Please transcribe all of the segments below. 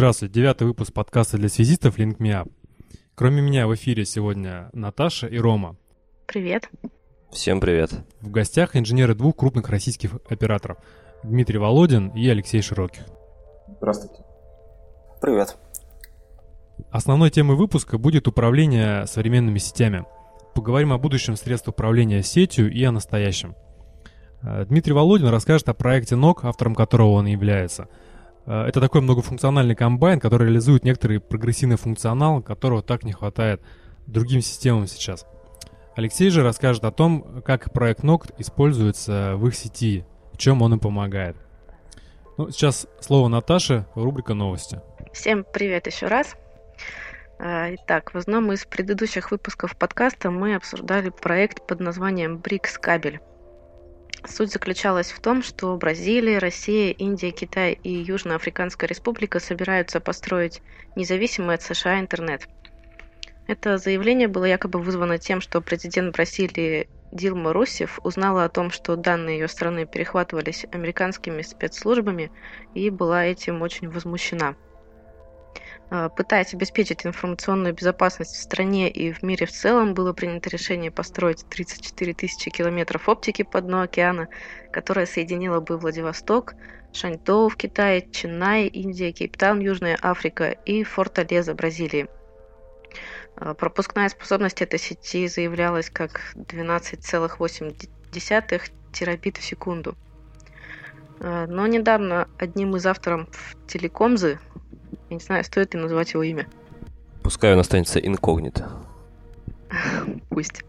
Здравствуйте, девятый выпуск подкаста для связистов Link Me Up. Кроме меня в эфире сегодня Наташа и Рома. Привет. Всем привет. В гостях инженеры двух крупных российских операторов Дмитрий Володин и Алексей Широких. Здравствуйте. Привет. Основной темой выпуска будет управление современными сетями. Поговорим о будущем средств управления сетью и о настоящем. Э, Дмитрий Володин расскажет о проекте НОК, автором которого он является. Э, это такой многофункциональный комбайн, который реализует некоторый прогрессивный функционал, которого так не хватает другим системам сейчас. Алексей же расскажет о том, как проект НОК используется в их сети, чем он им помогает. Ну, сейчас слово Наташе, рубрика новости. Всем привет еще раз. А, итак, в одном из предыдущих выпусков подкаста мы обсуждали проект под названием BRICS кабель. Суть заключалась в том, что Бразилия, Россия, Индия, Китай и Южноафриканская республика собираются построить независимый от США интернет. Это заявление было якобы вызвано тем, что президент Бразилии Дилма Русев узнала о том, что данные ее страны перехватывались американскими спецслужбами и была этим очень возмущена. А, пытаясь обеспечить информационную безопасность в стране и в мире в целом, было принято решение построить 34 тысячи километров оптики по дну океана, которая соединила бы Владивосток, Шаньтоу в Китае, Ченнай, Индия, Кейптаун, Южная Африка и Форталеза, Бразилии. А, пропускная способность этой сети заявлялась как 12,8 терабит в секунду. А, но недавно одним из авторов телекомзы я не знаю, стоит ли назвать его имя. Пускай он останется инкогнито. Пусть.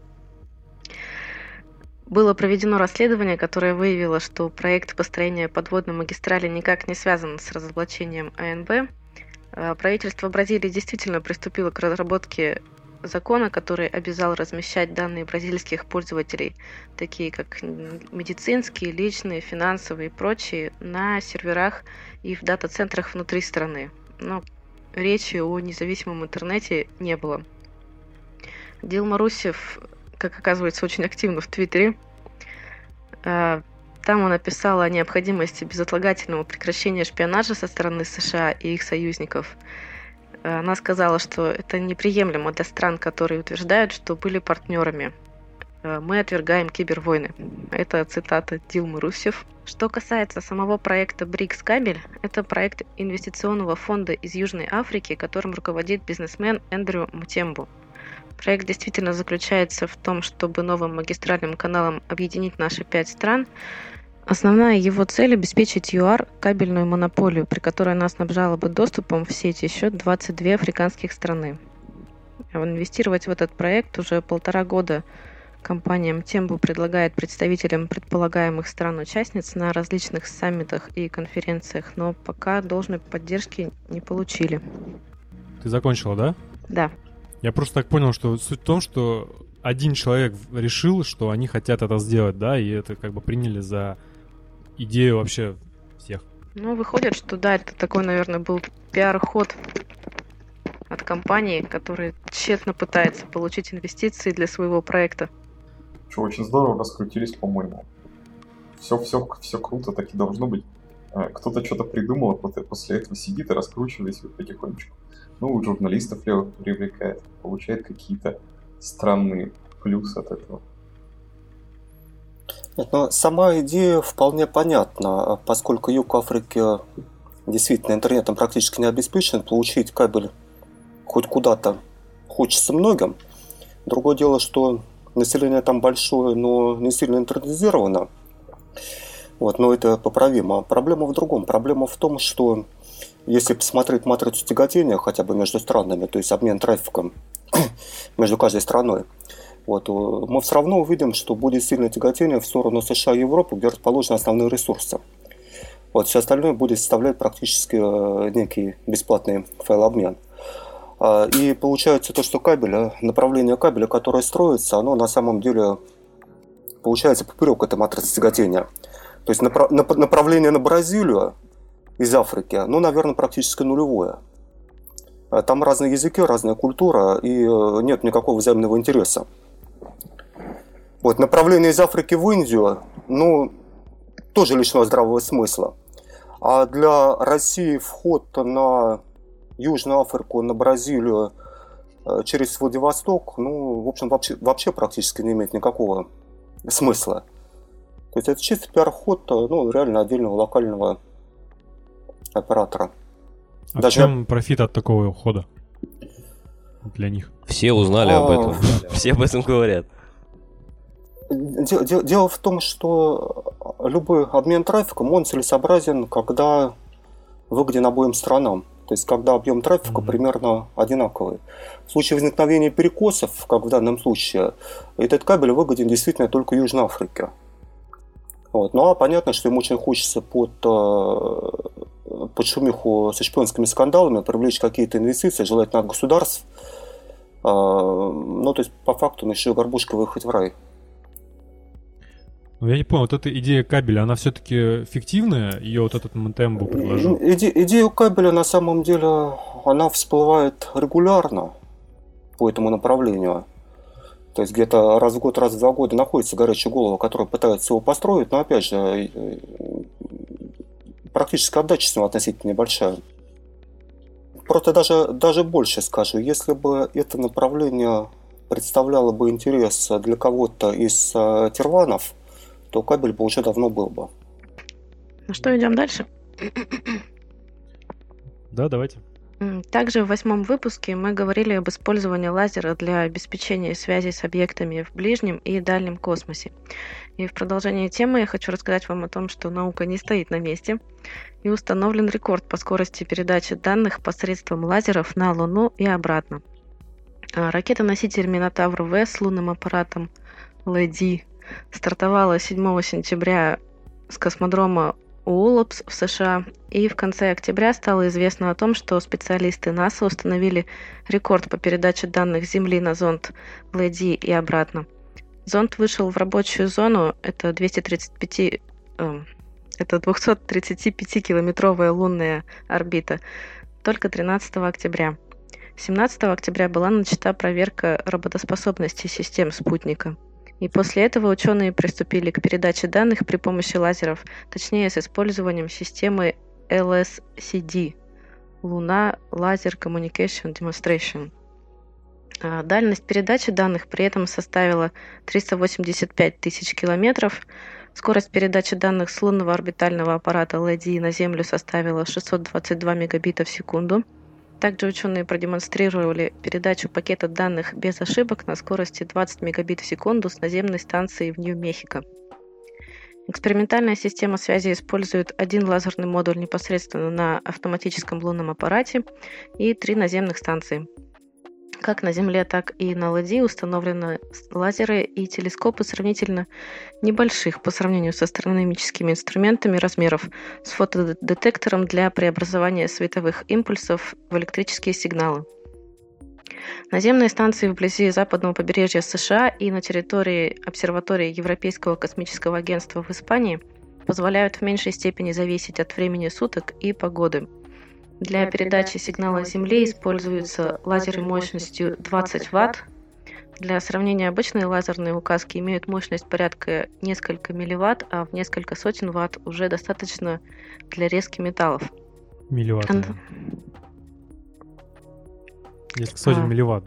Было проведено расследование, которое выявило, что проект построения подводной магистрали никак не связан с разоблачением АНБ. А, правительство Бразилии действительно приступило к разработке закона, который обязал размещать данные бразильских пользователей, такие как медицинские, личные, финансовые и прочие, на серверах и в дата-центрах внутри страны но речи о независимом интернете не было. Дилма Русев, как оказывается, очень активно в Твиттере. А, там она писала о необходимости безотлагательного прекращения шпионажа со стороны США и их союзников. Она сказала, что это неприемлемо для стран, которые утверждают, что были партнерами мы отвергаем кибервойны. Это цитата Дилмы Русев. Что касается самого проекта БРИКС Кабель, это проект инвестиционного фонда из Южной Африки, которым руководит бизнесмен Эндрю Мутембу. Проект действительно заключается в том, чтобы новым магистральным каналом объединить наши пять стран. Основная его цель – обеспечить ЮАР кабельную монополию, при которой она снабжала бы доступом в сеть еще 22 африканских страны. Инвестировать в этот проект уже полтора года – Компания Тембу предлагает представителям предполагаемых стран-участниц на различных саммитах и конференциях, но пока должной поддержки не получили. Ты закончила, да? Да. Я просто так понял, что суть в том, что один человек решил, что они хотят это сделать, да, и это как бы приняли за идею вообще всех. Ну, выходит, что да, это такой, наверное, был пиар-ход от компании, которая тщетно пытается получить инвестиции для своего проекта. Что очень здорово раскрутились, по-моему. Все, все, все круто, так и должно быть. Э, кто-то что-то придумал, а после этого сидит и раскручивается потихонечку. Ну, журналистов привлекает, получает какие-то странные плюсы от этого. Нет, но сама идея вполне понятна, поскольку юг Африки действительно интернетом практически не обеспечен, получить кабель хоть куда-то хочется многим. Другое дело, что население там большое, но не сильно интернетизировано. Вот, но это поправимо. Проблема в другом. Проблема в том, что если посмотреть матрицу тяготения хотя бы между странами, то есть обмен трафиком между каждой страной, вот, мы все равно увидим, что будет сильное тяготение в сторону США и Европы, где расположены основные ресурсы. Вот, все остальное будет составлять практически э, некий бесплатный файлообмен. обмен и получается то, что кабель, а, направление кабеля, которое строится, оно на самом деле получается поперек этой матрицы тяготения. То есть направление на Бразилию из Африки, ну, наверное, практически нулевое. А, там разные языки, разная культура, и э, нет никакого взаимного интереса. Вот направление из Африки в Индию, ну, тоже лишено здравого смысла. А для России вход на Южную Африку на Бразилию э, через Владивосток, ну, в общем, вообще, вообще практически не имеет никакого смысла. То есть это чисто пиар-ход, э, ну, реально отдельного локального оператора. А Даже... в чем профит от такого ухода для них? Все узнали а... об этом. Все об этом говорят. Дело в том, что любой обмен трафиком, он целесообразен, когда выгоден обоим сторонам. То есть, когда объем трафика mm-hmm. примерно одинаковый. В случае возникновения перекосов, как в данном случае, этот кабель выгоден действительно только Южной Африке. Вот. Ну а понятно, что им очень хочется под, э, под шумиху со шпионскими скандалами привлечь какие-то инвестиции, желательно от государств. Э, ну, то есть, по факту, на еще горбушка выехать в рай. Ну, я не понял, вот эта идея кабеля, она все-таки фиктивная? Ее вот этот Монтембо предложил? Иде, идея кабеля, на самом деле, она всплывает регулярно по этому направлению. То есть где-то раз в год, раз в два года находится горячая голова, которая пытается его построить, но опять же, э, практически отдача с него относительно небольшая. Просто даже, даже больше скажу, если бы это направление представляло бы интерес для кого-то из э, терванов, то кабель бы уже давно был бы. Ну что, идем дальше? Да, давайте. Также в восьмом выпуске мы говорили об использовании лазера для обеспечения связи с объектами в ближнем и дальнем космосе. И в продолжение темы я хочу рассказать вам о том, что наука не стоит на месте, и установлен рекорд по скорости передачи данных посредством лазеров на Луну и обратно. А ракета-носитель Минотавр-В с лунным аппаратом LEDI стартовала 7 сентября с космодрома Уоллопс в США, и в конце октября стало известно о том, что специалисты НАСА установили рекорд по передаче данных Земли на зонд LEDI и обратно. Зонд вышел в рабочую зону, это 235 э, это 235-километровая лунная орбита, только 13 октября. 17 октября была начата проверка работоспособности систем спутника – и после этого ученые приступили к передаче данных при помощи лазеров, точнее с использованием системы LSCD – Луна Laser Communication Demonstration. А дальность передачи данных при этом составила 385 тысяч километров, скорость передачи данных с лунного орбитального аппарата LEDI на Землю составила 622 мегабита в секунду – также ученые продемонстрировали передачу пакета данных без ошибок на скорости 20 мегабит в секунду с наземной станции в Нью-Мехико. Экспериментальная система связи использует один лазерный модуль непосредственно на автоматическом лунном аппарате и три наземных станции. Как на Земле, так и на ладье установлены лазеры и телескопы сравнительно небольших по сравнению с астрономическими инструментами размеров с фотодетектором для преобразования световых импульсов в электрические сигналы. Наземные станции вблизи западного побережья США и на территории обсерватории Европейского космического агентства в Испании позволяют в меньшей степени зависеть от времени суток и погоды – для передачи сигнала Земли используются лазеры мощностью 20 Вт. Для сравнения, обычные лазерные указки имеют мощность порядка несколько милливатт, а в несколько сотен ватт уже достаточно для резки металлов. Милливатт. And... Несколько сотен а. милливатт.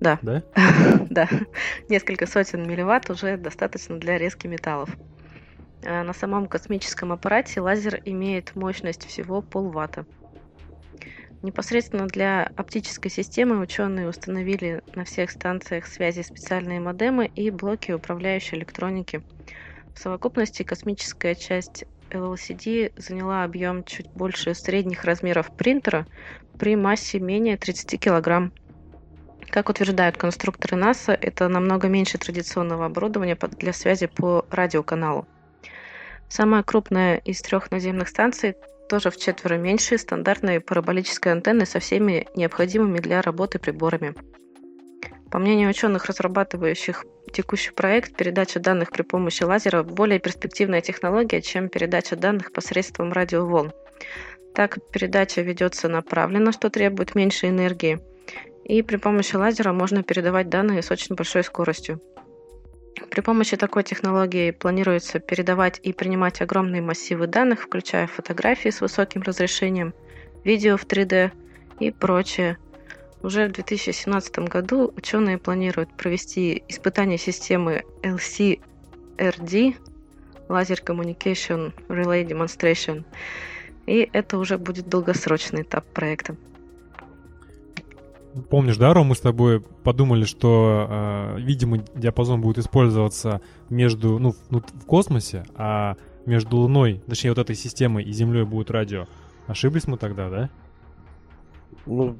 Да. Да? да. Несколько сотен милливатт уже достаточно для резки металлов. Э, на самом космическом аппарате лазер имеет мощность всего полватта. Непосредственно для оптической системы ученые установили на всех станциях связи специальные модемы и блоки управляющей электроники. В совокупности космическая часть LLCD заняла объем чуть больше средних размеров принтера при массе менее 30 кг. Как утверждают конструкторы НАСА, это намного меньше традиционного оборудования для связи по радиоканалу. Самая крупная из трех наземных станций тоже в четверо меньше стандартной параболической антенны со всеми необходимыми для работы приборами. По мнению ученых, разрабатывающих текущий проект, передача данных при помощи лазера более перспективная технология, чем передача данных посредством радиоволн. Так, передача ведется направленно, что требует меньше энергии, и при помощи лазера можно передавать данные с очень большой скоростью. При помощи такой технологии планируется передавать и принимать огромные массивы данных, включая фотографии с высоким разрешением, видео в 3D и прочее. Уже в 2017 году ученые планируют провести испытание системы LCRD Laser Communication Relay Demonstration. И это уже будет долгосрочный этап проекта. Помнишь, да, Ром, мы с тобой подумали, что э, видимый диапазон будет использоваться между, ну, ну, в космосе, а между Луной, точнее, вот этой системой и Землей будет радио. Ошиблись мы тогда, да? Ну,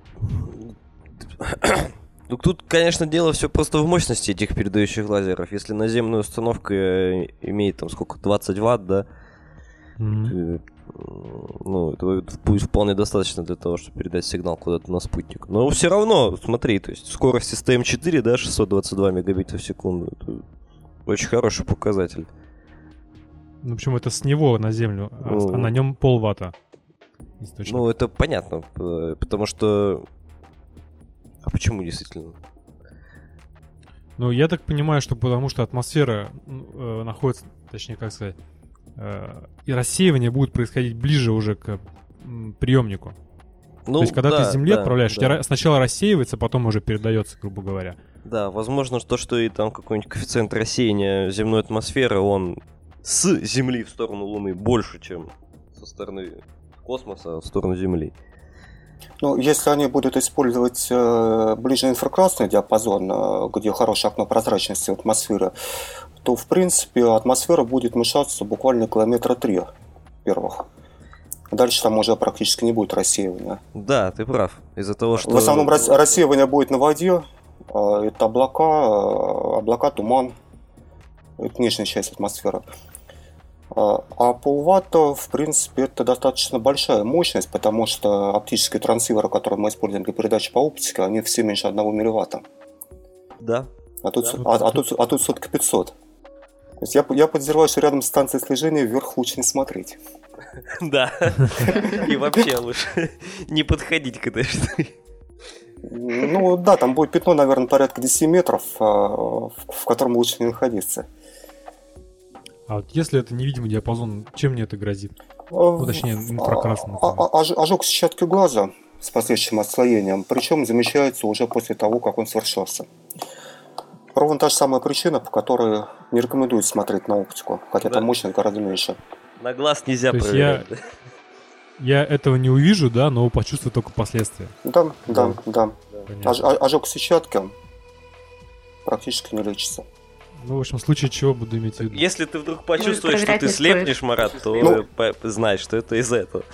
ну, тут, конечно, дело все просто в мощности этих передающих лазеров. Если наземная установка э, имеет там сколько, 20 ватт, да, mm-hmm. Ну, это будет вполне достаточно для того, чтобы передать сигнал куда-то на спутник. Но все равно, смотри, то есть скорость STM-4, да, 622 мегабита в секунду, это очень хороший показатель. Ну, почему это с него на Землю, а, ну, а на нем полватта. Ну, это понятно, потому что... А почему действительно? Ну, я так понимаю, что потому что атмосфера э, находится, точнее, как сказать, и рассеивание будет происходить ближе уже к э, приемнику. Ну, То есть, когда да, ты с Земли да, отправляешь, да. у тебя сначала рассеивается, потом уже передается, грубо говоря. Да, возможно, то, что и там какой-нибудь коэффициент рассеяния земной атмосферы, он с Земли в сторону Луны больше, чем со стороны космоса в сторону Земли. Ну, если они будут использовать э, ближе инфракрасный диапазон, э, где хорошее окно прозрачности атмосферы, то, в принципе, атмосфера будет мешаться буквально километра три первых. Дальше там уже практически не будет рассеивания. Да, ты прав. Из-за того, что... В основном рассеивание будет на воде. Э, это облака, э, облака, туман. Это нижняя часть атмосферы. А, а полватта, в принципе, это достаточно большая мощность, потому что оптические трансиверы, которые мы используем для передачи по оптике, они все меньше 1 милливатта. Да. А тут, да. А, а, тут, а тут сотка 500. То есть я, я подозреваю, что рядом с станцией слежения вверх лучше не смотреть. Да. И вообще лучше не подходить к этой штуке. Ну да, там будет пятно, наверное, порядка 10 метров, а, в котором лучше не находиться. А вот если это невидимый диапазон, чем мне это грозит? Ну, точнее, инфракрасным. А, а, ожог сетчатки глаза с последующим отслоением, причем замечается уже после того, как он совершился. Ровно та же самая причина, по которой не рекомендуют смотреть на оптику, хотя да. там мощность гораздо меньше. На глаз нельзя То проверять. Я, я этого не увижу, да, но почувствую только последствия. Да, да, да. да. Ож, ожог сетчатки практически не лечится. Ну, в общем, в случае чего буду иметь в виду. Если ты вдруг почувствуешь, что ты слепнешь, Марат, то ну, знай, что это из этого.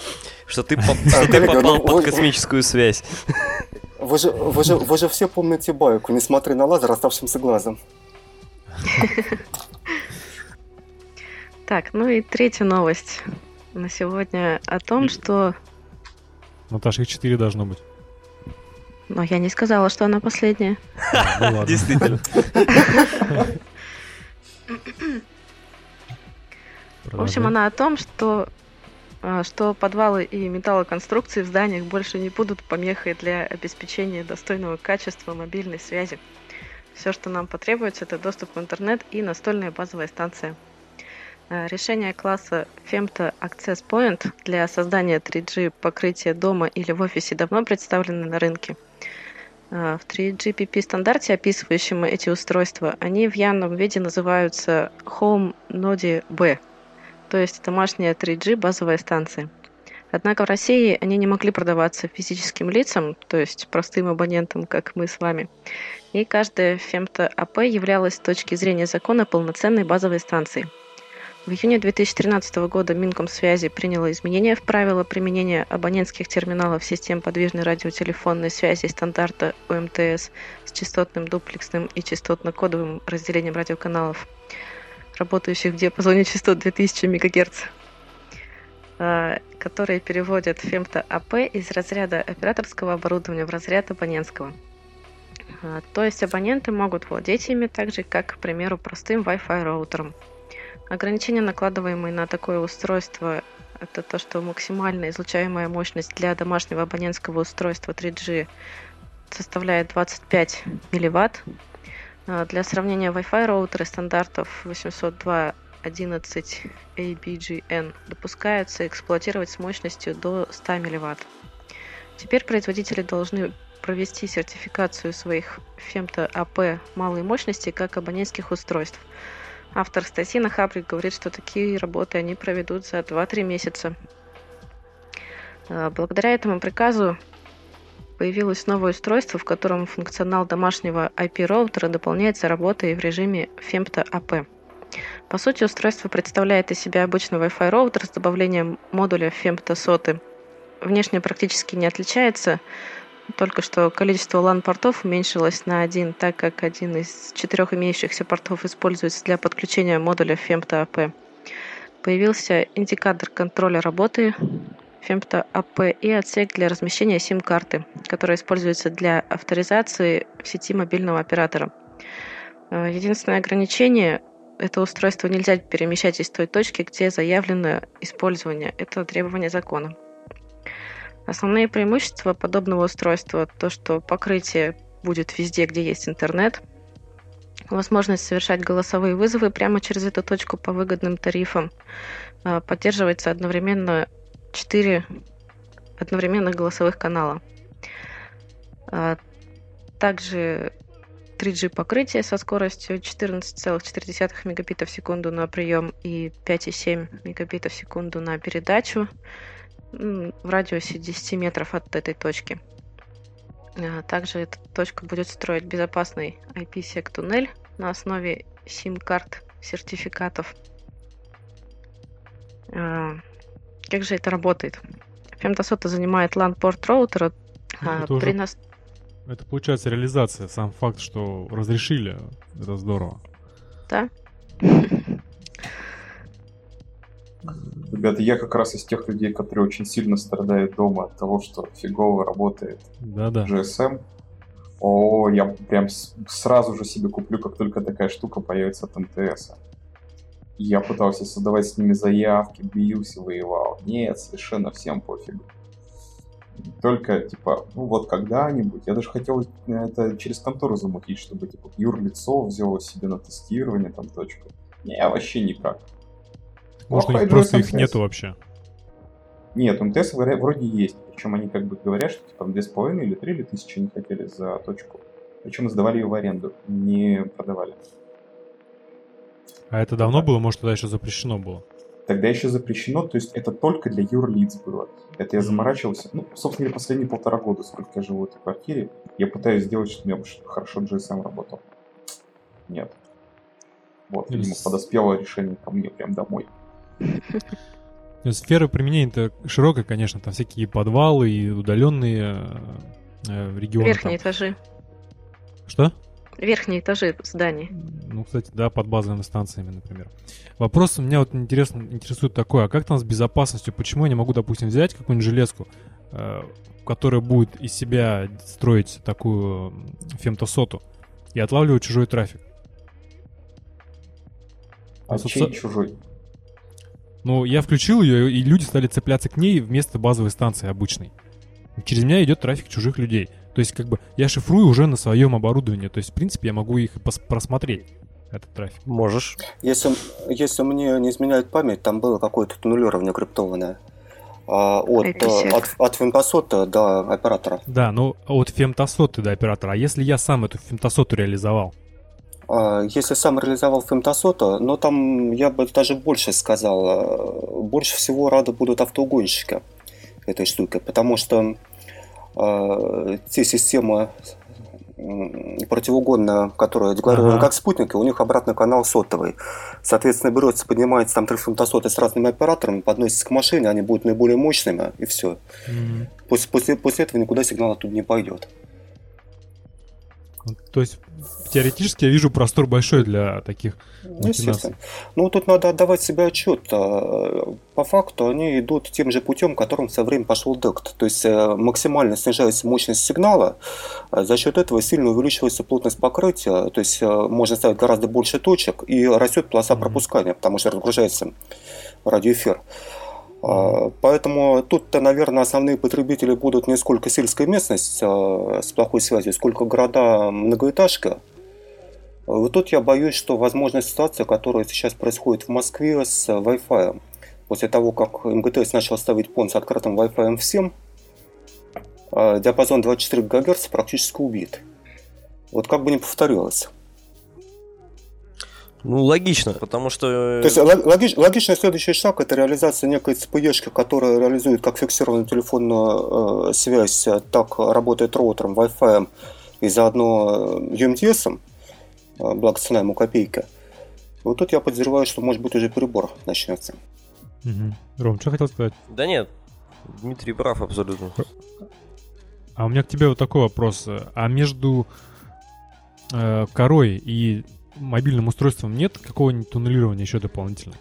Что ты, ты попал под космическую связь. Вы же, вы, же, вы же все помните байку, не смотри на лазер оставшимся глазом. Так, ну и третья новость на сегодня о том, что... Наташа, их четыре должно быть. Но я не сказала, что она последняя. Ну Действительно. В общем, она о том, что а, что подвалы и металлоконструкции в зданиях больше не будут помехой для обеспечения достойного качества мобильной связи. Все, что нам потребуется, это доступ в интернет и настольная базовая станция. А, решение класса Femto Access Point для создания 3G покрытия дома или в офисе давно представлены на рынке – в 3GPP стандарте, описывающем эти устройства, они в явном виде называются Home Node B, то есть домашняя 3G базовая станция. Однако в России они не могли продаваться физическим лицам, то есть простым абонентам, как мы с вами. И каждая Femto AP являлась с точки зрения закона полноценной базовой станцией – в июне 2013 года Минкомсвязи приняло изменения в правила применения абонентских терминалов систем подвижной радиотелефонной связи стандарта ОМТС с частотным дуплексным и частотно-кодовым разделением радиоканалов, работающих в диапазоне частот 2000 МГц, а, которые переводят фемто АП из разряда операторского оборудования в разряд абонентского. А, то есть абоненты могут владеть ими так же, как, к примеру, простым Wi-Fi роутером – Ограничения, накладываемые на такое устройство, это то, что максимальная излучаемая мощность для домашнего абонентского устройства 3G составляет 25 милливатт. А, для сравнения Wi-Fi роутеры стандартов 802.11 ABGN допускаются эксплуатировать с мощностью до 100 милливатт. Теперь производители должны провести сертификацию своих Femto АП малой мощности как абонентских устройств. Автор статьи на Хабре говорит, что такие работы они проведут за 2-3 месяца. А, благодаря этому приказу появилось новое устройство, в котором функционал домашнего IP-роутера дополняется работой в режиме Femto AP. По сути, устройство представляет из себя обычный Wi-Fi роутер с добавлением модуля Femto SOT. Внешне практически не отличается, только что количество LAN-портов уменьшилось на один, так как один из четырех имеющихся портов используется для подключения модуля Femto AP. Появился индикатор контроля работы Femto AP и отсек для размещения SIM-карты, которая используется для авторизации в сети мобильного оператора. Э, единственное ограничение – это устройство нельзя перемещать из той точки, где заявлено использование. Это требование закона. Основные преимущества подобного устройства – то, что покрытие будет везде, где есть интернет, возможность совершать голосовые вызовы прямо через эту точку по выгодным тарифам, а, поддерживается одновременно 4 одновременных голосовых канала. А, также 3G покрытие со скоростью 14,4 мегабита в секунду на прием и 5,7 мегабита в секунду на передачу в радиусе 10 метров от этой точки. А, также эта точка будет строить безопасный IPsec туннель на основе SIM-карт сертификатов. А, как же это работает? Femtosota занимает LAN-порт роутера. Это, при уже... нас... это получается реализация, сам факт, что разрешили, это здорово. Да. Ребята, я как раз из тех людей, которые очень сильно страдают дома от того, что фигово работает Да-да. GSM. О, я прям сразу же себе куплю, как только такая штука появится от МТС. Я пытался создавать с ними заявки, бился, воевал. Нет, совершенно всем пофигу. Только, типа, ну вот когда-нибудь, я даже хотел это через контору замутить, чтобы, типа, юрлицо взяло себе на тестирование там точку. Не, вообще никак. Может, у них просто их нету вообще? Нет, МТС вроде есть. Причем они как бы говорят, что типа 2,5 или 3 или тысячи не хотели за точку. Причем сдавали ее в аренду, не продавали. А это давно было? Может, тогда еще запрещено было? Тогда еще запрещено, то есть это только для юрлиц было. Это я заморачивался. Ну, собственно, последние полтора года, сколько я живу в этой квартире, я пытаюсь сделать, чтобы у меня хорошо GSM работал. Нет. Вот, видимо, подоспело решение ко мне прям домой. Сфера применения-то широкая, конечно, там всякие подвалы и удаленные э, регионы. Верхние там. этажи. Что? Верхние этажи зданий. Ну, кстати, да, под базовыми станциями, например. Вопрос у меня вот интересно, интересует такой, а как там с безопасностью? Почему я не могу, допустим, взять какую-нибудь железку, э, которая будет из себя строить такую фемтосоту и отлавливать чужой трафик? А ну, чей чужой? Ну, я включил ее, и люди стали цепляться к ней вместо базовой станции обычной. Через меня идет трафик чужих людей. То есть, как бы, я шифрую уже на своем оборудовании. То есть, в принципе, я могу их просмотреть, этот трафик. Можешь. Если, если мне не изменяет память, там было какое-то туннелирование криптованное. А, от, от, от фемтосота до оператора. Да, ну от фемтосота до оператора. А если я сам эту фемтосоту реализовал? А, если сам реализовал Фемтосота, но там я бы даже больше сказал, э, больше всего рады будут автоугонщики этой штуки, потому что э, те системы противоугонная, которая декларируется ага. как спутники, у них обратный канал сотовый. Соответственно, берется, поднимается там три фунтосоты с разными операторами, подносится к машине, они будут наиболее мощными, и все. Угу. После, после, после этого никуда сигнал оттуда не пойдет. То есть теоретически я вижу простор большой для таких Естественно. Ну, тут надо отдавать себе отчет. А, по факту они идут тем же путем, которым со временем пошел дект. То есть э, максимально снижается мощность сигнала, а за счет этого сильно увеличивается плотность покрытия, то есть э, можно ставить гораздо больше точек и растет полоса пропускания, потому что разгружается радиоэфир. А, поэтому тут-то, наверное, основные потребители будут не сколько сельская местность с плохой связью, сколько города многоэтажка. Вот тут я боюсь, что возможна ситуация, которая сейчас происходит в Москве с Wi-Fi. После того, как МГТС начал ставить пон с открытым Wi-Fi всем, а диапазон 24 ГГц практически убит. Вот как бы не повторилось. Ну, логично, потому что... Э, То есть логич, логичный следующий шаг это реализация некой цпешки, которая реализует как фиксированную телефонную э, связь, так работает роутером, Wi-Fi и заодно UMTS, э, благо цена ему копейка. Вот тут я подозреваю, что может быть уже перебор начнется. Угу. Ром, что хотел сказать? Да нет, Дмитрий прав абсолютно. А у меня к тебе вот такой вопрос. А между э, корой и мобильным устройством нет какого-нибудь туннелирования еще дополнительно?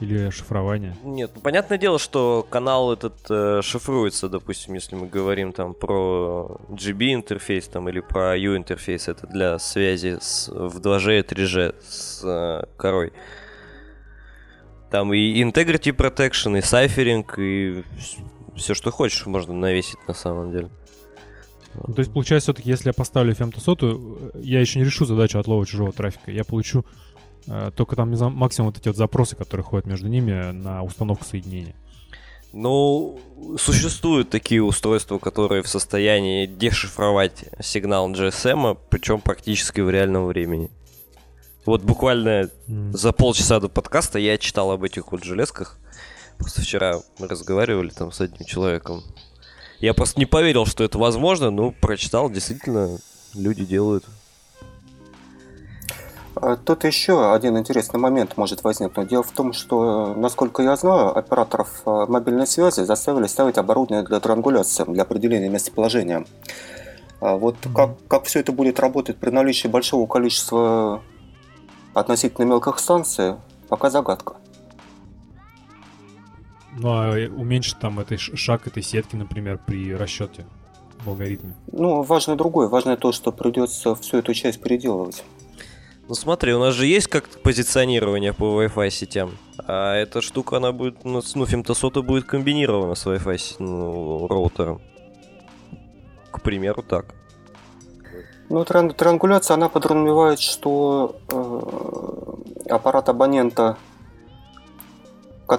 Или шифрования? Нет, ну, понятное дело, что канал этот э, шифруется, допустим, если мы говорим там про GB интерфейс там или про U интерфейс, это для связи с, в 2G и 3G с э, корой. Там и Integrity Protection, и Cyphering, и все, что хочешь, можно навесить на самом деле. Ну, то есть, получается, все-таки, если я поставлю FMTSO, э, я еще не решу задачу отлова чужого трафика. Я получу только там максимум вот эти вот запросы, которые ходят между ними на установку соединения. Ну, существуют такие устройства, которые в состоянии дешифровать сигнал GSM, причем практически в реальном времени. Вот буквально mm. за полчаса до подкаста я читал об этих вот железках. Просто вчера мы разговаривали там с одним человеком я просто не поверил, что это возможно, но прочитал, действительно, люди делают. А тут еще один интересный момент может возникнуть. Дело в том, что, насколько я знаю, операторов а, мобильной связи заставили ставить оборудование для трангуляции, для определения местоположения. А вот mm-hmm. как, как все это будет работать при наличии большого количества относительно мелких станций, пока загадка. Ну, а уменьшить там этой шаг этой сетки, например, при расчете в алгоритме? Ну, важно другое. Важно то, что придется всю эту часть переделывать. Ну смотри, у нас же есть как позиционирование по Wi-Fi сетям, а эта штука, она будет, ну, ну фемтосота будет комбинирована с Wi-Fi ну, роутером. К примеру, так. Ну, триангуляция, она подразумевает, что э, аппарат абонента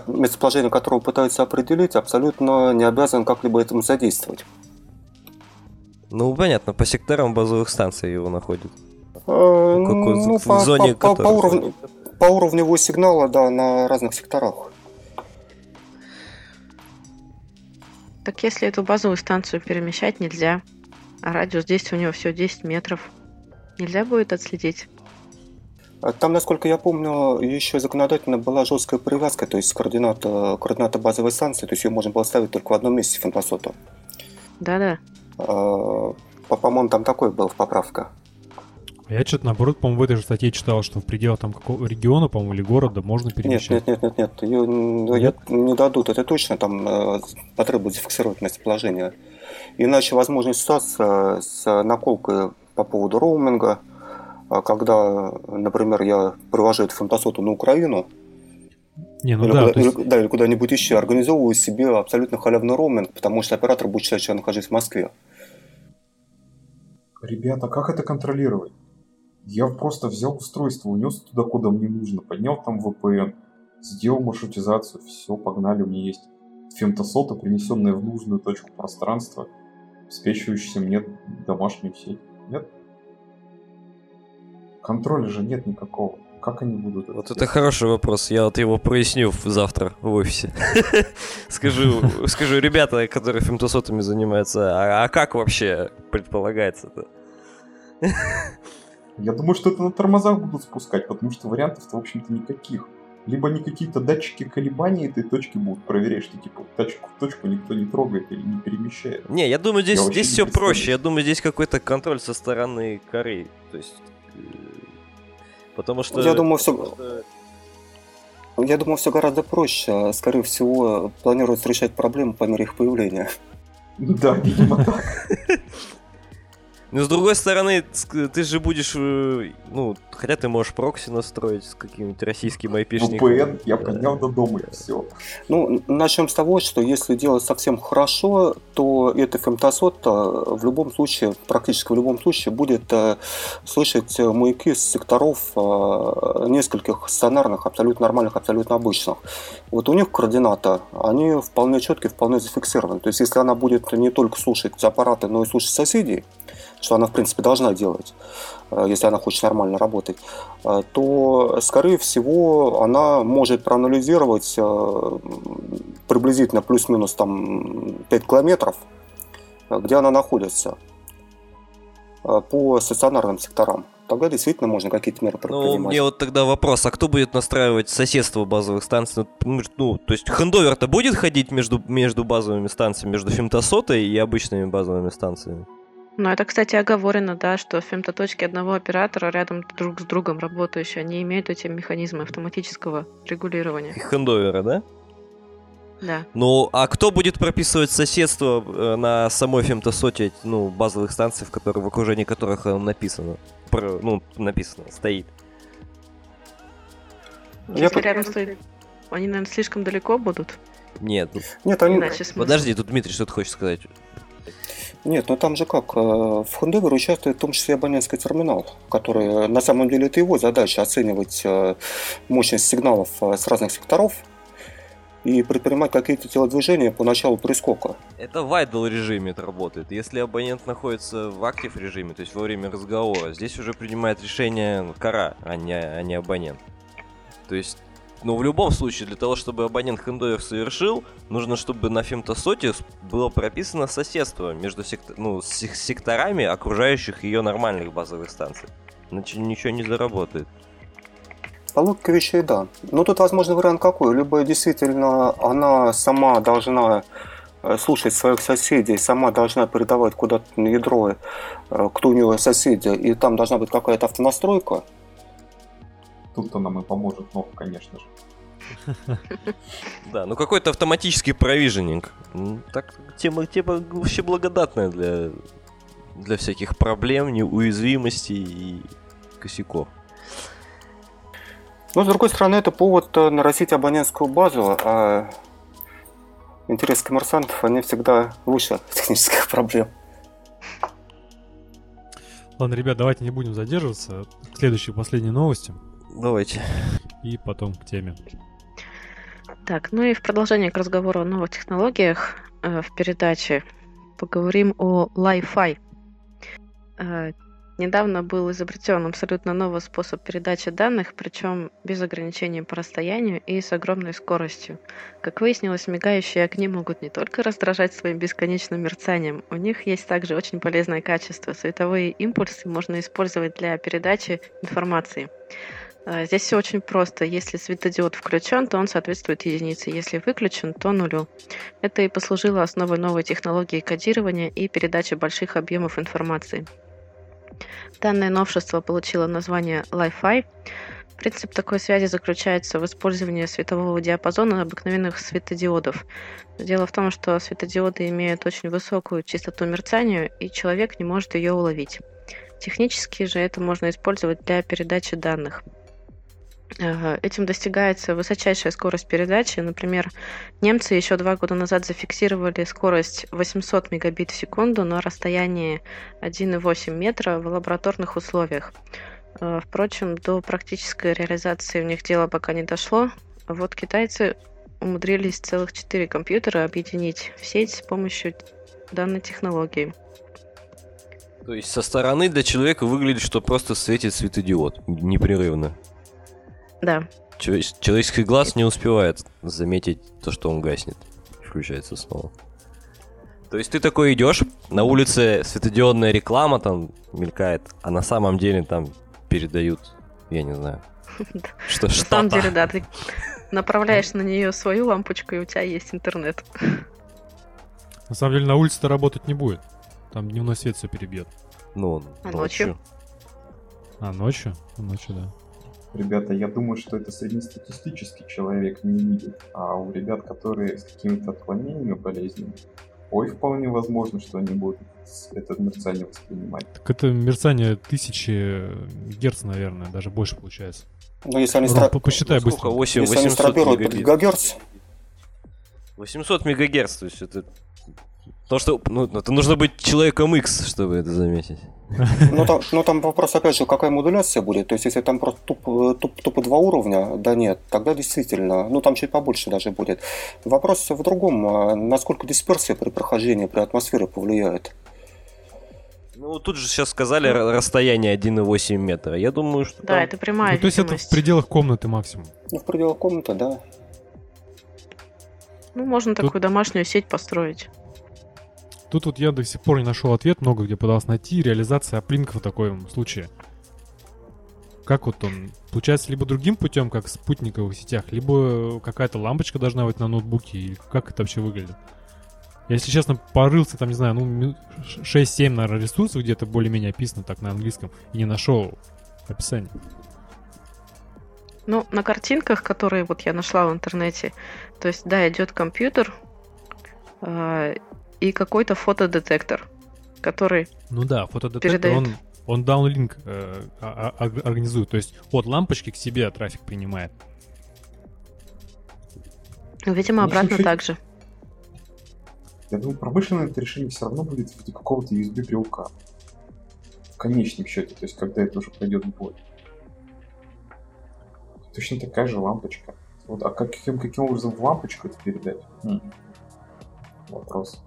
местоположение которого пытаются определить, абсолютно не обязан как-либо этому задействовать. Ну, понятно, по секторам базовых станций его находят. Э, ну, по, зоне, по, по, по, уровню, по уровню его сигнала, да, на разных секторах. Так если эту базовую станцию перемещать нельзя, а радиус действия у него всего 10 метров, нельзя будет отследить? А там, насколько я помню, еще законодательно была жесткая привязка, то есть координата, координата базовой станции, то есть ее можно было ставить только в одном месте фантасоту. Да-да. А, по-моему, там такой был в поправка. Я что-то наоборот, по-моему, в этой же статье читал, что в пределах там какого региона, по-моему, или города можно перемещать. Нет, нет, нет, нет, нет. Ее нет? не дадут, это точно, там э, потребуется фиксировать местоположение. Иначе возможна ситуация с наколкой по поводу роуминга – а когда, например, я привожу эту фантасоту на Украину, не, ну или, да, куда, есть... или, да, или куда-нибудь еще, организовываю себе абсолютно халявный роуминг, потому что оператор будет считать, что я нахожусь в Москве. Ребята, как это контролировать? Я просто взял устройство, унес туда, куда мне нужно, поднял там VPN, сделал маршрутизацию, все, погнали, у меня есть фемтосота, принесенная в нужную точку пространства, обеспечивающаяся мне домашнюю сеть. Нет? Контроля же нет никакого. Как они будут Вот это хороший вопрос. Я вот его проясню завтра в офисе. скажу, скажу, ребята, которые фемтосотами занимаются, а, а как вообще предполагается-то? Я думаю, что это на тормозах будут спускать, потому что вариантов-то, в общем-то, никаких. Либо они какие-то датчики колебаний этой точки будут проверять, что типа точку в точку никто не трогает или не перемещает. Не, я думаю, здесь, я здесь все проще. Я думаю, здесь какой-то контроль со стороны коры. То есть Потому что... Я думаю, все... Я думаю, все гораздо проще. Скорее всего, планируется решать проблемы по мере их появления. Да, видимо так. Но с другой стороны, ты же будешь, э, ну, хотя ты можешь прокси настроить с каким-нибудь российским айпишником. VPN я поднял до дома и все. Ну, начнем с того, что если делать совсем хорошо, то это фемтосот в любом случае, практически в любом случае, будет э, слышать маяки с секторов э, нескольких стационарных, абсолютно нормальных, абсолютно обычных. Вот у них координаты, они вполне четкие, вполне зафиксированы. То есть, если она будет не только слушать аппараты, но и слушать соседей, что она, в принципе, должна делать, э, если она хочет нормально работать, э, то, скорее всего, она может проанализировать э, приблизительно плюс-минус там 5 километров, где она находится по стационарным секторам. Тогда действительно можно какие-то меры предпринимать. Ну, мне вот тогда вопрос, а кто будет настраивать соседство базовых станций? Ну, ну то есть хендовер-то будет ходить между, между базовыми станциями, между фемтосотой и обычными базовыми станциями? Ну, это, кстати, оговорено, да, что фемтоточки одного оператора рядом друг с другом работающие, они имеют эти механизмы автоматического регулирования. Хендовера, да? Да. Ну, а кто будет прописывать соседство э, на самой фемтосоте, ну, базовых станций, в, которых, в окружении которых написано? Про, ну, написано, стоит. Если Я рядом стоит, они, наверное, слишком далеко будут. Нет. Нет, они... Подожди, тут Дмитрий что-то хочет сказать. Нет, ну там же как, э, в Хендовер участвует в том числе абонентский терминал, который э, на самом деле это его задача оценивать э, мощность сигналов с разных секторов и предпринимать какие-то телодвижения по началу прискока. Это в idle режиме это работает. Если абонент находится в актив режиме, то есть во время разговора, здесь уже принимает решение кора, а не, а не абонент. То есть но в любом случае, для того, чтобы абонент хендовер совершил, нужно, чтобы на фемтосоте было прописано соседство между сектор, ну, секторами окружающих ее нормальных базовых станций. Иначе ничего не заработает. По логике вещей, да. Но тут возможно вариант какой. Либо действительно она сама должна э, слушать своих соседей, сама должна передавать куда-то на ядро, э, кто у нее соседи, и там должна быть какая-то автонастройка, Тут-то нам и поможет ног, конечно же. Да, ну какой-то автоматический провиженинг. Так, тема, тема вообще благодатная для, для всяких проблем, неуязвимостей и косяков. Но, с другой стороны, это повод э, нарастить абонентскую базу, а интересы коммерсантов, они всегда выше технических проблем. Ладно, ребят, давайте не будем задерживаться. Следующие последние новости. Давайте. И потом к теме. Так, ну и в продолжение к разговору о новых технологиях э, в передаче поговорим о Li-Fi. Э, недавно был изобретен абсолютно новый способ передачи данных, причем без ограничений по расстоянию и с огромной скоростью. Как выяснилось, мигающие огни могут не только раздражать своим бесконечным мерцанием, у них есть также очень полезное качество. Световые импульсы можно использовать для передачи информации. А, здесь все очень просто. Если светодиод включен, то он соответствует единице. Если выключен, то нулю. Это и послужило основой новой технологии кодирования и передачи больших объемов информации. Данное новшество получило название Li-Fi. Принцип такой связи заключается в использовании светового диапазона обыкновенных светодиодов. Дело в том, что светодиоды имеют очень высокую частоту мерцания, и человек не может ее уловить. Технически же это можно использовать для передачи данных. Этим достигается высочайшая скорость передачи. Например, немцы еще два года назад зафиксировали скорость 800 мегабит в секунду на расстоянии 1,8 метра в лабораторных условиях. Э, впрочем, до практической реализации у них дело пока не дошло. А вот китайцы умудрились целых четыре компьютера объединить в сеть с помощью данной технологии. То есть со стороны для человека выглядит, что просто светит светодиод непрерывно. Да. Человеческий глаз не успевает заметить то, что он гаснет. Включается снова. То есть ты такой идешь, на улице светодиодная реклама там мелькает, а на самом деле там передают, я не знаю, что что На самом деле, да, ты направляешь на нее свою лампочку, и у тебя есть интернет. На самом деле на улице-то работать не будет. Там дневной свет все перебьет. Ну, а ночью? А ночью? Ночью, да. Ребята, я думаю, что это среднестатистический человек не видит, а у ребят, которые с какими-то отклонениями болезнями, Ой, вполне возможно, что они будут это мерцание воспринимать. Так это мерцание тысячи герц, наверное, даже больше получается. Ну, если они, Ром, стра... по- посчитай Сколько? быстро. 8, если они 800 стробируют под мегабит. гигагерц, 800 мегагерц, то есть это... То, что... Ну, это нужно быть человеком X, чтобы это заметить. ну там, ну там вопрос опять же, какая модуляция будет. То есть, если там просто тупо, туп- тупо два уровня, да нет, тогда действительно, ну там чуть побольше даже будет. Вопрос в другом, а насколько дисперсия при прохождении, при атмосфере повлияет. Ну, тут же сейчас сказали ра- расстояние 1,8 метра. Я думаю, что Да, там- это прямая Ну, то есть это в пределах комнаты максимум. Ну, в пределах комнаты, да. Ну, можно Тут- такую домашнюю сеть построить. Тут вот я до сих пор не нашел ответ, много где пытался найти, реализация аплинка в таком случае. Как вот он? Получается либо другим путем, как в спутниковых сетях, либо какая-то лампочка должна быть на ноутбуке, или как это вообще выглядит? Я, если честно, порылся, там, не знаю, ну, мин- ш- 6-7, наверное, ресурсов где-то более-менее описано так на английском, и не нашел описания. Ну, на картинках, которые вот я нашла в интернете, то есть, да, идет компьютер э, и какой-то фотодетектор, который... Ну да, фотодетектор, Передает. он, он даунлинк э, а- а- ор- организует, то есть от лампочки к себе трафик принимает. ну, видимо, Ну, обратно чуть-чуть. так же. Я думаю, промышленное это решение все равно будет в виде какого-то USB-брелка. В конечном счете, то есть когда это уже пойдет в бой. Точно такая же лампочка. Вот, а как- каким, каким образом в лампочку это передать? М. Вопрос.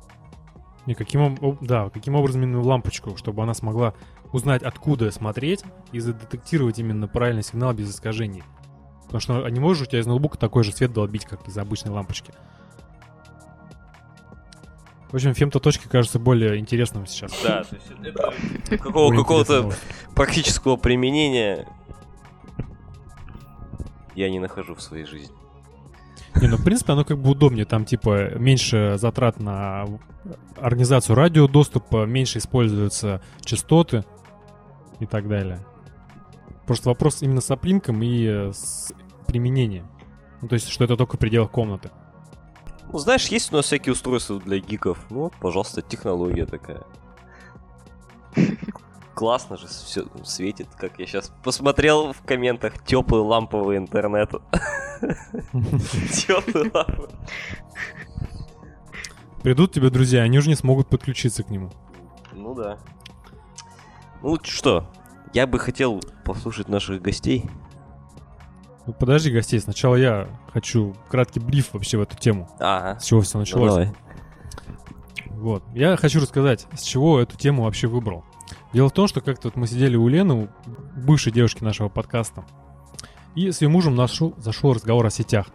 И каким, да, каким образом именно лампочку, чтобы она смогла узнать, откуда смотреть, и задетектировать именно правильный сигнал без искажений. Потому что не можешь у тебя из ноутбука такой же свет долбить, как из обычной лампочки. В общем, фемтоточки кажется более интересным сейчас. Да, то есть это какого-то практического применения я не нахожу в своей жизни. Не, ну, в принципе, оно как бы удобнее. Там, типа, меньше затрат на организацию радиодоступа, меньше используются частоты и так далее. Просто вопрос именно с оплинком и э, с применением. Ну, то есть, что это только в пределах комнаты. Ну, знаешь, есть у нас всякие устройства для гиков. Ну, вот, пожалуйста, технология такая. Классно же все светит, как я сейчас посмотрел в комментах. Теплый ламповый интернет. Теплый ламповый. Придут тебе друзья, они уже не смогут подключиться к нему. Ну да. Ну что, я бы хотел послушать наших гостей. Ну, подожди, гостей, сначала я хочу краткий бриф вообще в эту тему. Ага. С чего все Ну, началось. давай. Вот. Я хочу рассказать, с чего эту тему вообще выбрал. Дело в том, что как-то вот мы сидели у Лены, у бывшей девушки нашего подкаста, и с ее мужем нашел, зашел разговор о сетях.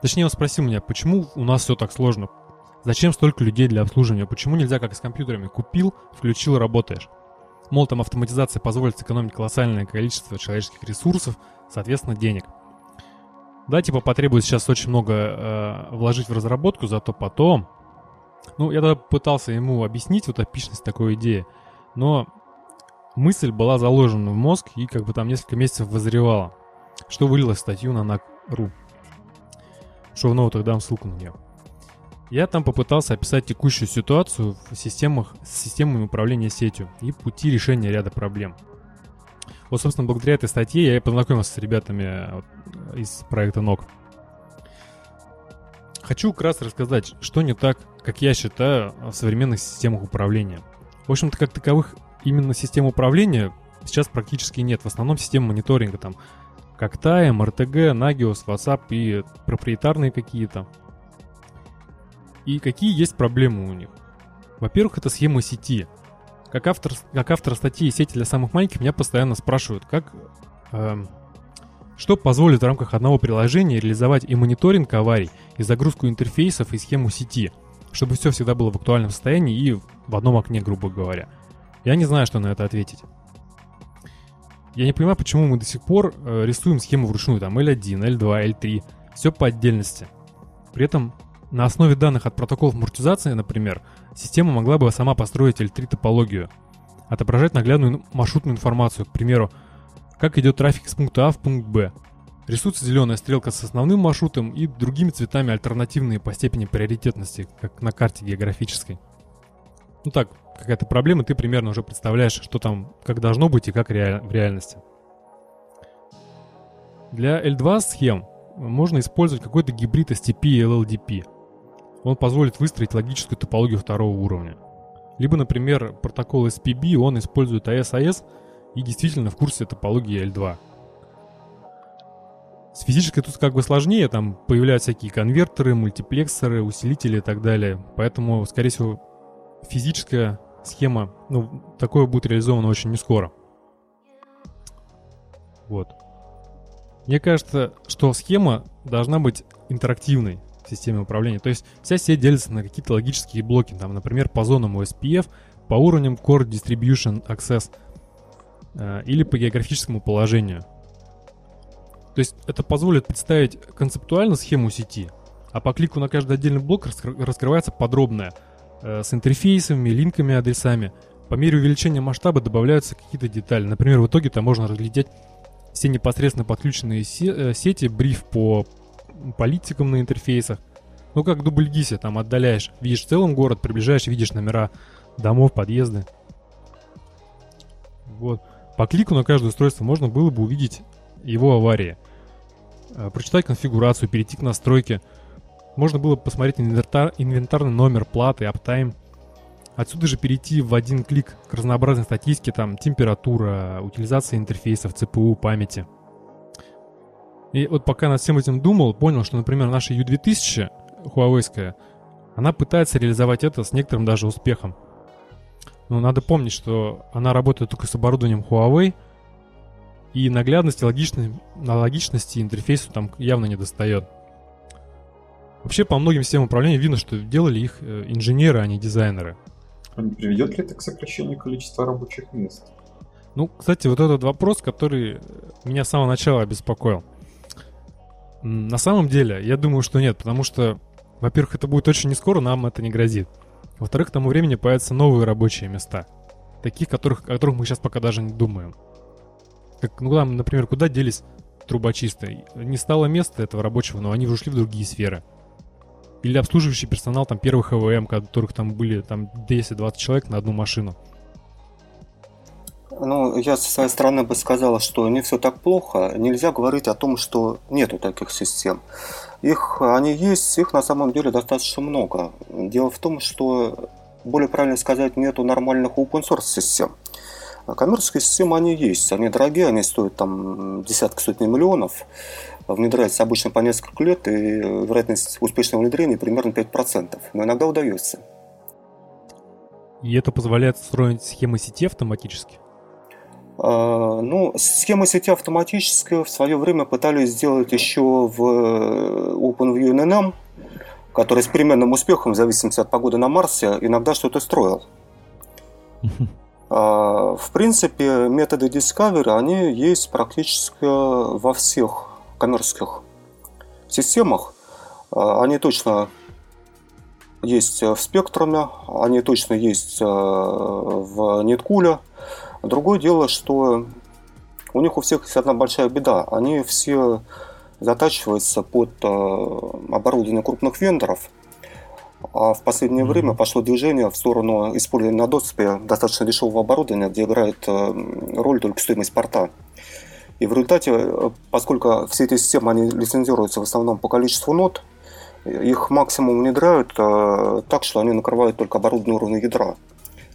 Точнее, он спросил меня, почему у нас все так сложно? Зачем столько людей для обслуживания? Почему нельзя, как с компьютерами, купил, включил, работаешь? Мол, там автоматизация позволит сэкономить колоссальное количество человеческих ресурсов, соответственно, денег. Да, типа потребуется сейчас очень много э, вложить в разработку, зато потом ну, я тогда пытался ему объяснить вот эпичность такой идеи, но мысль была заложена в мозг и как бы там несколько месяцев вызревала, что вылилось в статью на. Что в ноутах дам ссылку на нее. Я там попытался описать текущую ситуацию в системах, с системами управления сетью и пути решения ряда проблем. Вот, собственно, благодаря этой статье я познакомился с ребятами из проекта NOC. Хочу как раз рассказать, что не так, как я считаю, в современных системах управления. В общем-то, как таковых именно систем управления сейчас практически нет. В основном системы мониторинга там как Time, RTG, Nagios, WhatsApp и проприетарные какие-то. И какие есть проблемы у них? Во-первых, это схема сети. Как автор, как автор статьи «Сети для самых маленьких» меня постоянно спрашивают, как, эм, что позволит в рамках одного приложения реализовать и мониторинг аварий, и загрузку интерфейсов, и схему сети, чтобы все всегда было в актуальном состоянии и в одном окне, грубо говоря. Я не знаю, что на это ответить. Я не понимаю, почему мы до сих пор э, рисуем схему вручную, там L1, L2, L3, все по отдельности. При этом на основе данных от протоколов амортизации, например, система могла бы сама построить L3 топологию, отображать наглядную маршрутную информацию, к примеру, как идет трафик из пункта А в пункт Б. Рисуется зеленая стрелка с основным маршрутом и другими цветами альтернативные по степени приоритетности, как на карте географической. Ну так, какая-то проблема, ты примерно уже представляешь, что там, как должно быть и как реаль, в реальности. Для L2 схем можно использовать какой-то гибрид STP и LLDP. Он позволит выстроить логическую топологию второго уровня. Либо, например, протокол SPB, он использует AS-AS и действительно в курсе топологии L2. С физической тут как бы сложнее, там появляются всякие конвертеры, мультиплексоры, усилители и так далее. Поэтому, скорее всего, физическая схема, ну, такое будет реализовано очень не скоро. Вот. Мне кажется, что схема должна быть интерактивной в системе управления. То есть вся сеть делится на какие-то логические блоки, там, например, по зонам OSPF, по уровням Core Distribution Access э, или по географическому положению. То есть это позволит представить концептуально схему сети, а по клику на каждый отдельный блок раскрывается подробная, с интерфейсами, линками, адресами. По мере увеличения масштаба добавляются какие-то детали. Например, в итоге там можно разглядеть все непосредственно подключенные э, сети, бриф по политикам на интерфейсах. Ну, как в дубльгисе, там отдаляешь, видишь целым город, приближаешь, видишь номера домов, подъезды. Вот. По клику на каждое устройство можно было бы увидеть его аварии. Э, прочитать конфигурацию, перейти к настройке. Можно было посмотреть инвентар, инвентарный номер, платы, аптайм. Отсюда же перейти в один клик к разнообразной статистике, там температура, утилизация интерфейсов, ЦПУ, памяти. И вот пока над всем этим думал, понял, что, например, наша U2000, Huawei, она пытается реализовать это с некоторым даже успехом. Но надо помнить, что она работает только с оборудованием Huawei, и наглядности, логичности, логичности интерфейсу там явно не достает. Вообще, по многим системам управления видно, что делали их э, инженеры, а не дизайнеры. А не приведет ли это к сокращению количества рабочих мест? Ну, кстати, вот этот вопрос, который меня с самого начала обеспокоил. На самом деле, я думаю, что нет, потому что, во-первых, это будет очень не скоро, нам это не грозит. Во-вторых, к тому времени появятся новые рабочие места. Таких, которых, о которых мы сейчас пока даже не думаем. Как, ну, там, например, куда делись трубочисты? Не стало места этого рабочего, но они ушли в другие сферы. Или обслуживающий персонал там первых АВМ, которых там были там 10-20 человек на одну машину. Ну, я со своей стороны бы сказала, что не все так плохо. Нельзя говорить о том, что нету таких систем. Их, они есть, их на самом деле достаточно много. Дело в том, что, более правильно сказать, нету нормальных open source систем. А коммерческие системы, они есть. Они дорогие, они стоят там десятки, сотни миллионов внедряется обычно по несколько лет, и вероятность успешного внедрения примерно 5%. Но иногда удается. И это позволяет строить схемы сети автоматически? А, ну, схемы сети автоматически в свое время пытались сделать еще в OpenView NNM, который с переменным успехом, в зависимости от погоды на Марсе, иногда что-то строил. А, в принципе, методы Discovery, они есть практически во всех коммерческих системах, а, они точно есть в спектруме, они точно есть а, в неткуле. Другое дело, что у них у всех есть одна большая беда. Они все затачиваются под а, оборудование крупных вендоров. А в последнее время пошло движение в сторону использования на доступе достаточно дешевого оборудования, где играет роль только стоимость порта. И в результате, э, поскольку все эти системы они лицензируются в основном по количеству нот, их максимум внедряют э, так, что они накрывают только оборудованный уровень ядра.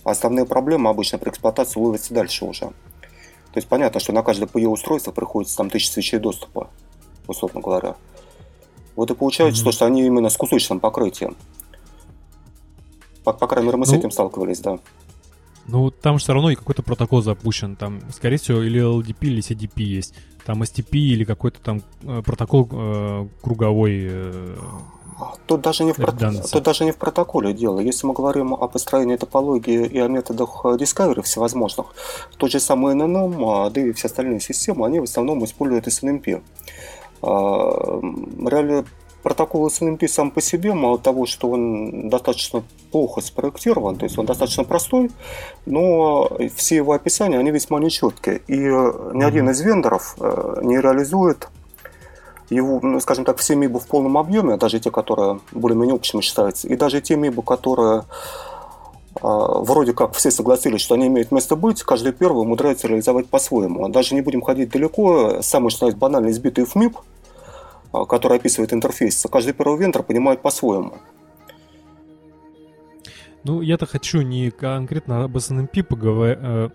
Основные проблемы обычно при эксплуатации ловятся дальше уже. То есть понятно, что на каждое PE устройство приходится там тысяча свечей доступа, условно говоря. Вот и получается mm-hmm. то, что они именно с кусочным покрытием. По, по крайней мере, мы ну, с этим сталкивались, да. Ну, там же все равно и какой-то протокол запущен. Там, скорее всего, или LDP, или CDP есть. Там STP или какой-то там э, протокол э, круговой. Э, Тут даже, не в прот... Тут даже не в протоколе дело. Если мы говорим о построении топологии и о методах Discovery всевозможных, тот же самый NNM, а, да и все остальные системы, они в основном используют SNMP. А, реально протокол SNMP сам по себе, мало того, что он достаточно плохо спроектирован, то есть он достаточно простой, но все его описания, они весьма нечеткие. И ни один из вендоров э, не реализует его, ну, скажем так, все МИБы в полном объеме, даже те, которые более-менее общими считаются, и даже те МИБы, которые а, вроде как все согласились, что они имеют место быть, каждый первый умудряется реализовать по-своему. Даже не будем ходить далеко, самый, что называется, банальный сбитый ФМИП, а, который описывает интерфейс, каждый первый вендор понимает по-своему. Ну, я-то хочу не конкретно об SNMP поговорить, э,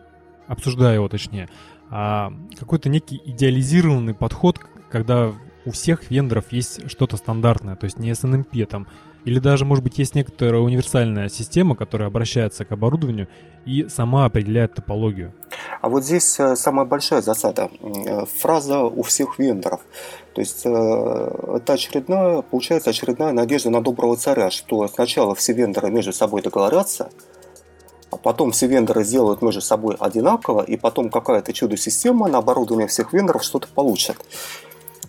обсуждая его точнее, а какой-то некий идеализированный подход, когда у всех вендоров есть что-то стандартное, то есть не SNMP, там или даже, может быть, есть некоторая универсальная система, которая обращается к оборудованию и сама определяет топологию. А вот здесь э, самая большая засада. Э, фраза у всех вендоров. То есть э, это очередная, получается очередная надежда на доброго царя, что сначала все вендоры между собой договорятся, а потом все вендоры сделают между собой одинаково, и потом какая-то чудо-система на оборудование всех вендоров что-то получит.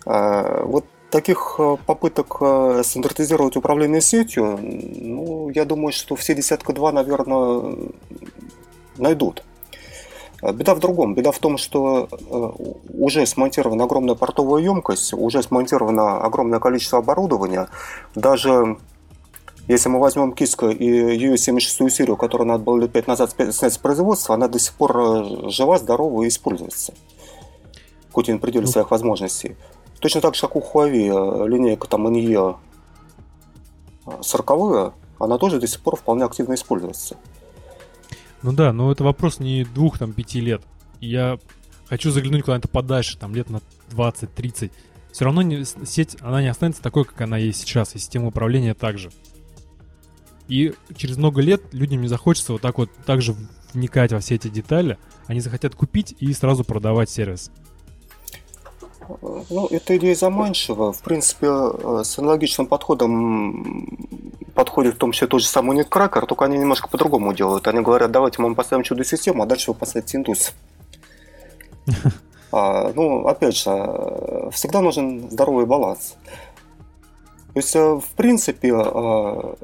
Вот таких э, попыток э, стандартизировать управление сетью, ну, я думаю, что все десятка два, наверное, найдут. Э, беда в другом. Беда в том, что уже смонтирована огромная портовая емкость, уже смонтировано огромное количество оборудования. Даже если мы возьмем Киска и ее 76 серию, которую надо было лет 5 назад снять с производства, она до сих пор жива, здорова и используется. Хоть и на пределе ну, своих возможностей. Точно так же, как у Huawei э, линейка там NE 40 она тоже до сих пор вполне активно используется. Ну да, но это вопрос не двух, там, пяти лет. Я хочу заглянуть куда-то подальше, там, лет на 20-30. Все равно не, сеть, она не останется такой, как она есть сейчас, и система управления также. И через много лет людям не захочется вот так вот так же вникать во все эти детали. Они захотят купить и сразу продавать сервис. Ну, эта идея заманчива. В принципе, э, с аналогичным подходом подходит в том числе тот же самый Netcracker, только они немножко по-другому делают. Они говорят, давайте мы вам поставим чудо-систему, а дальше вы поставите индус. А, ну, опять же, всегда нужен здоровый баланс. То есть, э, в принципе, э,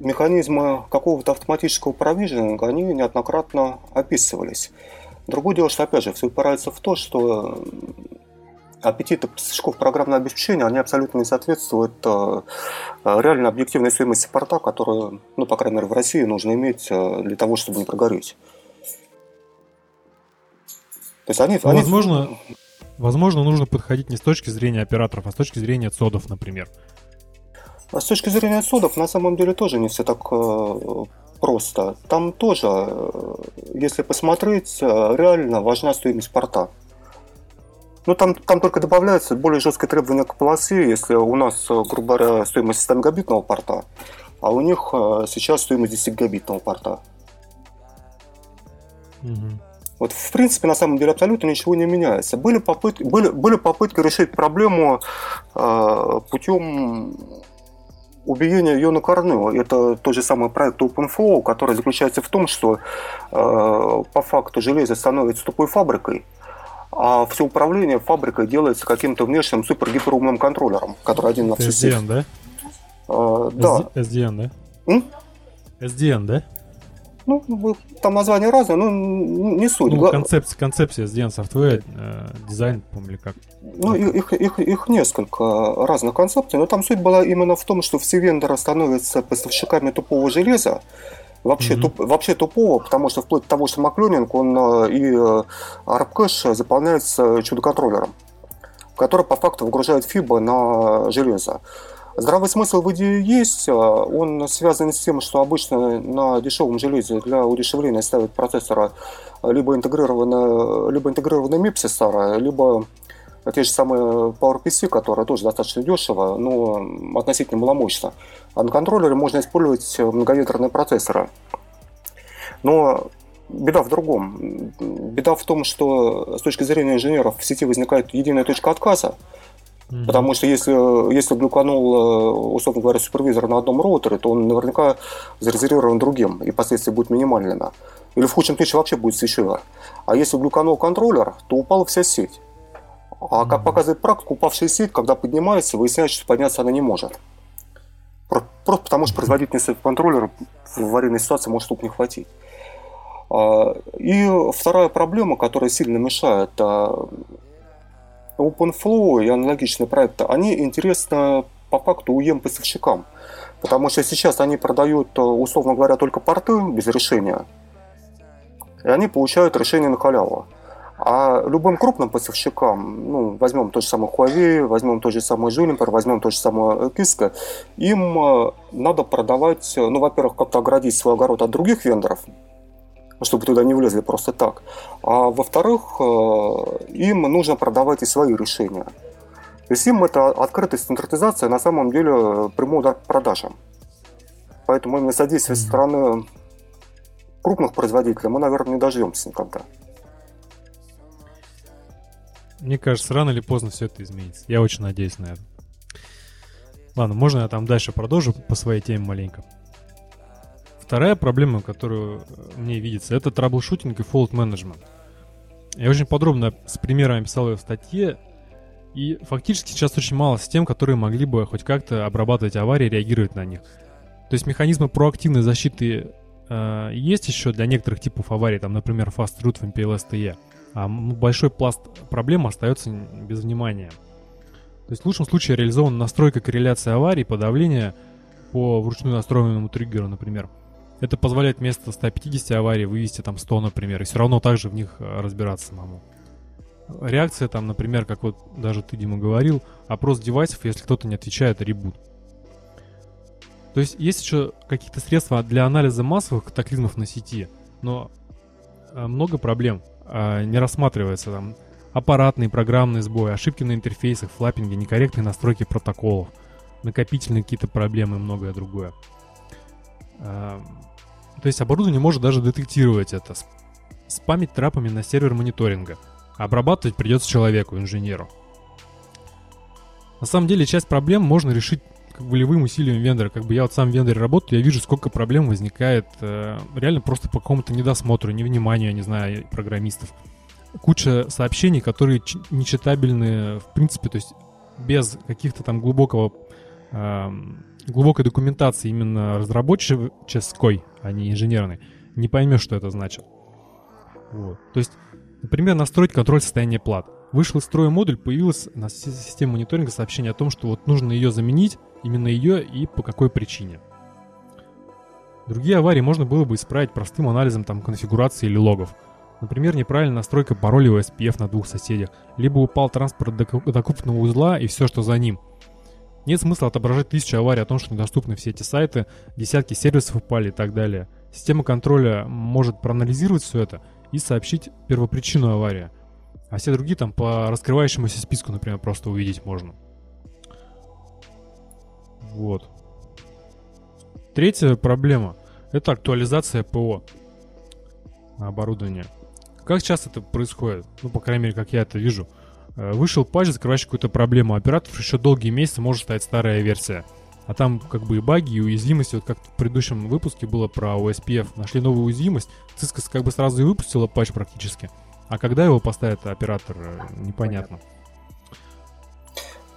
механизмы какого-то автоматического провиженинга, они неоднократно описывались. Другое дело, что, опять же, все упирается в то, что аппетиты поставщиков программного обеспечения, они абсолютно не соответствуют э, э, реально объективной стоимости порта, которую, ну, по крайней мере, в России нужно иметь э, для того, чтобы не прогореть. То есть они, ну, они... Возможно, возможно, нужно подходить не с точки зрения операторов, а с точки зрения цодов, например. А с точки зрения цодов, на самом деле, тоже не все так просто. Там тоже, э, если посмотреть, э, реально важна стоимость порта. Ну, там, там только добавляется более жесткое требование к полосе, если у нас, э, грубо говоря, стоимость 100 мегабитного порта, а у них сейчас стоимость 10 гигабитного порта. Угу. Вот, в принципе, на самом деле абсолютно ничего не меняется. Были попытки, были, были попытки решить проблему э, путем убиение Йона Корнео. Это тот же самый проект OpenFlow, который заключается в том, что э, по факту железо становится тупой фабрикой, а все управление фабрикой делается каким-то внешним супер-гиперумным контроллером, который один на всю SDN, да? Э, да. SDN, да? М? SDN, да? Ну, там названия разные, но не суть. Ну, концепция, концепция SDN Software, э, дизайн, помню, как. Ну, их, их, их несколько разных концепций, но там суть была именно в том, что все вендоры становятся поставщиками тупого железа, вообще, mm-hmm. туп, вообще тупого, потому что вплоть до того, что Маклюнинг, он э, и ARPCache э, заполняется чудо-контроллером, который по факту выгружает FIBA на железо. Здравый смысл в идее есть, а он связан с тем, что обычно на дешевом железе для удешевления ставят процессора либо интегрированный, либо интегрированный MIPS старое, либо те же самые PowerPC, которые тоже достаточно дешево, но относительно маломощно. А на контроллере можно использовать многоветерные процессоры. Но беда в другом. Беда в том, что с точки зрения инженеров в сети возникает единая точка отказа, Mm-hmm. Потому что если, если глюканул, э, условно говоря, супервизор на одном роутере, то он наверняка зарезервирован другим, и последствия будет минимальными. Или в худшем случае вообще будет свечевая. А если глюканул контроллер, то упала вся сеть. А как показывает практика, упавшая сеть, когда поднимается, выясняется, что подняться она не может. Просто потому, что производительность контроллера в аварийной ситуации может тут не хватить. А, и вторая проблема, которая сильно мешает а, OpenFlow и аналогичные проекты, они интересны по факту УЕМ-поставщикам. Потому что сейчас они продают, условно говоря, только порты без решения. И они получают решение на халяву. А любым крупным поставщикам, ну, возьмем тот же самый Huawei, возьмем тот же самый Juniper, возьмем тот же самый Cisco, им э, надо продавать, ну, во-первых, как-то оградить свой огород от других вендоров, чтобы туда не влезли просто так. А во-вторых, э, им нужно продавать и свои решения. То есть им это открытая стандартизация на самом деле прямой удар по продажам. Поэтому именно содействия со стороны крупных производителей мы, наверное, не дождемся никогда. Мне кажется, рано или поздно все это изменится. Я очень надеюсь на это. Ладно, можно я там дальше продолжу по своей теме маленько. Вторая проблема, которую мне видится, это траблшутинг и fault management. Я очень подробно с примерами писал ее в статье, и фактически сейчас очень мало систем, которые могли бы хоть как-то обрабатывать аварии, реагировать на них. То есть механизмы проактивной защиты э, есть еще для некоторых типов аварий, там, например, Fast Root в MPLS TE а большой пласт проблем остается без внимания. То есть в лучшем случае реализована настройка корреляции аварий по давлению по вручную настроенному триггеру, например. Это позволяет вместо 150 аварий вывести там 100, например, и все равно также в них э, разбираться самому. Реакция там, например, как вот даже ты, Дима, говорил, опрос девайсов, если кто-то не отвечает, ребут. То есть есть еще какие-то средства для анализа массовых катаклизмов на сети, но э, много проблем. А, не рассматривается там аппаратный, программный сбой, ошибки на интерфейсах, флаппинге, некорректные настройки протоколов, накопительные какие-то проблемы и многое другое. А, то есть оборудование может даже детектировать это, спамить трапами на сервер мониторинга. обрабатывать придется человеку, инженеру. На самом деле часть проблем можно решить волевым усилием вендора. Как бы я вот сам в вендоре работаю, я вижу, сколько проблем возникает э, реально просто по какому-то недосмотру, невниманию, не знаю, программистов. Куча сообщений, которые нечитабельны, в принципе, то есть без каких-то там глубокого э, глубокой документации именно разработческой, а не инженерной, не поймешь, что это значит. Вот. То есть, например, настроить контроль состояния плат. Вышел из строя модуль, появилась на системе мониторинга сообщение о том, что вот нужно ее заменить, именно ее и по какой причине. Другие аварии можно было бы исправить простым анализом там, конфигурации или логов. Например, неправильная настройка пароля у SPF на двух соседях, либо упал транспорт до докупного узла и все, что за ним. Нет смысла отображать тысячи аварий о том, что недоступны все эти сайты, десятки сервисов упали и так далее. Система контроля может проанализировать все это и сообщить первопричину аварии. А все другие там по раскрывающемуся списку, например, просто увидеть можно. Вот. Третья проблема – это актуализация ПО оборудования. Как часто это происходит? Ну, по крайней мере, как я это вижу. Э, вышел патч, закрывающий какую-то проблему. Операторов еще долгие месяцы может стоять старая версия. А там как бы и баги, и уязвимости. Вот как в предыдущем выпуске было про OSPF. Нашли новую уязвимость. Cisco как бы сразу и выпустила патч практически. А когда его поставит оператор, э, непонятно. Понятно.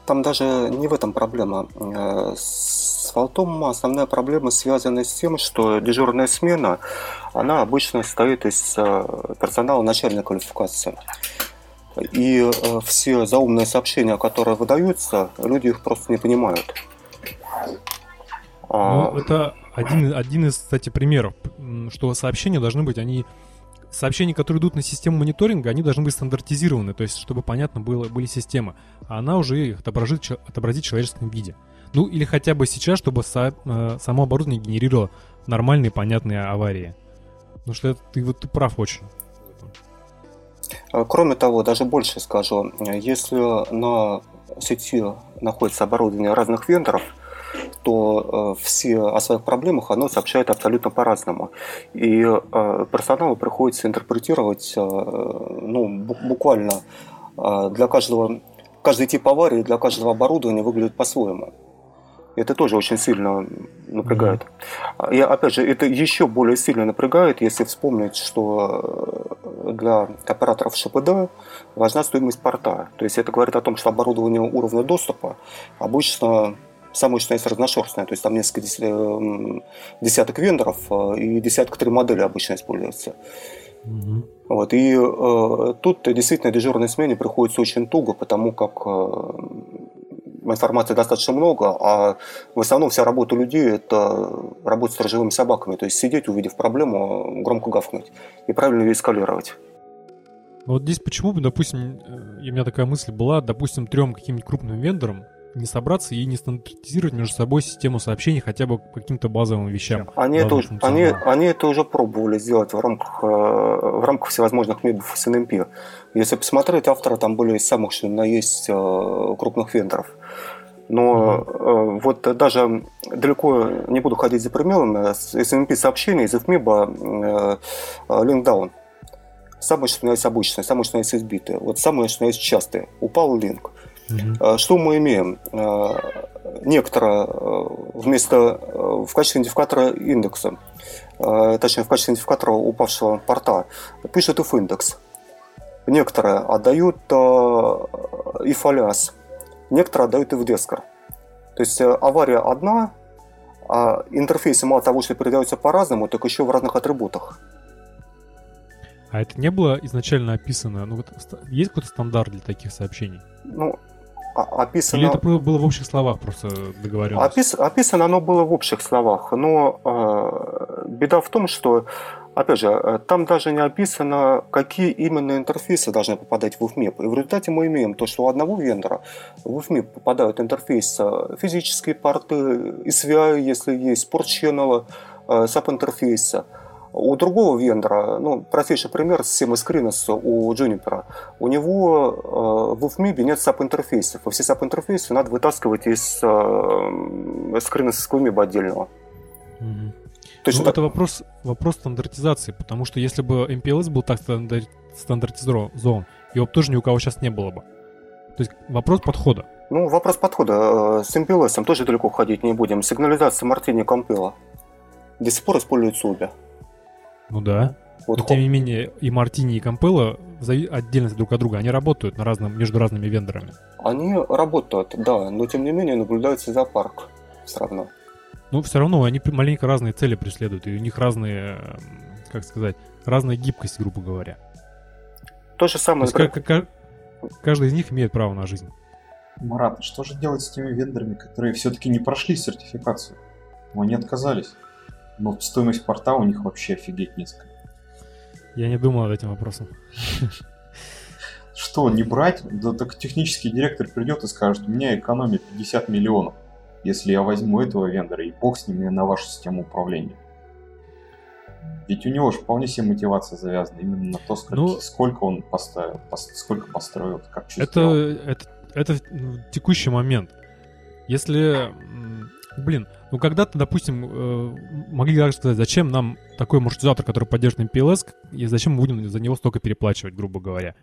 Там даже не в этом проблема. Э, с фолтом основная проблема связана с тем, что дежурная смена, она обычно состоит из персонала начальной квалификации. И э, все заумные сообщения, которые выдаются, люди их просто не понимают. А ну, это один, один из, кстати, примеров, что сообщения должны быть, они сообщения, которые идут на систему мониторинга, они должны быть стандартизированы, то есть чтобы понятно было, были системы. А она уже их отобразит, отобразит в человеческом виде. Ну или хотя бы сейчас, чтобы со, э, само оборудование генерировало нормальные, понятные аварии. Потому что это, ты, вот, ты прав очень. А, кроме того, даже больше скажу, если на сети находится оборудование разных вендоров, то э, все о своих проблемах оно сообщает абсолютно по-разному. И э, персоналу приходится интерпретировать э, ну, буквально для каждого, каждый тип аварии, для каждого оборудования выглядит по-своему. Это тоже очень сильно напрягает. И опять же, это еще более сильно напрягает, если вспомнить, что для операторов ШПД важна стоимость порта. То есть это говорит о том, что оборудование уровня доступа обычно самая часть разношерстная, то есть там несколько десяток вендоров э, и десяток три модели обычно используются. Угу. Вот, и э, тут действительно дежурной смене приходится очень туго, потому как э, информации достаточно много, а в основном вся работа людей – это работа с сторожевыми собаками. То есть сидеть, увидев проблему, громко гавкнуть и правильно ее эскалировать. Ну вот здесь почему бы, допустим, э, у меня такая мысль была, допустим, трем каким-нибудь крупным вендорам не собраться и не стандартизировать между собой систему сообщений хотя бы по каким-то базовым вещам. Они, это, они, они это уже пробовали сделать в рамках, э, в рамках всевозможных мебов с NMP. Если посмотреть, авторы там были из самых, что на есть, э, крупных вендоров. Но mm-hmm. вот даже далеко не буду ходить за примерами, SNMP сообщений из FMIB линкдаун. Самое, что есть обычное, самое, что есть избитое. Вот самое, что есть частое. Упал линк. Mm-hmm. Что мы имеем? А, Некоторое вместо в качестве идентификатора индекса, точнее в качестве идентификатора упавшего порта, пишет if индекс. Некоторые отдают if alias, некоторые отдают if deskar. То есть авария одна, а интерфейсы мало того, что передаются по-разному, так еще в разных атрибутах. А это не было изначально описано? Ну вот есть какой-то стандарт для таких сообщений? Ну, описано... Или это было в общих словах просто договоренность? Опис... Описано оно было в общих словах, но э, беда в том, что, опять же, э, там даже не описано, какие именно интерфейсы должны попадать в UFMIP. И в результате мы имеем то, что у одного вендора в UFMIP попадают интерфейсы физические порты, SVI, если есть, порт-ченнела, э, SAP-интерфейса. У другого вендора, ну, простейший пример, системы Screeners у Juniper, у него э, в UFMIB нет SAP-интерфейсов, и все SAP-интерфейсы надо вытаскивать из э, Screeners MIB отдельного. Угу. Точно ну, так... это вопрос, вопрос стандартизации, потому что если бы MPLS был так стандартизован, его бы тоже ни у кого сейчас не было бы. То есть вопрос подхода. Ну, вопрос подхода. Э, с MPLS тоже далеко ходить не будем. Сигнализация Мартини Компила до сих пор используется обе. Ну да. Вот Но, тем не менее, и Мартини, и Кампелло отдельно друг от друга, они работают на разном, между разными вендорами. Они работают, да, но тем не менее наблюдается зоопарк все равно. Ну, все равно они маленько разные цели преследуют, и у них разные, как сказать, разная гибкость, грубо говоря. То же самое. То есть, как, как, каждый из них имеет право на жизнь. Марат, что же делать с теми вендорами, которые все-таки не прошли сертификацию? Они отказались. Но стоимость порта у них вообще офигеть низкая. Я не думал над этим вопросом. Что, не брать? Да так технический директор придет и скажет, у меня экономия 50 миллионов, если я возьму этого вендора, и бог с ними на вашу систему управления. Ведь у него же вполне себе мотивация завязана именно на то, сколько, ну, сколько он поставил, сколько построил, как это, это, это текущий момент. Если, блин, ну, когда-то, допустим, э, могли даже сказать, зачем нам такой маршрутизатор, который поддерживает MPLS, и зачем мы будем за него столько переплачивать, грубо говоря.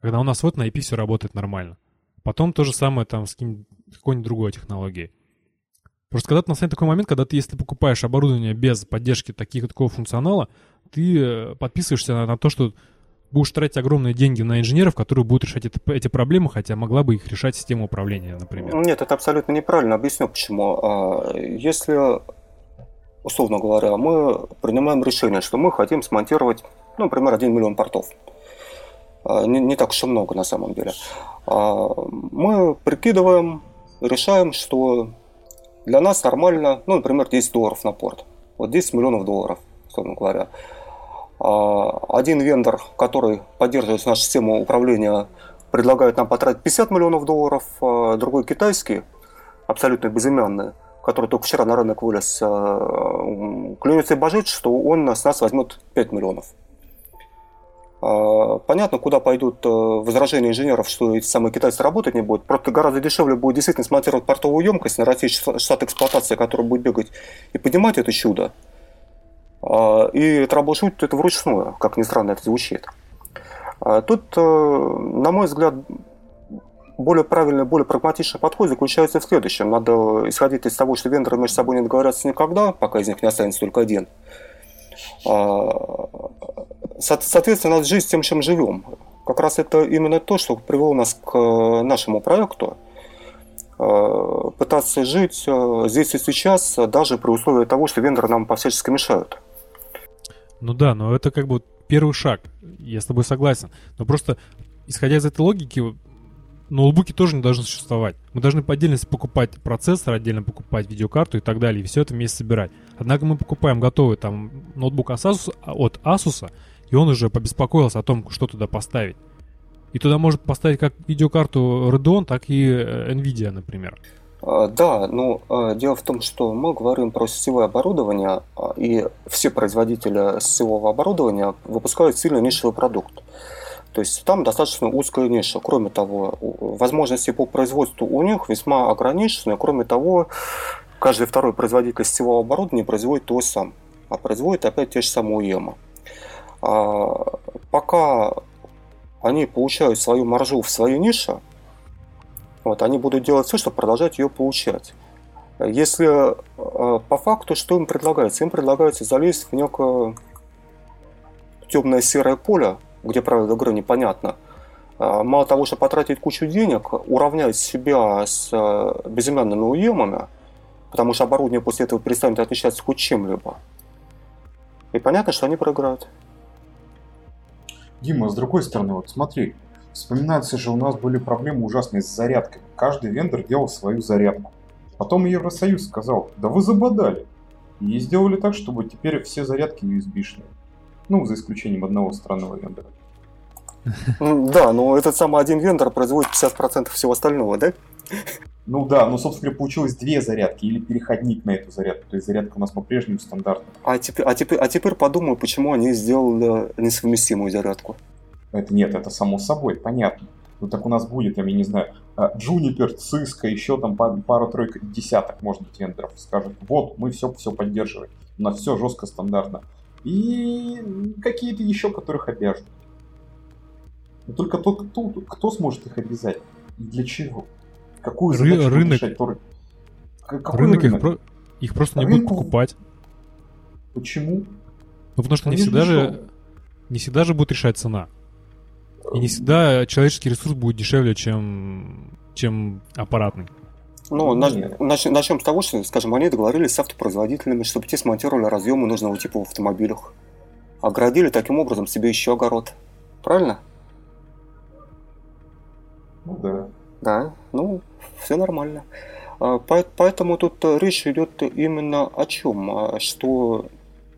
Когда у нас вот на IP все работает нормально. Потом то же самое там с какой-нибудь другой технологией. Просто когда-то настанет такой момент, когда ты, если покупаешь оборудование без поддержки таких, такого функционала, ты э, подписываешься на, на то, что будешь тратить огромные деньги на инженеров, которые будут решать это, эти проблемы, хотя могла бы их решать система управления, например. Нет, это абсолютно неправильно. Объясню почему. А, если, условно говоря, мы принимаем решение, что мы хотим смонтировать, ну, например, 1 миллион портов. А, не, не так уж и много на самом деле. А, мы прикидываем, решаем, что для нас нормально, ну, например, 10 долларов на порт. Вот 10 миллионов долларов, условно говоря. А, один вендор, который поддерживает нашу систему управления, предлагает нам потратить 50 миллионов долларов, а другой китайский, абсолютно безымянный, который только вчера на рынок вылез, а, клянется и божит, что он с нас возьмет 5 миллионов. Понятно, куда пойдут возражения инженеров, что эти самые китайцы работать не будут. Просто гораздо дешевле будет действительно смонтировать портовую емкость, нарастить штат эксплуатации, который будет бегать и поднимать это чудо. А, и траблшут это вручную, как ни странно это звучит. А, тут, э, на мой взгляд, более правильный, более прагматичный подход заключается в следующем. Надо исходить из того, что вендоры между собой не договорятся никогда, пока из них не останется только один. А, соответственно, надо жить с тем, чем живем. Как раз это именно то, что привело нас к э, нашему проекту. Пытаться жить э, здесь и сейчас, даже при условии того, что вендоры нам по всячески мешают. Ну да, но это как бы первый шаг. Я с тобой согласен. Но просто, исходя из этой логики, ноутбуки тоже не должны существовать. Мы должны по отдельности покупать процессор, отдельно покупать видеокарту и так далее, и все это вместе собирать. Однако мы покупаем готовый там ноутбук Asus, от Asus, и он уже побеспокоился о том, что туда поставить. И туда может поставить как видеокарту Radeon, так и э, Nvidia, например. А, да, ну дело в том, что мы говорим про сетевое оборудование, а, и все производители сетевого оборудования выпускают сильно нишевый продукт. То есть там достаточно узкая ниша. Кроме того, возможности по производству у них весьма ограничены. Кроме того, каждый второй производитель сетевого оборудования производит то сам, а производит опять те же самые УЕМы. А, пока они получают свою маржу в свою нишу, вот, они будут делать все, чтобы продолжать ее получать. Если а, по факту, что им предлагается? Им предлагается залезть в некое темное серое поле, где правила игры непонятно, а, мало того, что потратить кучу денег, уравнять себя с а, безымянными уемами, потому что оборудование после этого перестанет отличаться хоть чем-либо. И понятно, что они проиграют. Дима, с другой стороны, вот смотри, вспоминается же, у нас были проблемы ужасные с зарядкой. Каждый вендор делал свою зарядку. Потом Евросоюз сказал, да вы забодали. И сделали так, чтобы теперь все зарядки USB-шные. Ну, за исключением одного странного вендора. Да, но этот самый один вендор производит 50% всего остального, да? Ну да, но, собственно говоря, получилось две зарядки или переходник на эту зарядку. То есть зарядка у нас по-прежнему стандартная. А теперь, а, теперь, а теперь подумай, почему они сделали несовместимую зарядку. Это нет, это само собой, понятно. Ну так у нас будет, я не знаю, Juniper, Cisco, еще там пару-тройка, десяток, может быть, вендоров скажут, вот, мы все, все поддерживаем. У нас все жестко, стандартно и какие-то еще, которых обяжут. Но только тот, кто, кто сможет их обязать и для чего? Какую Ры- задачу рынок. решать? Какой рынок, рынок? Их, про... их просто не Рынку... будут покупать. Почему? Ну потому что не всегда же не всегда же будет решать цена. И не всегда человеческий ресурс будет дешевле, чем, чем аппаратный. Ну, нач, начнем с того, что, скажем, они договорились с автопроизводителями, чтобы те смонтировали разъемы нужного типа в автомобилях. Оградили таким образом себе еще огород. Правильно? Ну да. Да, ну, все нормально. А, поэтому тут речь идет именно о чем? А, что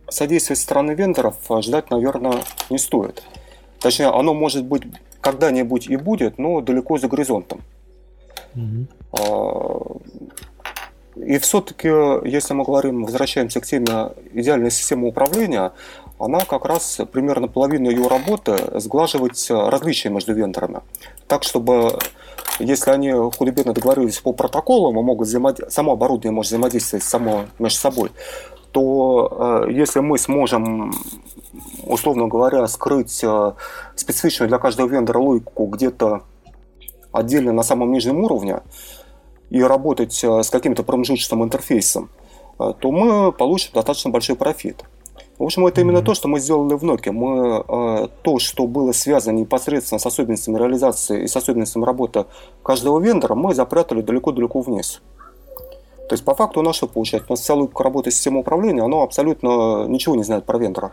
содействие стороны вендоров ждать, наверное, не стоит. Точнее, оно может быть когда-нибудь и будет, но далеко за горизонтом. Угу. И все-таки, если мы говорим, возвращаемся к теме идеальной системы управления, она как раз примерно половину ее работы сглаживать различия между вендорами. Так, чтобы если они худо-бедно договорились по протоколу, мы могут взаимодействовать, само оборудование может взаимодействовать само между собой, то э, если мы сможем, условно говоря, скрыть э, специфичную для каждого вендора логику где-то отдельно на самом нижнем уровне и работать э, с каким-то промежуточным интерфейсом, э, то мы получим достаточно большой профит. В общем, это именно то, что мы сделали в Nokia. Мы э, то, что было связано непосредственно с особенностями реализации и с особенностями работы каждого вендора, мы запрятали далеко-далеко вниз. То есть, по факту у нас что получается? У нас вся логика работы системы управления, она абсолютно ничего не знает про вендора.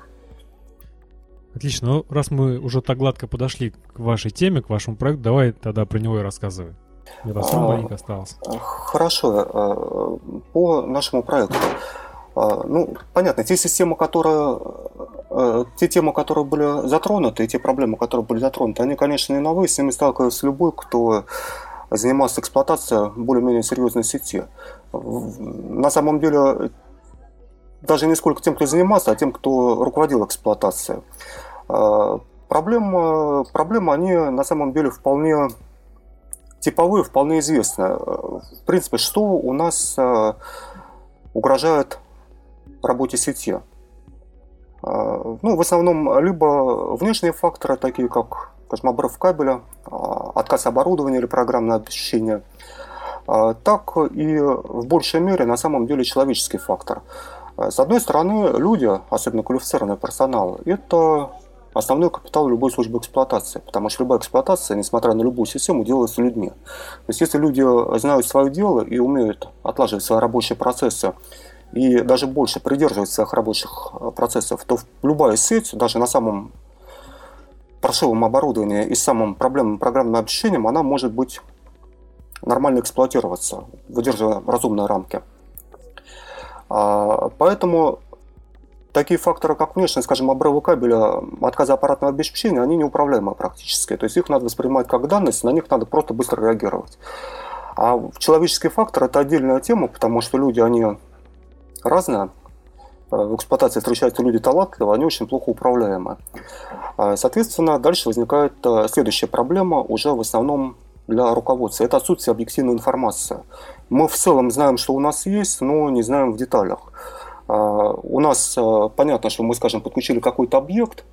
Отлично. Ну, раз мы уже так гладко подошли к вашей теме, к вашему проекту, давай тогда про него и рассказывай. Я вас а, маленько остался. Хорошо. Э, по нашему проекту. Э, ну, понятно, те системы, которые, э, те темы, которые были затронуты, и те проблемы, которые были затронуты, они, конечно, не новые, с ними сталкивается любой, кто занимался эксплуатацией более-менее серьезной сети. На самом деле, даже не сколько тем, кто занимался, а тем, кто руководил эксплуатацией. Э, проблемы, проблемы, они на самом деле вполне типовые, вполне известны. В принципе, что у нас э, угрожает работе сети? Ну, в основном, либо внешние факторы, такие как, скажем, обрыв кабеля, отказ оборудования или программное обеспечение, так и в большей мере на самом деле человеческий фактор. С одной стороны, люди, особенно квалифицированный персонал, это основной капитал любой службы эксплуатации, потому что любая эксплуатация, несмотря на любую систему, делается людьми. То есть если люди знают свое дело и умеют отлаживать свои рабочие процессы, и даже больше придерживать своих рабочих процессов, то любая сеть, даже на самом паршивом оборудовании и самым проблемным программным обеспечением, она может быть нормально эксплуатироваться, выдерживая разумные рамки. А, поэтому такие факторы, как внешне, скажем, обрыва кабеля, отказа аппаратного обеспечения, они неуправляемы практически. То есть их надо воспринимать как данность, на них надо просто быстро реагировать. А человеческий фактор – это отдельная тема, потому что люди, они разные. В эксплуатации встречаются люди талантливые, они очень плохо управляемы. А, соответственно, дальше возникает э, следующая проблема уже в основном для руководства. Это отсутствие объективной информации. Мы в целом знаем, что у нас есть, но не знаем в деталях. А, у нас э, понятно, что мы, скажем, подключили какой-то объект,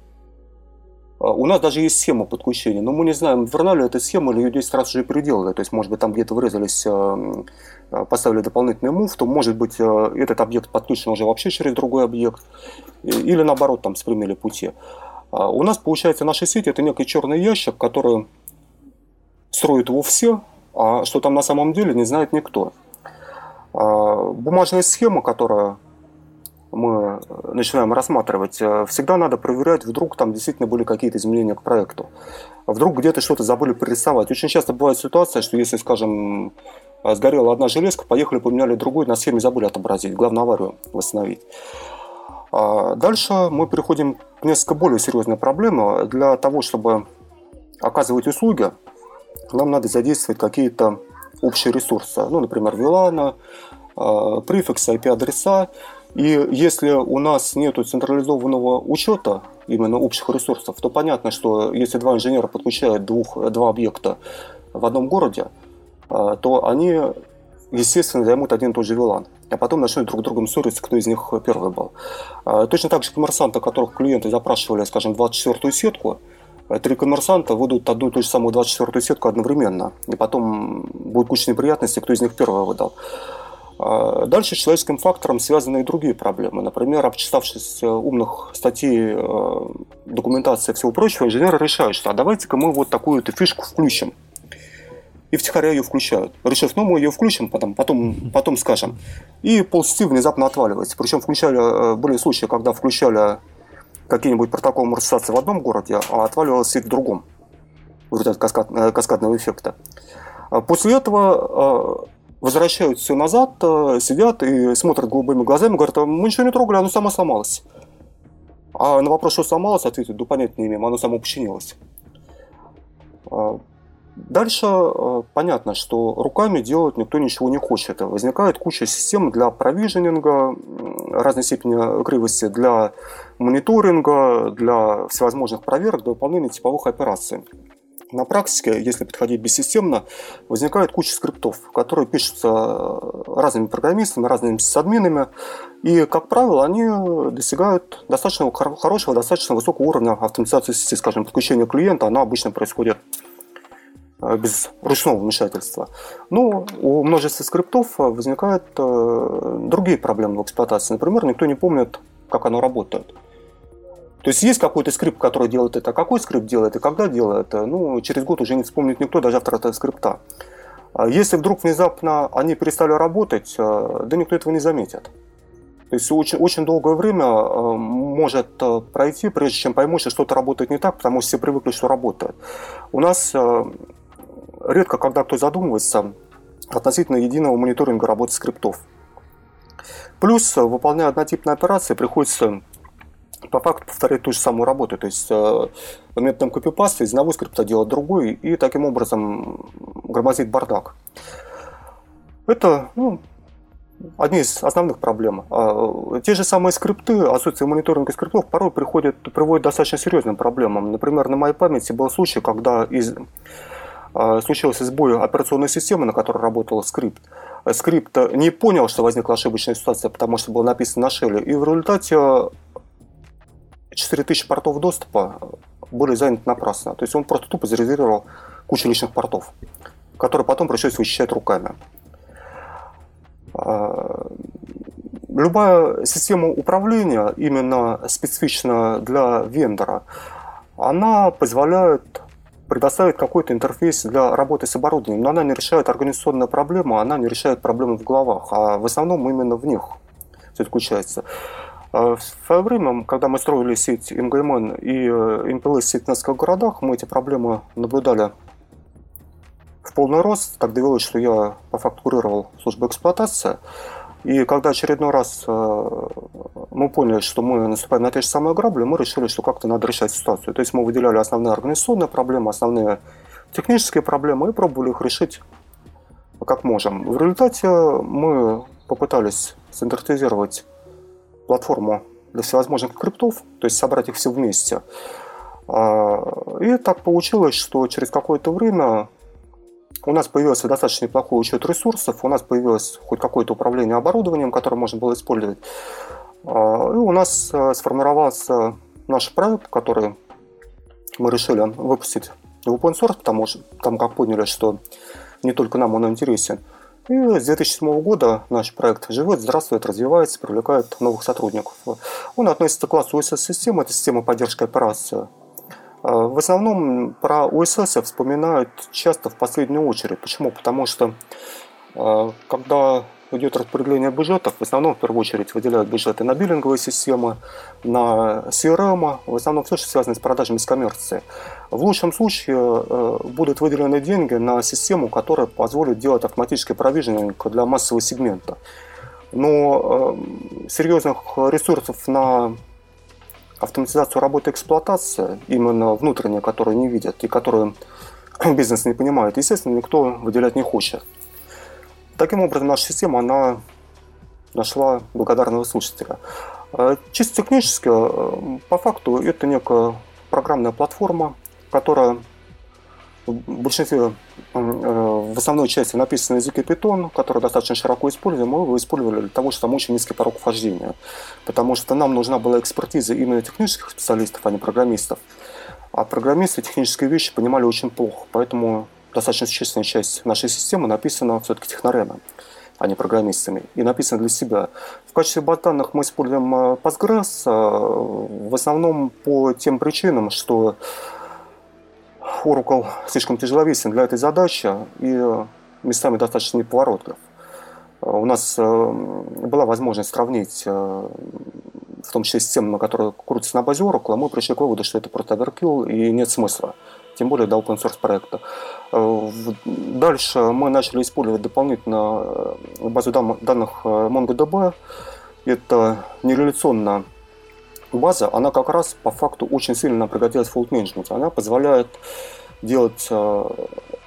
а, у нас даже есть схема подключения, но мы не знаем, верна ли эта схема, или ее 10 раз уже переделали. То есть, может быть, там где-то вырезались, э, поставили дополнительный мув, то, может быть, этот объект подключен уже вообще через другой объект, или наоборот, там спрямили пути. А, у нас, получается, наша сеть – это некий черный ящик, который строит его все, а что там на самом деле не знает никто. Бумажная схема, которая мы э, начинаем рассматривать, э, всегда надо проверять, вдруг там действительно были какие-то изменения к проекту. Вдруг где-то что-то забыли прорисовать. Очень часто бывает ситуация, что если, скажем, э, сгорела одна железка, поехали, поменяли другую, на схеме забыли отобразить, главную аварию восстановить. А дальше мы переходим к несколько более серьезной проблеме. Для того, чтобы оказывать услуги, нам надо задействовать какие-то общие ресурсы. Ну, например, VLAN, префиксы, IP-адреса. И если у нас нет централизованного учета именно общих ресурсов, то понятно, что если два инженера подключают двух, два объекта в одном городе, а, то они, естественно, займут один и тот же VLAN. А потом начнут друг с другом ссориться, кто из них первый был. А, точно так же коммерсанты, которых клиенты запрашивали, скажем, 24-ю сетку, три коммерсанта выдадут одну и ту же самую 24-ю сетку одновременно. И потом будет куча неприятностей, кто из них первый выдал. А дальше с человеческим фактором связаны и другие проблемы. Например, обчитавшись э, умных статей, э, документации и всего прочего, инженеры решают, что а давайте-ка мы вот такую-то фишку включим. И втихаря ее включают. Решив, ну мы ее включим, потом, потом, потом скажем. И полсети внезапно отваливается. Причем включали, э, были случаи, когда включали какие-нибудь протоколы маршрутации в одном городе, а отваливалась сеть в другом. В результате каскад, каскадного эффекта. После этого возвращаются все назад, э, сидят и смотрят голубыми глазами, говорят, «А мы ничего не трогали, оно само сломалось. А на вопрос, что сломалось, ответят, да понять не имеем, оно само починилось. А, дальше э, понятно, что руками делать никто ничего не хочет. Возникает куча систем для провиженинга разной степени кривости, для мониторинга, для всевозможных проверок, для выполнения типовых операций. На практике, если подходить бессистемно, возникает куча скриптов, которые пишутся разными программистами, разными сисадминами, и, как правило, они достигают достаточно хорошего, достаточно высокого уровня автоматизации сети, скажем, подключение клиента, оно обычно происходит э, без ручного вмешательства. Но у множества скриптов возникают э, другие проблемы в эксплуатации. Например, никто не помнит, как оно работает. То есть есть какой-то скрипт, который делает это. Какой скрипт делает и когда делает, ну, через год уже не вспомнит никто, даже автор этого скрипта. А если вдруг внезапно они перестали работать, э, да никто этого не заметит. То есть очень, очень долгое время э, может э, пройти, прежде чем поймут, что что-то работает не так, потому что все привыкли, что работает. У нас редко, когда кто задумывается относительно единого мониторинга работы скриптов. Плюс, выполняя однотипные операции, приходится по факту повторять ту же самую работу. То есть э, методом копипаста из одного скрипта делать другой и таким образом громозить бардак. Это ну, одни из основных проблем. А, те же самые скрипты, отсутствие мониторинга скриптов порой приходят, приводит к достаточно серьезным проблемам. Например, на моей памяти был случай, когда из, а, случился сбой операционной системы, на которой работал скрипт. Скрипт не понял, что возникла ошибочная ситуация, потому что было написано на shell е, и в результате 4000 портов доступа были заняты напрасно. То есть он просто тупо зарезервировал кучу личных портов, которые потом пришлось вычищать руками. А, любая система управления, именно специфичная для вендора, она позволяет предоставить какой-то интерфейс для работы с оборудованием, но она не решает организационные проблемы, она не решает проблемы в головах, а в основном именно в них все заключается. А в свое время, когда мы строили сеть МГМН и МПЛС сеть в нескольких городах, мы эти проблемы наблюдали в полный рост. Так довелось, что я по факту курировал службу эксплуатации. И когда очередной раз э, мы поняли, что мы наступаем на те же самые грабли, мы решили, что как-то надо решать ситуацию. То есть мы выделяли основные организационные проблемы, основные технические проблемы и пробовали их решить как можем. В результате мы попытались стандартизировать платформу для всевозможных криптов, то есть собрать их все вместе. А, и так получилось, что через какое-то время у нас появился достаточно неплохой учет ресурсов, у нас появилось хоть какое-то управление оборудованием, которое можно было использовать. А, и у нас а, сформировался наш проект, который мы решили выпустить в open source, потому что там как поняли, что не только нам он интересен. И с 2007 года наш проект живет, здравствует, развивается, привлекает новых сотрудников. Он относится к классу OSS-системы, это система поддержки операции. А, в основном про ОСС вспоминают часто в последнюю очередь. Почему? Потому что а, когда идет распределение бюджетов, в основном в первую очередь выделяют бюджеты на биллинговые системы, на CRM, в основном все, что связано с продажами с коммерцией. В лучшем случае э, будут выделены деньги на систему, которая позволит делать автоматический провиженинг для массового сегмента. Но э, серьезных ресурсов на автоматизацию работы эксплуатации, именно внутренние, которые не видят и которые бизнес не понимает, естественно, никто выделять не хочет. Таким образом, наша система, она нашла благодарного слушателя. Э, чисто технически, э, по факту, это некая программная платформа, которая в большинстве, э, в основной части написано на языке Python, который достаточно широко используем, мы его использовали для того, что там очень низкий порог вхождения. Потому что нам нужна была экспертиза именно технических специалистов, а не программистов. А программисты технические вещи понимали очень плохо. Поэтому достаточно существенная часть нашей системы написана все-таки технарями а не программистами, и написано для себя. В качестве баз данных мы используем э, Postgres, в основном по тем причинам, что Oracle слишком тяжеловесен для этой задачи и местами достаточно неповоротлив. У нас была возможность сравнить, в том числе систему, на которой крутится на базе Oracle, а мы пришли к выводу, что это просто оверкилл и нет смысла, тем более для open source проекта. Э, дальше мы начали использовать дополнительно базу данных MongoDB. Это нереляционная база, она как раз по факту очень сильно нам пригодилась в fault management. Она позволяет делать э,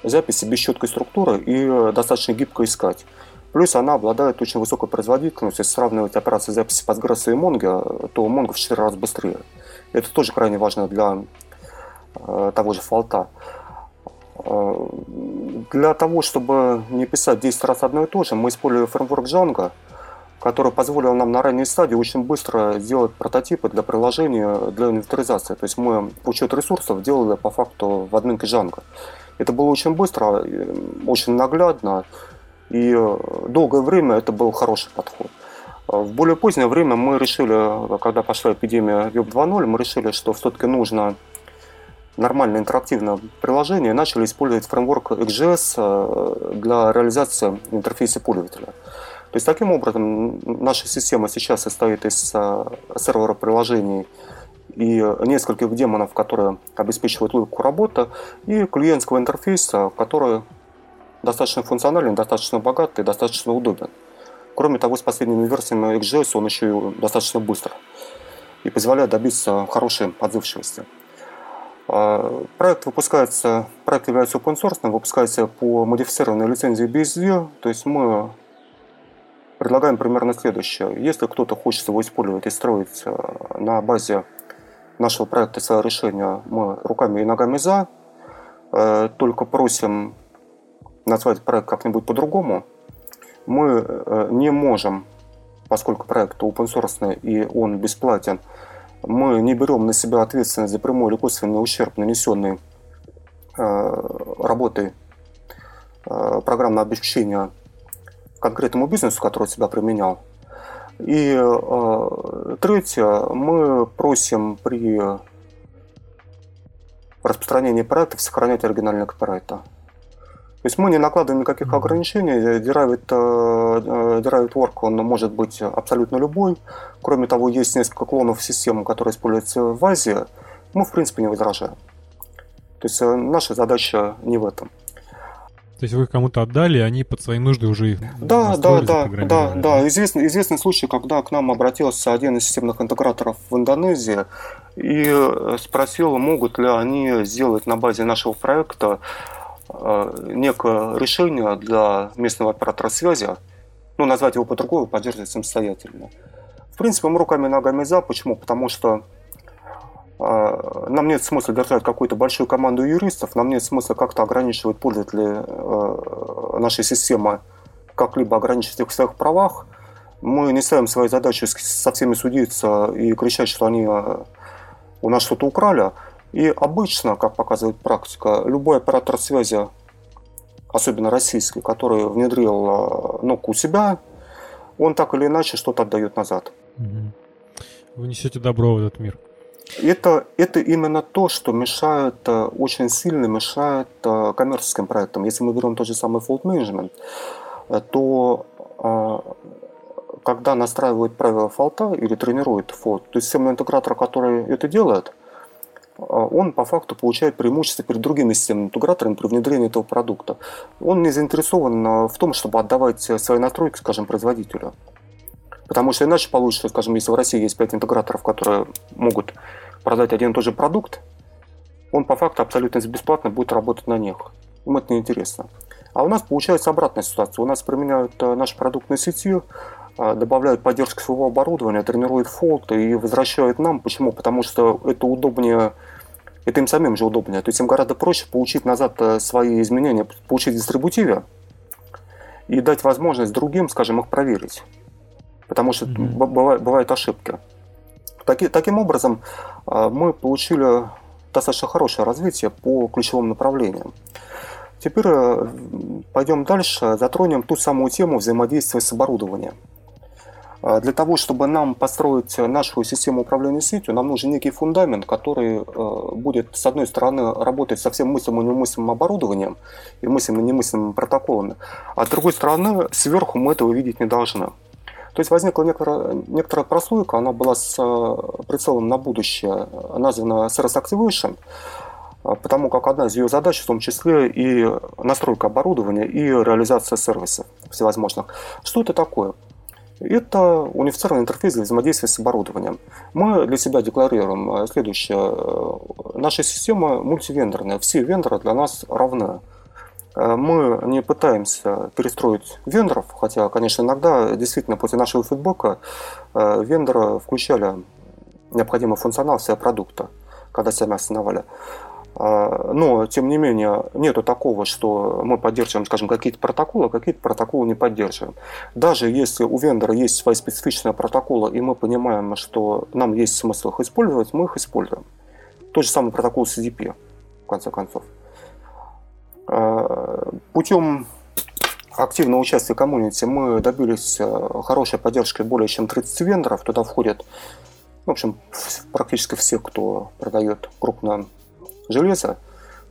записи без четкой структуры и достаточно гибко искать. Плюс она обладает очень высокой производительностью. Если сравнивать операции записи Postgres и Mongo, то Mongo в 4 раза быстрее. Это тоже крайне важно для э, того же фолта. Э, для того, чтобы не писать 10 раз одно и то же, мы использовали фреймворк Django – который позволил нам на ранней стадии очень быстро сделать прототипы для приложения для инвентаризации. То есть мы учет ресурсов делали по факту в админке Django. Это было очень быстро, очень наглядно, и долгое время это был хороший подход. В более позднее время мы решили, когда пошла эпидемия Web 2.0, мы решили, что все-таки нужно нормальное интерактивное приложение начали использовать фреймворк XJS э, для реализации интерфейса пользователя. То есть таким образом наша система сейчас состоит из э, сервера приложений и нескольких демонов, которые обеспечивают логику работы, и клиентского интерфейса, который достаточно функционален, достаточно богат и достаточно удобен. Кроме того, с последними версиями XJS он еще и достаточно быстр и позволяет добиться хорошей отзывчивости. А, проект выпускается, проект является open source, выпускается по модифицированной лицензии BSD, то есть мы предлагаем примерно следующее. Если кто-то хочет его использовать и строить э, на базе нашего проекта свое решение, мы руками и ногами за. Э, только просим назвать проект как-нибудь по-другому. Мы э, не можем, поскольку проект open source и он бесплатен, мы не берем на себя ответственность за прямой или косвенный ущерб, нанесенный работой программного обеспечения конкретному бизнесу, который себя применял. И э, третье, мы просим при распространении проектов сохранять оригинальный копирайта. То есть мы не накладываем никаких ограничений, Derived, Derived Work он может быть абсолютно любой. Кроме того, есть несколько клонов системы, которые используются в Азии. Мы, в принципе, не возражаем. То есть наша задача не в этом. То есть вы кому-то отдали, они под свои нужды уже их Да, да, да, да, да. Известный, известный случай, когда к нам обратился один из системных интеграторов в Индонезии и э, спросил, могут ли они сделать на базе нашего проекта э, некое решение для местного оператора связи, ну, назвать его по-другому, поддерживать самостоятельно. В принципе, мы руками и ногами за. Почему? Потому что а, нам нет смысла держать какую-то большую команду юристов, нам нет смысла как-то ограничивать пользователей э, нашей системы, как-либо ограничивать их в своих правах. Мы не ставим свою задачу со всеми судиться и кричать, что они э, у нас что-то украли. И обычно, как показывает практика, любой оператор связи, особенно российский, который внедрил э, НОК у себя, он так или иначе что-то отдает назад. Вы несете добро в этот мир. Это, это именно то, что мешает, э, очень сильно мешает э, коммерческим проектам. Если мы берем тот же самый Fault Management, то когда настраивают правила фолта или тренирует фолт, то есть системный интегратор, который это делает, он по факту получает преимущество перед другими системными интеграторами при внедрении этого продукта. Он не заинтересован в том, чтобы отдавать свои настройки, скажем, производителю. Потому что иначе получится, скажем, если в России есть 5 интеграторов, которые могут продать один и тот же продукт, он по факту абсолютно бесплатно будет работать на них. Им это неинтересно. А у нас получается обратная ситуация. У нас применяют э, наш продукт на сети, э, добавляют поддержку своего оборудования, тренируют фолты и возвращают нам. Почему? Потому что это удобнее, это им самим же удобнее. То есть им гораздо проще получить назад э, свои изменения, получить в дистрибутиве и дать возможность другим, скажем, их проверить. Потому что mm-hmm. бывают, бывают ошибки. Таки, таким образом, а, мы получили достаточно хорошее развитие по ключевым направлениям. Теперь э, пойдем дальше, затронем ту самую тему взаимодействия с оборудованием. А, для того, чтобы нам построить нашу систему управления сетью, нам нужен некий фундамент, который э, будет, с одной стороны, работать со всем мыслимым и немыслимым оборудованием и мыслимым и немыслимыми протоколами, а с другой стороны, сверху мы этого видеть не должны. То есть возникла некоторая, некоторая прослойка, она была с э, прицелом на будущее, названа Service Activation, э, потому как одна из ее задач в том числе и настройка оборудования, и реализация сервисов всевозможных. Что это такое? Это унифицированный интерфейс для взаимодействия с оборудованием. Мы для себя декларируем э, следующее. Наша система мультивендорная. Все вендоры для нас равны. Э, мы не пытаемся перестроить вендоров, хотя, конечно, иногда действительно после нашего фидбэка э, вендоры включали необходимый функционал своего продукта, когда сами основали. Э, но, тем не менее, нету такого, что мы поддерживаем, скажем, какие-то протоколы, а какие-то протоколы не поддерживаем. Даже если у вендора есть свои специфичные протоколы, и мы понимаем, что нам есть смысл их использовать, мы их используем. Тот же самый протокол CDP, в конце концов. Э, путем активного участия комьюнити мы добились э, хорошей поддержки более чем 30 вендоров. Туда входят, в общем, практически все, кто продает крупное железо.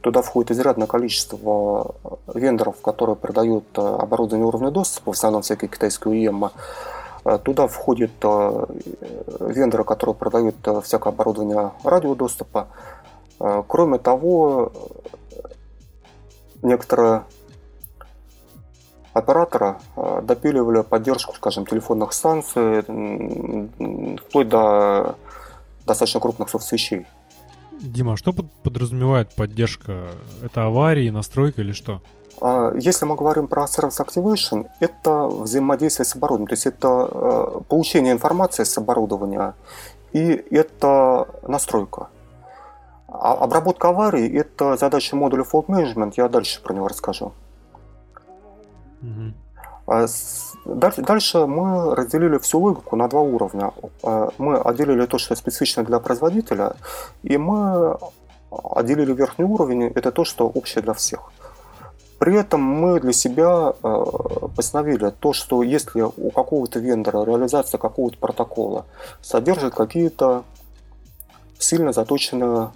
Туда входит изрядное количество вендоров, которые продают э, оборудование уровня доступа, в основном всякие китайские УЕМ. Туда входят вендоры, которые продают всякое оборудование радиодоступа. Кроме того, некоторые операторы э, допиливали поддержку, скажем, телефонных станций, вплоть до достаточно крупных соцсвечей. Дима, а что подразумевает поддержка? Это аварии, настройка или что? А, если мы говорим про Service Activation, это взаимодействие с оборудованием, то есть это э, получение информации с оборудования и это настройка. А обработка аварий – это задача модуля Fault Management, я дальше про него расскажу. Угу. Дальше мы разделили всю логику на два уровня. А, мы отделили то, что специфично для производителя, и мы отделили верхний уровень, это то, что общее для всех. При этом мы для себя а, постановили то, что если у какого-то вендора реализация какого-то протокола содержит какие-то сильно заточенные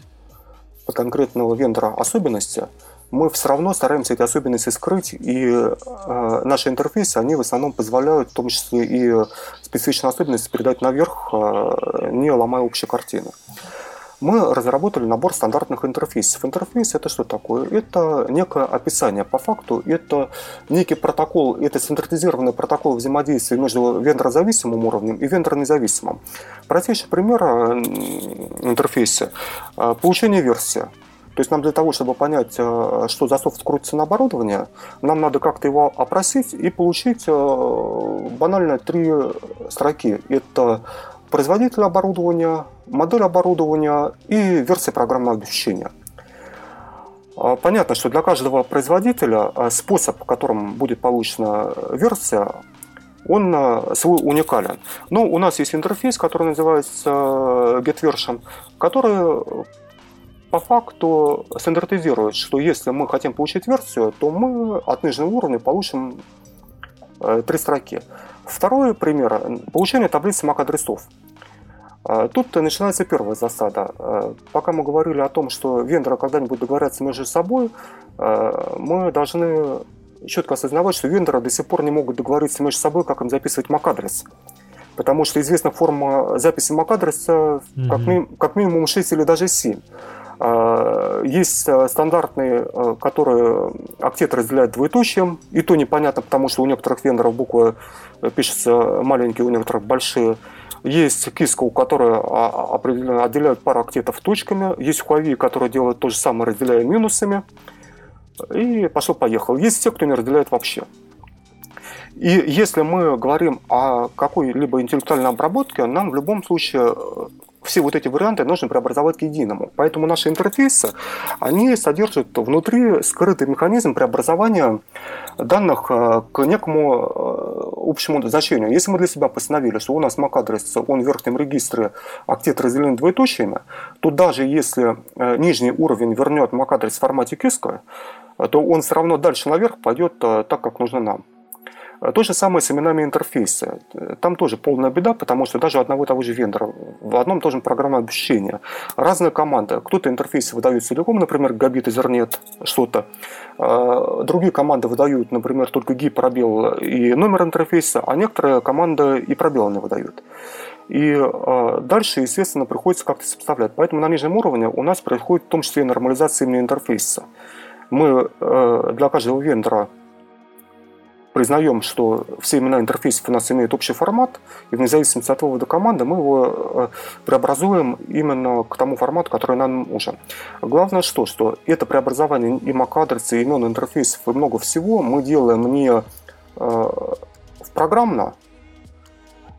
под конкретного вендора особенности, мы все равно стараемся эти особенности скрыть, и э, наши интерфейсы, они в основном позволяют, в том числе и специфичные особенности, передать наверх, э, не ломая общую картину мы разработали набор стандартных интерфейсов. Интерфейс это что такое? Это некое описание. По факту это некий протокол, это стандартизированный протокол взаимодействия между вендорозависимым уровнем и вендор-независимым. Простейший пример интерфейса – получение версии. То есть нам для того, чтобы понять, э, что за софт крутится на оборудование, нам надо как-то его опросить и получить э, банально три строки. Это производитель оборудования, модель оборудования и версия программного обеспечения. А, понятно, что для каждого производителя способ, которым будет получена версия, он свой уникален. Но у нас есть интерфейс, который называется GetVersion, который по факту стандартизирует, что если мы хотим получить версию, то мы от нижнего уровня получим три строки. Второй пример – получение таблицы MAC-адресов. А, тут начинается первая засада. А, пока мы говорили о том, что вендоры когда-нибудь договорятся между собой, мы должны четко осознавать, что вендоры до сих пор не могут договориться между собой, как им записывать MAC-адрес. Потому что известна форма записи MAC-адреса mm-hmm. как, ми- как минимум 6 или даже 7. Есть стандартные, которые октет разделяют двоеточием, и то непонятно, потому что у некоторых вендоров буквы пишутся маленькие, у некоторых большие. Есть Киско, которая определенно отделяют пару октетов точками. Есть Huawei, который делает то же самое, разделяя минусами. И пошел-поехал. Есть те, кто не разделяет вообще. И если мы говорим о какой-либо интеллектуальной обработке, нам в любом случае все вот эти варианты нужно преобразовать к единому. Поэтому наши интерфейсы, они содержат внутри скрытый механизм преобразования данных э, к некому э, общему значению. Если мы для себя постановили, что у нас MAC-адрес, он в верхнем регистре октет разделен двоеточиями, то даже если э, нижний уровень вернет MAC-адрес в формате киска, то он все равно дальше наверх пойдет так, как нужно нам. А то же самое с именами интерфейса. Там тоже полная беда, потому что даже одного и того же вендора в одном тоже программное обеспечение. Разные команды. Кто-то интерфейсы выдают целиком, например, габит, изернет, что-то. А другие команды выдают, например, только GI, пробел и номер интерфейса, а некоторые команды и пробел не выдают. И э, дальше, естественно, приходится как-то сопоставлять. Поэтому на нижнем уровне у нас происходит в том числе и нормализация именно интерфейса. Мы э, для каждого вендора признаем, что все имена интерфейсов у нас имеют общий формат, и вне зависимости от вывода команды мы его э, преобразуем именно к тому формату, который нам нужен. Главное что, что это преобразование и MAC-адреса, имен интерфейсов, и много всего мы делаем не в программно, Э,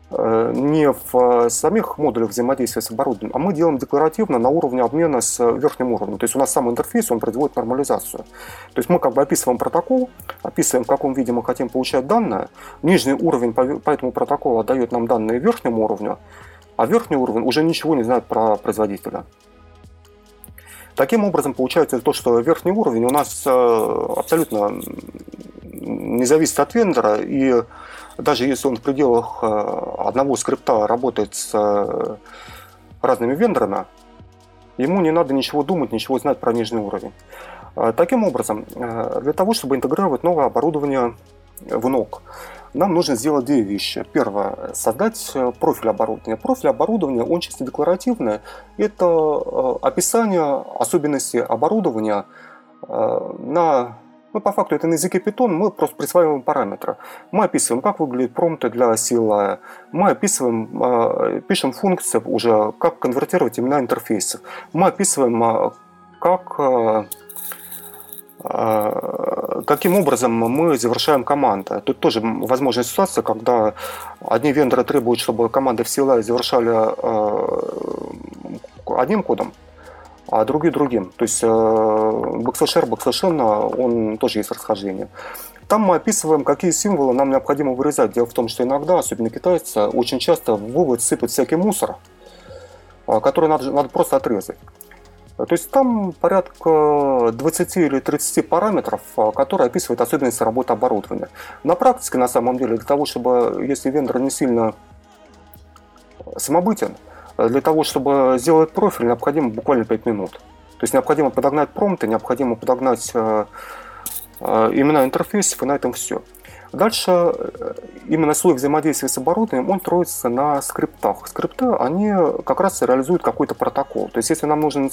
не в э, самих модулях взаимодействия с оборудованием, а мы делаем декларативно на уровне обмена с верхним уровнем. То есть у нас сам интерфейс, он производит нормализацию. То есть мы как бы описываем протокол, описываем, в каком виде мы хотим получать данные. Нижний уровень по этому протоколу отдает нам данные верхнему уровню, а верхний уровень уже ничего не знает про производителя. Таким образом, получается то, что верхний уровень у нас э, абсолютно не зависит от вендора, и даже если он в пределах э, одного скрипта работает с э, разными вендорами, ему не надо ничего думать, ничего знать про нижний уровень. Э, таким образом, для того, чтобы интегрировать новое оборудование в НОК, нам нужно сделать две вещи. Первое – создать профиль оборудования. Профиль оборудования, он чисто декларативный. Это описание особенностей оборудования на ну, по факту это на языке Python мы просто присваиваем параметры. Мы описываем, как выглядят промпты для CLI. Мы описываем, э, пишем функции уже, как конвертировать имена интерфейсов. Мы описываем, э, как э, каким образом мы завершаем команды. Тут тоже возможна ситуация, когда одни вендоры требуют, чтобы команды в CLI завершали одним кодом, а другие другим. То есть Баксашер, Баксашен, он тоже есть расхождение. Там мы описываем, какие символы нам необходимо вырезать. Дело в том, что иногда, особенно китайцы, очень часто в вывод сыпят всякий мусор, а, который надо, надо просто отрезать. То есть там порядка 20 или 30 параметров, а, которые описывают особенности работы оборудования. На практике, на самом деле, для того, чтобы, если вендор не сильно самобытен, для того, чтобы сделать профиль, необходимо буквально 5 минут. То есть необходимо подогнать промпты, необходимо подогнать э, э, имена интерфейсов, и на этом все. Дальше э, именно слой взаимодействия с оборудованием, он строится на скриптах. Скрипты, они как раз реализуют какой-то протокол. То есть, если нам нужно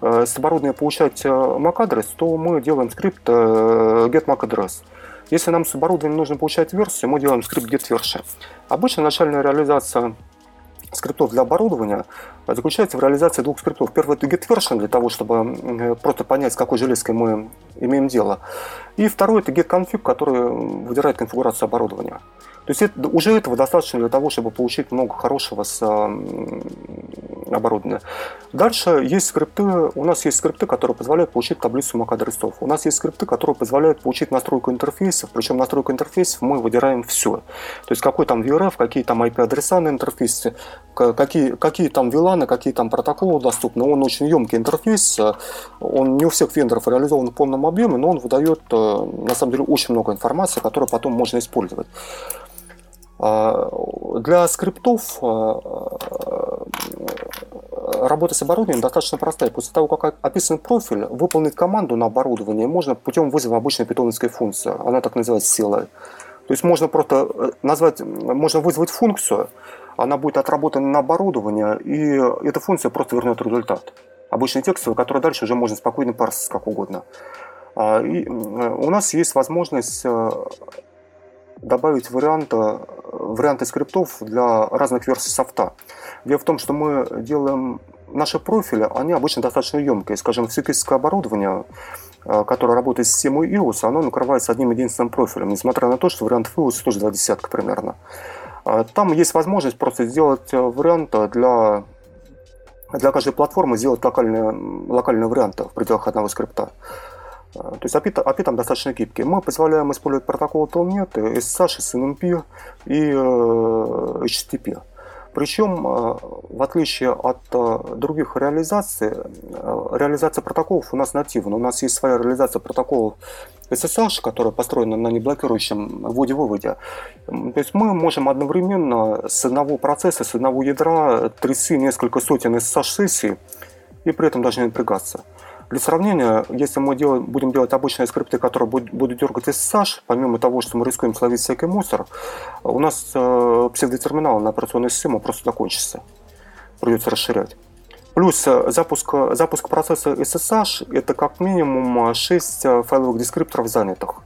с оборудования получать MAC-адрес, то мы делаем скрипт get MAC-адрес. Если нам с оборудованием нужно получать версию, мы делаем скрипт get version. Обычно начальная реализация скриптов для оборудования заключается в реализации двух скриптов. Первый это get version для того, чтобы просто понять, с какой железкой мы имеем дело. И второй это get config, который выдирает конфигурацию оборудования. То есть это, уже этого достаточно для того, чтобы получить много хорошего с оборудования. Дальше есть скрипты, у нас есть скрипты, которые позволяют получить таблицу MAC-адресов. У нас есть скрипты, которые позволяют получить настройку интерфейсов, причем настройку интерфейсов мы выдираем все. То есть какой там VRF, какие там IP-адреса на интерфейсе, какие, какие там VLAN, какие там протоколы доступны. Он очень емкий интерфейс, он не у всех вендоров реализован в полном объеме, но он выдает э, на самом деле очень много информации, которую потом можно использовать. Для скриптов а, работа с оборудованием достаточно простая. После того, как описан профиль, выполнить команду на оборудование можно путем вызова обычной питоновской функции. Она так называется силой. То есть можно просто э, назвать, можно вызвать функцию, она будет отработана на оборудование, и эта функция просто вернет результат. Обычный текстовый, который дальше уже можно спокойно парсить как угодно. А, и у нас есть возможность э, добавить варианты, варианты скриптов для разных версий софта. Дело в том, что мы делаем наши профили, они обычно достаточно емкие. Скажем, физическое оборудование, э, которое работает с системой iOS, оно накрывается одним единственным профилем, несмотря на то, что вариантов iOS тоже два десятка примерно. А там есть возможность просто сделать э, вариант для, для каждой платформы, сделать локальные, локальные варианты в пределах одного скрипта. А, то есть API, API там достаточно гибкий. Мы позволяем использовать протокол Telnet, SSH, SNMP и э, HTTP. Причем, э, в отличие от э, других реализаций, реализация протоколов у нас нативна. У нас есть своя реализация протоколов SSH, которая построена на неблокирующем вводе-выводе. То есть мы можем одновременно с одного процесса, с одного ядра трясти несколько сотен SSH-сессий и при этом даже не напрягаться. Для сравнения, если мы делаем, будем делать обычные скрипты, которые будут, будут дергать SSH, помимо того, что мы рискуем словить всякий мусор, у нас э, псевдотерминал на операционной системе просто закончится. Придется расширять. Плюс э, запуск, запуск процесса SSH – это как минимум 6 э, файловых дескрипторов занятых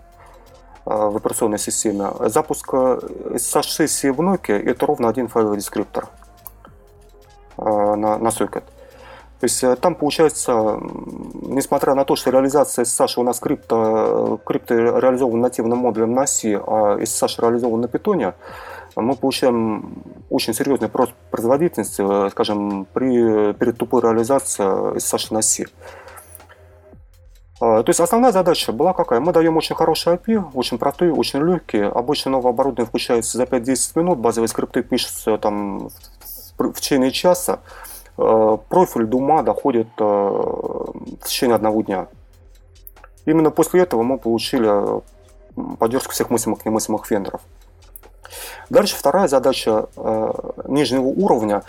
э, в операционной системе. Запуск SSH-сессии в Nokia – это ровно один файловый дескриптор на, на сокет. То есть э, там получается, несмотря на то, что реализация SSH у нас крипто, крипто реализован нативным модулем на C, а SSH реализован на питоне, мы получаем очень серьезный рост производительности, э, скажем, при, перед тупой реализацией SSH на C. А, то есть основная задача была какая? Мы даем очень хороший API, очень простой, очень легкий. Обычно новое оборудование включается за 5-10 минут, базовые скрипты пишутся там в течение часа. Э, профиль Дума доходит э, в течение одного дня. Именно после этого мы получили поддержку всех мыслимых и немыслимых вендоров. Дальше вторая задача э, нижнего уровня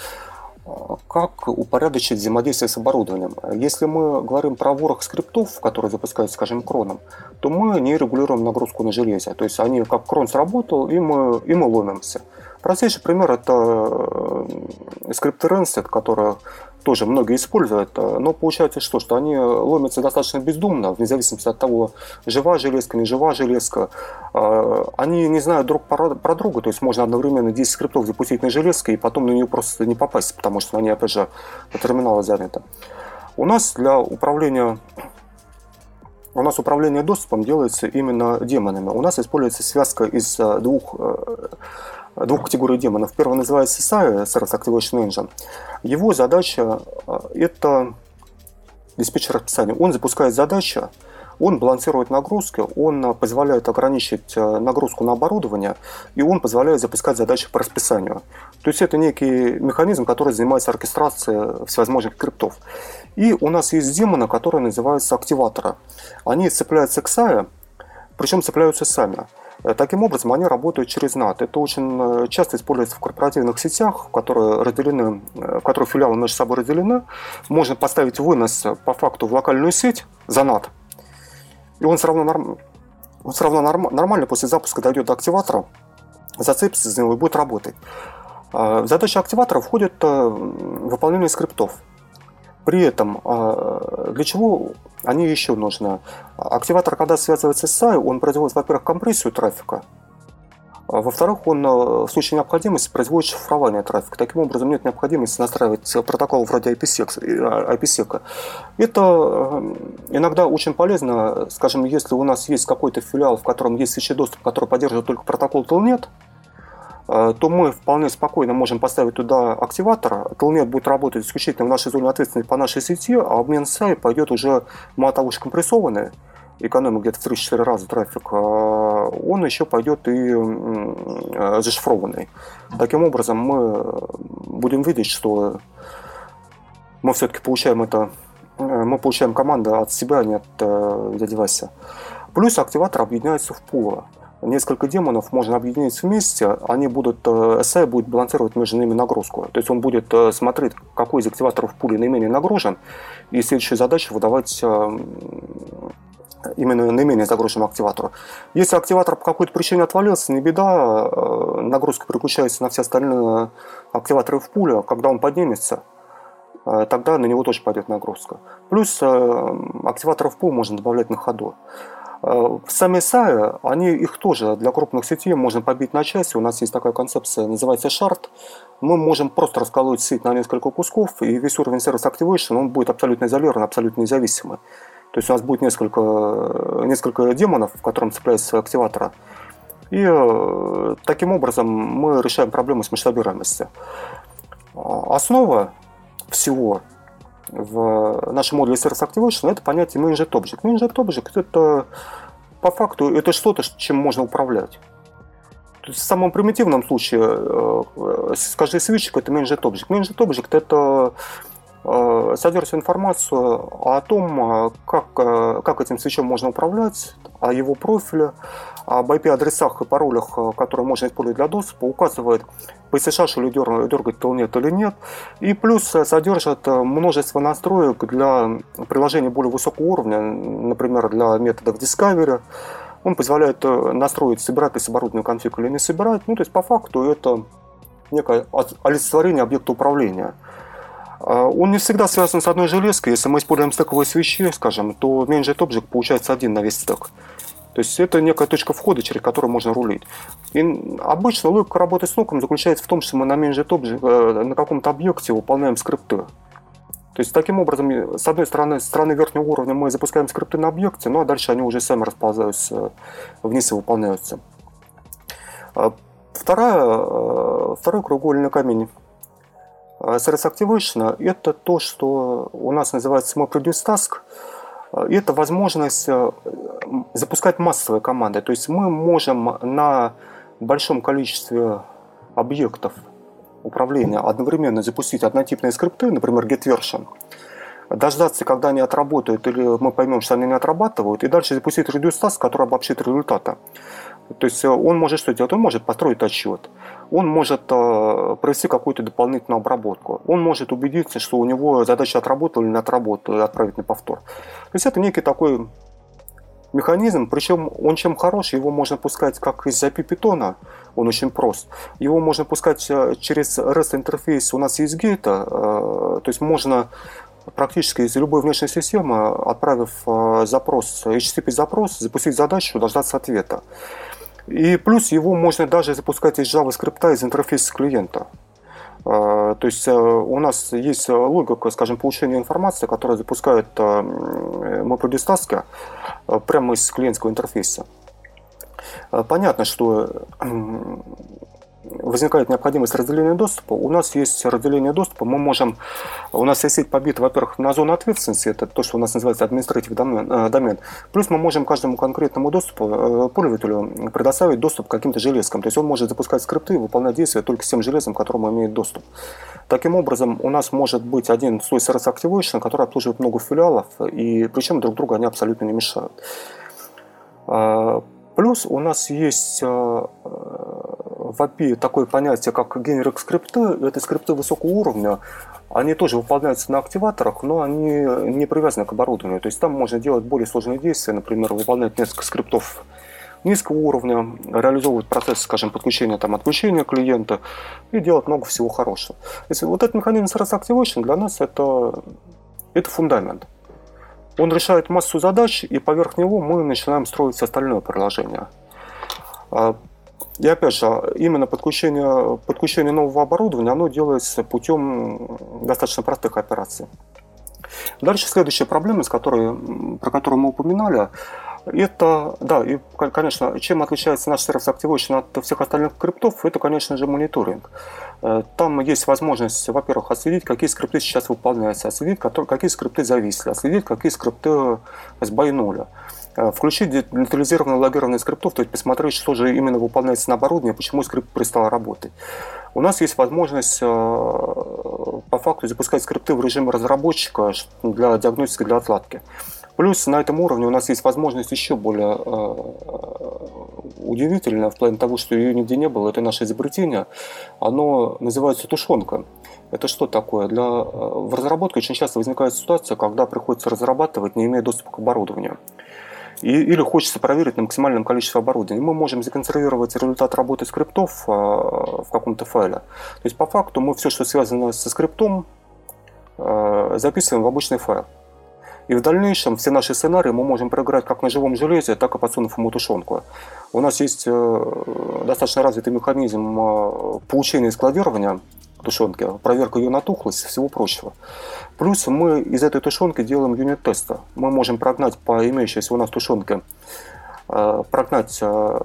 как упорядочить взаимодействие с оборудованием. Если мы говорим про ворох скриптов, которые запускаются, скажем, кроном, то мы не регулируем нагрузку на железе. То есть они как крон сработал, и мы, и мы ломимся. Простейший пример это э, скрипты Rancid, которые тоже многие используют, э, но получается что, что они ломятся достаточно бездумно, вне зависимости от того, жива железка, не жива железка. Э, они не знают друг про друга, то есть можно одновременно 10 скриптов запустить на железке и потом на нее просто не попасть, потому что они, опять же, по терминалу заняты. У нас для управления у нас управление доступом делается именно демонами. У нас используется связка из двух двух категорий демонов. Первый называется SAI, Service Activation Engine. Его задача э, – это диспетчер расписания. Он запускает задачи, он балансирует нагрузки, он позволяет ограничить э, нагрузку на оборудование, и он позволяет запускать задачи по расписанию. То есть это некий механизм, который занимается оркестрацией всевозможных скриптов. И у нас есть демоны, которые называются активаторы. Они цепляются к SAI, причем цепляются сами. Таким образом, они работают через NAT. Это очень часто используется в корпоративных сетях, которые разделены, в которых филиалы между собой разделены. Можно поставить вынос по факту в локальную сеть за NAT, и он все равно, норм... он все равно норм... нормально после запуска дойдет до активатора, зацепится за него и будет работать. А, в задачи активатора входит э, выполнение скриптов. При этом а, для чего они еще нужны? Активатор, когда связывается с SAI, он производит, во-первых, компрессию трафика, а во-вторых, он э, в случае необходимости производит шифрование трафика. Таким образом, нет необходимости настраивать протокол вроде IPsec. IPsec. Это э, иногда очень полезно, скажем, если у нас есть какой-то филиал, в котором есть свечи доступ, который поддерживает только протокол Telnet, э, то мы вполне спокойно можем поставить туда активатор. Telnet будет работать исключительно в нашей зоне ответственности по нашей сети, а обмен SAI пойдет уже мало того, что экономит где-то в 3-4 раза трафик, а он еще пойдет и зашифрованный. Таким образом, мы будем видеть, что мы все-таки получаем это, мы получаем команду от себя, а не от э, дяди. Плюс активатор объединяется в пулы. Несколько демонов можно объединить вместе, они будут, SI э, будет балансировать между ними нагрузку. То есть он будет э, смотреть, какой из активаторов в пуле наименее нагружен, и следующая задача выдавать именно наименее загруженному активатору. Если активатор по какой-то причине отвалился, не беда, э, нагрузка переключается на все остальные активаторы в пуле. Когда он поднимется, э, тогда на него тоже пойдет нагрузка. Плюс э, активаторов пул можно добавлять на ходу. Сами SAI, они их тоже для крупных сетей можно побить на части. У нас есть такая концепция, называется шарт. Мы можем просто расколоть сеть на несколько кусков, и весь уровень сервис activation он будет абсолютно изолирован, абсолютно независимый. То есть у нас будет несколько, несколько демонов, в котором цепляется активатора. И э, таким образом мы решаем проблему с масштабируемостью. Основа всего в нашем модуле Service Activation это понятие Managed Object. Managed Object это по факту это что-то, чем можно управлять. То есть в самом примитивном случае э, скажи свитчик это Managed Object. Managed Object это содержит информацию о том, э, как, э, как этим свечом можно управлять, о его профиле, об IP-адресах и паролях, которые можно использовать для доступа, указывает, посещаешь ли дергать телнет или нет. И плюс содержит множество настроек для приложений более высокого уровня, например, для методов Discovery. Он позволяет настроить, собирать ли с оборудования конфиг или не собирать. Ну, то есть, по факту, это некое олицетворение объекта управления – он не всегда связан с одной железкой. Если мы используем стековые свечи, скажем, то Managed Object получается один на весь стек. То есть это некая точка входа, через которую можно рулить. И обычно логика работы с ноком заключается в том, что мы на Object, э, на каком-то объекте выполняем скрипты. То есть таким образом, с одной стороны, с стороны верхнего уровня мы запускаем скрипты на объекте, ну а дальше они уже сами расползаются вниз и выполняются. А вторая, э, второй кругольный камень Activation – это то, что у нас называется More Produce Task. Это возможность э, запускать массовые команды. То есть мы можем на большом количестве объектов управления одновременно запустить однотипные скрипты, например, getVersion, дождаться, когда они отработают, или мы поймем, что они не отрабатывают, и дальше запустить reduce task, который обобщит результаты. То есть э, он может что делать? Он может построить отчет, он может э, провести какую-то дополнительную обработку, он может убедиться, что у него задача отработала или не отработала, и отправить на повтор. То есть это некий такой механизм, причем он чем хорош, его можно пускать как из API питона, он очень прост. Его можно пускать э, через REST интерфейс, у нас есть гейт, то есть можно практически из любой внешней системы, отправив запрос, HTTP запрос, запустить задачу, дождаться ответа. И плюс его можно даже запускать из JavaScript, из интерфейса клиента. А, то есть э, у нас есть логика, скажем, получения информации, которая запускает MapReduce э, прямо из клиентского интерфейса. Понятно, что возникает необходимость разделения доступа, у нас есть разделение доступа, мы можем, у нас есть сеть побита, во-первых, на зону ответственности, это то, что у нас называется административ домен, э, домен. плюс мы можем каждому конкретному доступу, э, пользователю предоставить доступ к каким-то железкам, то есть он может запускать скрипты и выполнять действия только с тем железом, к которому имеет доступ. Таким образом, у нас может быть один свой Service Activation, который обслуживает много филиалов, и причем друг другу они абсолютно не мешают. А, Плюс у нас есть э, в API такое понятие, как генерик скрипты. Это скрипты высокого уровня. Они тоже выполняются на активаторах, но они не привязаны к оборудованию. То есть там можно делать более сложные действия, например, выполнять несколько скриптов низкого уровня, реализовывать процесс, скажем, подключения, там, отключения клиента и делать много всего хорошего. Если вот этот механизм Service Activation для нас это, это фундамент. Он решает массу задач, и поверх него мы начинаем строить остальное приложение. И опять же, именно подключение, подключение нового оборудования, оно делается путем достаточно простых операций. Дальше следующая проблема, с которой, про которую мы упоминали, это, да, и, конечно, чем отличается наш сервис Activation от всех остальных скриптов, это, конечно же, мониторинг. Э, там есть возможность, во-первых, отследить, какие скрипты сейчас выполняются, отследить, какие скрипты зависли, отследить, какие скрипты сбойнули. Э, включить детализированные логирование скриптов, то есть посмотреть, что же именно выполняется на оборудовании, почему скрипт перестал работать. У нас есть возможность э, по факту запускать скрипты в режиме разработчика для диагностики, для отладки. Плюс на этом уровне у нас есть возможность еще более э, удивительная в плане того, что ее нигде не было. Это наше изобретение. Оно называется тушенка. Это что такое? Для, в разработке очень часто возникает ситуация, когда приходится разрабатывать, не имея доступа к оборудованию. И, или хочется проверить на максимальном количестве оборудования. Мы можем законсервировать результат работы скриптов э, в каком-то файле. То есть по факту мы все, что связано со скриптом, э, записываем в обычный файл. И в дальнейшем все наши сценарии мы можем проиграть как на живом железе, так и подсунув ему тушенку. У нас есть э, достаточно развитый механизм э, получения и складирования тушенки, проверка ее на тухлость всего прочего. Плюс мы из этой тушенки делаем юнит-теста. Мы можем прогнать по имеющейся у нас тушенке Э, прогнать э,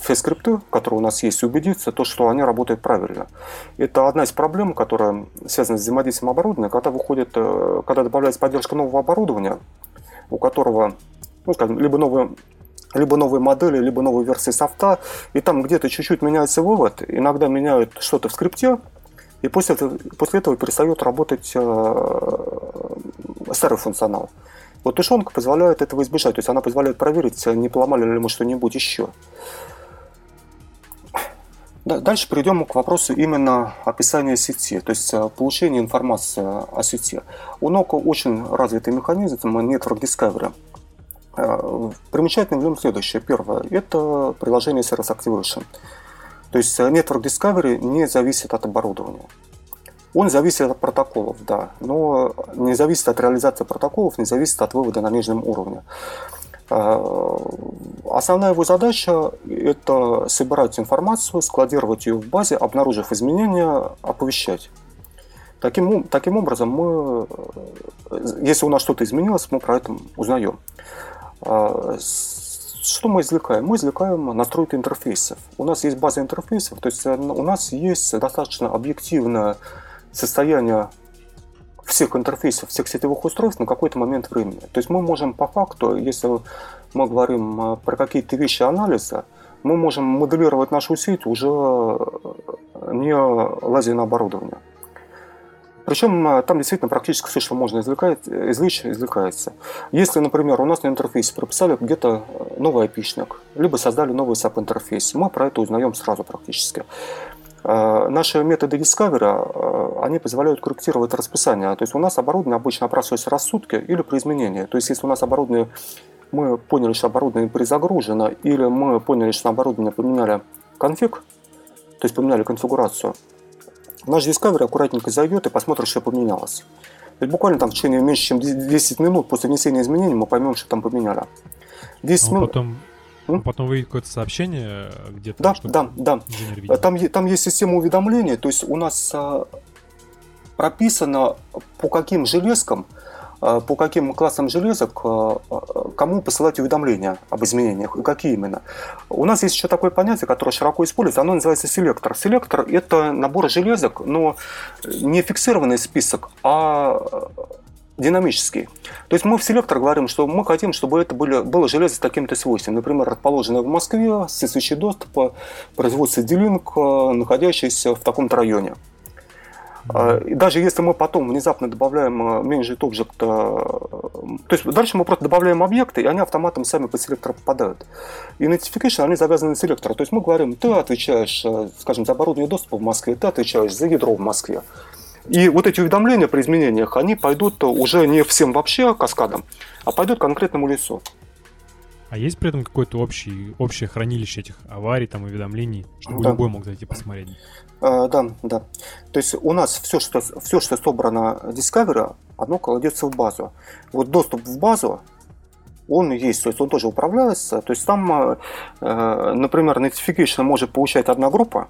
все скрипты, которые у нас есть, и убедиться, то, что они работают правильно. Это одна из проблем, которая связана с взаимодействием оборудования, когда выходит, э, когда добавляется поддержка нового оборудования, у которого, ну, скажем, либо новые либо новые модели, либо новые версии софта, и там где-то чуть-чуть меняется вывод, иногда меняют что-то в скрипте, и после после этого перестает работать э, старый функционал. Вот тушенка позволяет этого избежать, то есть она позволяет проверить, не поломали ли мы что-нибудь еще. Дальше перейдем к вопросу именно описания сети, то есть э, получения информации о сети. У Nokia очень развитый механизм Network Discovery. Э, примечательно в нем следующее. Первое – это приложение Service Activation. То есть э, Network Discovery не зависит от оборудования. Он зависит от протоколов, да, но не зависит от реализации протоколов, не зависит от вывода на нижнем уровне. А, основная его задача – это собирать информацию, складировать ее в базе, обнаружив изменения, оповещать. Таким, таким образом, мы, если у нас что-то изменилось, мы про это узнаем. Что мы извлекаем? Мы извлекаем настройки интерфейсов. У нас есть база интерфейсов, то есть у нас есть достаточно объективная состояние всех интерфейсов, всех сетевых устройств на какой-то момент времени. То есть мы можем по факту, если мы говорим э, про какие-то вещи анализа, мы можем моделировать нашу сеть уже э, не лазя на оборудование. Причем э, там действительно практически все, что можно извлекать, извлечь, извлекается. Если, например, у нас на интерфейсе прописали где-то новый опишник, либо создали новый SAP-интерфейс, мы про это узнаем сразу практически. Э, наши методы Discovery, э, они позволяют корректировать расписание. То есть у нас оборудование обычно опрашивается сутки или при изменении. То есть если у нас оборудование, мы поняли, что оборудование перезагружено, или мы поняли, что оборудование поменяли конфиг, то есть поменяли конфигурацию, наш Discovery аккуратненько зайдет и посмотрит, что поменялось. Есть буквально там в течение меньше, чем 10 минут после внесения изменений мы поймем, что там поменяли. 10 а минут... потом М? Потом выйдет какое-то сообщение где-то. Да, да, да. Там, там есть система уведомлений, то есть у нас а, прописано, по каким железкам, а, по каким классам железок а, кому посылать уведомления об изменениях и какие именно. У нас есть еще такое понятие, которое широко используется, оно называется селектор. Селектор – это набор железок, но не фиксированный список, а динамический. То есть мы в селектор говорим, что мы хотим, чтобы это были, было железо с таким-то свойством. Например, расположенное в Москве, с соответствующий доступ, производится делинг, находящийся в таком-то районе. А, и даже если мы потом внезапно добавляем managed object, то есть дальше мы просто добавляем объекты, и они автоматом сами под селектор попадают. И notification, они завязаны на селектора. То есть мы говорим, ты отвечаешь, скажем, за оборудование доступа в Москве, ты отвечаешь за ядро в Москве. И вот эти уведомления при изменениях, они пойдут уже не всем вообще каскадом, а пойдут конкретному лицу. А есть при этом какое-то общее, общее хранилище этих аварий, там, уведомлений, чтобы да. любой мог зайти посмотреть? А, да, да. То есть у нас все, что, все, что собрано Discovery, оно кладется в базу. Вот доступ в базу, он есть, то есть он тоже управляется. То есть там, э, например, notification может получать одна группа,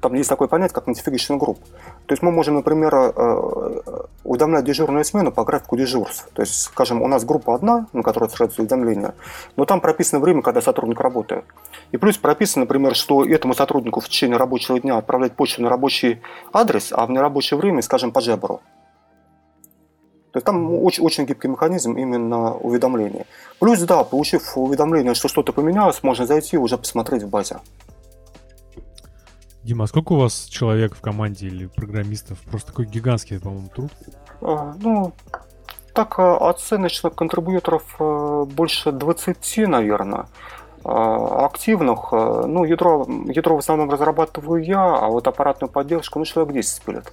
там есть такое понятие, как notification group. То есть мы можем, например, э, уведомлять дежурную смену по графику дежурств. То есть, скажем, у нас группа одна, на которой отсылаются уведомления, но там прописано время, когда сотрудник работает. И плюс прописано, например, что этому сотруднику в течение рабочего дня отправлять почту на рабочий адрес, а в нерабочее время, скажем, по жебру. То есть там очень, очень гибкий механизм именно уведомления. Плюс, да, получив уведомление, что что-то поменялось, можно зайти и уже посмотреть в базе. Дима, а сколько у вас человек в команде или программистов? Просто такой гигантский, по-моему, труд. А, ну, так а, оценочных контрибьюторов а, больше 20, наверное. Активных, ну, ядро, ядро в основном разрабатываю я, а вот аппаратную поддержку, ну, человек 10 пилит.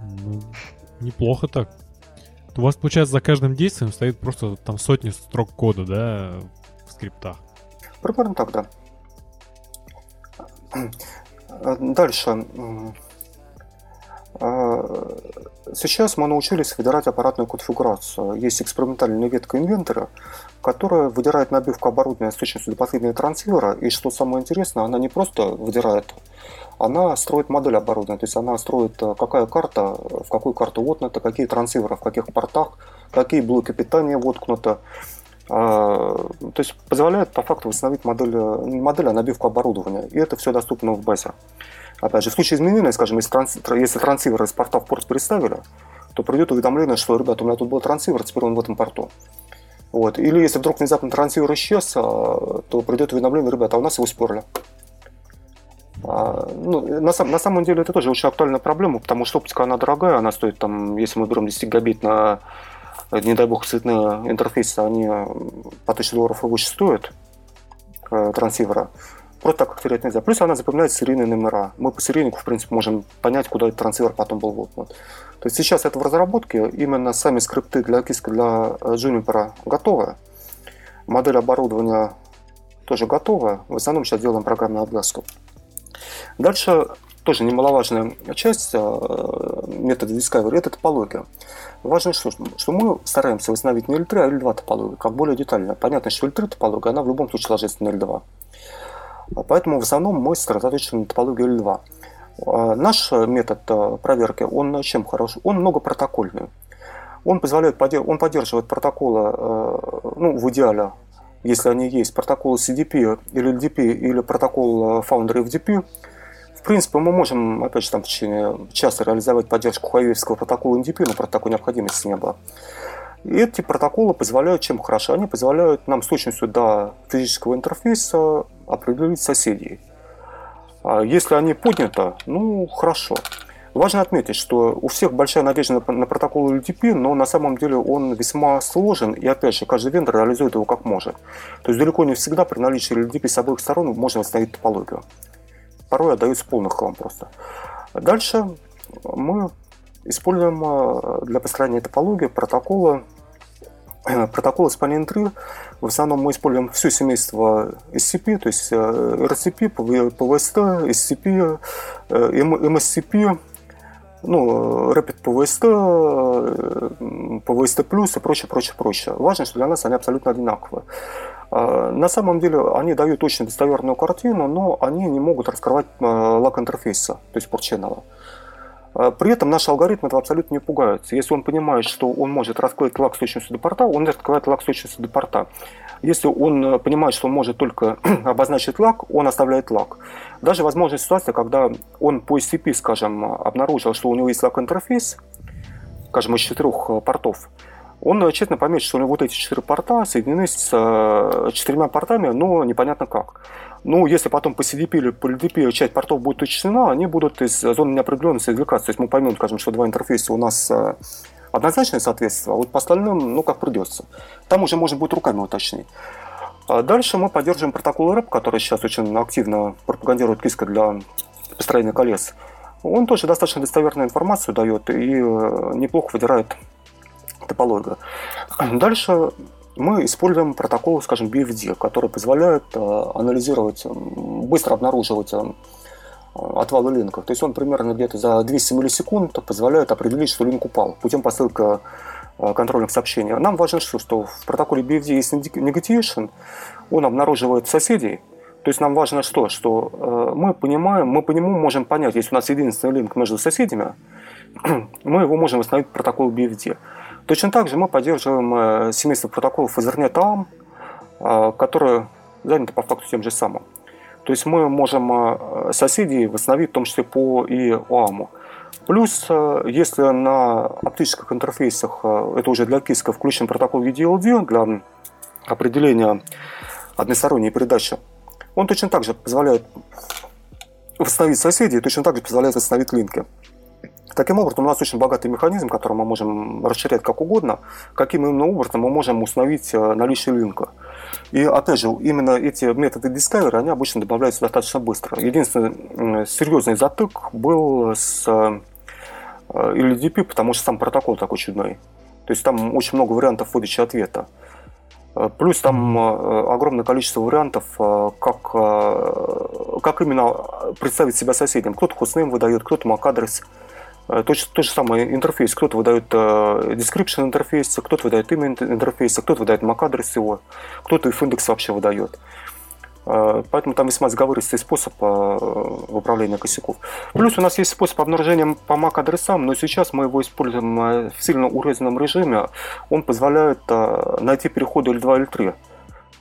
Ну, неплохо так. У вас, получается, за каждым действием стоит просто там сотни строк кода, да, в скриптах? Примерно так, да. Дальше. А, сейчас мы научились выдирать аппаратную конфигурацию. Есть экспериментальная ветка инвентора, которая выдирает набивку оборудования с точностью до последнего трансивера. И что самое интересное, она не просто выдирает, она строит модель оборудования. То есть она строит, э, какая карта, в какую карту воткнута, какие трансиверы, в каких портах, какие блоки питания воткнуты. А, то есть позволяет по факту восстановить модель, модель, а набивку оборудования. И это все доступно в базе. Опять же, в случае изменения, скажем, если, транс, если трансивер из порта в порт переставили, то придет уведомление, что, ребята, у меня тут был трансивер, теперь он в этом порту. Вот. Или если вдруг внезапно трансивер исчез, а, то придет уведомление, ребята, а у нас его сперли. А, ну, на, сам, на самом деле это тоже очень актуальная проблема, потому что оптика, она дорогая, она стоит там, если мы берем 10 гигабит на не дай бог, цветные интерфейсы, они по 1000 долларов и выше стоят э, трансивера. Просто так как терять нельзя. Плюс она запоминает серийные номера. Мы по серийнику, в принципе, можем понять, куда этот трансивер потом был воткнут. То есть сейчас это в разработке. Именно сами скрипты для киска для э, Juniper готовы. Модель оборудования тоже готова. В основном сейчас делаем программную обвязку. Дальше тоже немаловажная часть э, метода Discovery – это топология. Важно, что, что мы стараемся восстановить не L3, а L2 топологию, как более детально. Понятно, что L3 топология, она в любом случае ложится на L2. Поэтому в основном мы сосредоточены на топологии L2. А наш метод э, проверки, он чем хорош? Он многопротокольный. Он позволяет, он поддерживает протоколы, э, ну, в идеале, если они есть, протоколы CDP или LDP или протокол Foundry FDP, принципе, мы можем, опять же, там в течение часа реализовать поддержку хуавейского протокола NDP, но про такой необходимости не было. И эти протоколы позволяют, чем хорошо, они позволяют нам с точностью до физического интерфейса определить соседей. А если они подняты, ну, хорошо. Важно отметить, что у всех большая надежда на, на протокол LTP, но на самом деле он весьма сложен, и опять же, каждый вендор реализует его как может. То есть далеко не всегда при наличии LTP с обоих сторон можно восстановить топологию порой отдаются полный хлам просто. Дальше мы используем э, для построения топологии протоколы протоколы Spanning Tree. В основном мы используем все семейство SCP, то есть RCP, PVST, SCP, MSCP, ну, Rapid PVST, PVST+, и прочее, прочее, прочее. Важно, что для нас они абсолютно одинаковые. А, на самом деле они дают очень достоверную картину, но они не могут раскрывать а, лак интерфейса, то есть порт-ченнела. А, при этом наш алгоритм этого абсолютно не пугается. Если он понимает, что он может раскрыть лак с точностью до порта, он раскрывает лак с точностью до порта. Если он э, понимает, что он может только обозначить лак, он оставляет лак. Даже возможна ситуация, когда он по SCP, скажем, обнаружил, что у него есть лак интерфейс, скажем, из четырех э, портов, он тщательно пометит, что у него вот эти четыре порта соединены с четырьмя портами, но непонятно как. Ну, если потом по CDP или по LDP часть портов будет уточнена, они будут из зоны неопределенности извлекаться. То есть мы поймем, скажем, что два интерфейса у нас однозначное соответствие, а вот по остальным, ну, как придется. Там уже можно будет руками уточнить. А дальше мы поддерживаем протокол РЭП, который сейчас очень активно пропагандирует Киска для построения колес. Он тоже достаточно достоверную информацию дает и э, неплохо выдирает топологию. Дальше мы используем протокол, скажем, BFD, который позволяет э, анализировать, быстро обнаруживать э, отвалы линков. То есть он примерно где-то за 200 миллисекунд позволяет определить, что линк упал путем посылки э, контрольных сообщений. Нам важно, что, что в протоколе BFD есть negation, он обнаруживает соседей, то есть нам важно что? Что мы понимаем, мы по нему можем понять, если у нас единственный линк между соседями, мы его можем восстановить протокол BFD. Точно так же мы поддерживаем э, семейство протоколов Ethernet ARM, э, которые заняты по факту тем же самым. То есть мы можем э, соседей восстановить в том числе по и ОАМу. Плюс, если на оптических интерфейсах, это уже для киска, включен протокол UDLD для определения односторонней передачи, он точно так же позволяет восстановить соседей, точно так же позволяет восстановить линки. Таким образом, у нас очень богатый механизм, который мы можем расширять как угодно, каким именно образом мы можем установить наличие линка. И опять же, именно эти методы Discovery, они обычно добавляются достаточно быстро. Единственный серьезный затык был с LDP, э, потому что сам протокол такой чудной. То есть там очень много вариантов выдачи ответа. Э, плюс там э, огромное количество вариантов, как, как именно представить себя соседям. Кто-то хостнейм выдает, кто-то MAC-адрес. То, то же самое интерфейс. Кто-то выдает description интерфейса, кто-то выдает имя интерфейса, кто-то выдает MAC-адрес его, кто-то if индекс вообще выдает. Э, поэтому там весьма заговористый способ э, управления косяков. Плюс у нас есть способ обнаружения по MAC-адресам, но сейчас мы его используем э, в сильно урезанном режиме. Он позволяет найти переходы L2 L3.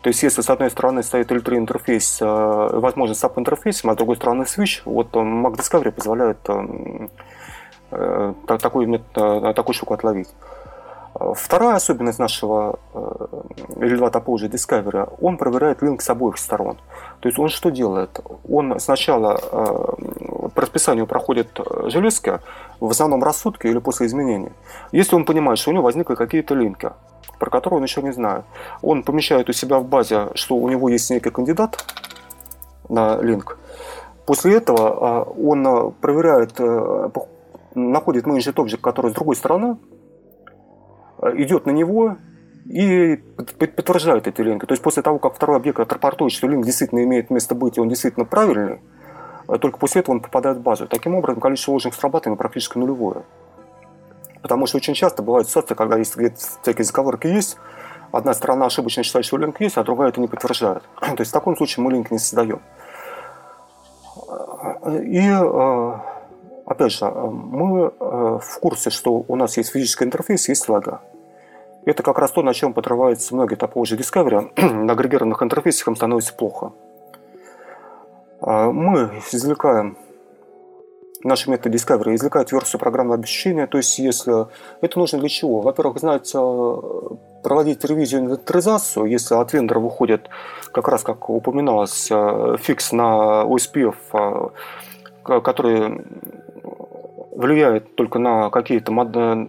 То есть, если с одной стороны стоит L3 интерфейс, возможно, SAP интерфейсом, а с другой стороны switch, вот Mac Discovery позволяет такую, такую штуку отловить. Вторая особенность нашего L2 Topology Discovery, он проверяет линк с обоих сторон. То есть он что делает? Он сначала э, по расписанию проходит э, железка, в основном рассудке или после изменения. Если он понимает, что у него возникли какие-то линки, про которые он еще не знает, он помещает у себя в базе, что у него есть некий кандидат на линк. После этого э, он проверяет, находит менеджер объект, который с другой стороны, идет на него и подтверждает эти линки. То есть после того, как второй объект отрапортует, что линк действительно имеет место быть, и он действительно правильный, э, только после этого он попадает в базу. Таким образом, количество ложных срабатываний практически нулевое. Потому что очень часто бывают ситуации, когда есть где-то всякие заговорки есть, одна сторона ошибочно считает, что линк есть, а другая это не подтверждает. То есть в таком случае мы линк не создаем. И э, опять же, мы э, в курсе, что у нас есть физический интерфейс, есть лага. Это как раз то, на чем подрываются многие топологии Discovery. на агрегированных интерфейсах им становится плохо. А, мы извлекаем наши методы Discovery извлекают версию программного обеспечения. То есть, если это нужно для чего? Во-первых, знать, э, проводить ревизию инвентаризацию, если от вендора выходит, как раз как упоминалось, э, фикс на OSPF, э, который влияет только на какие-то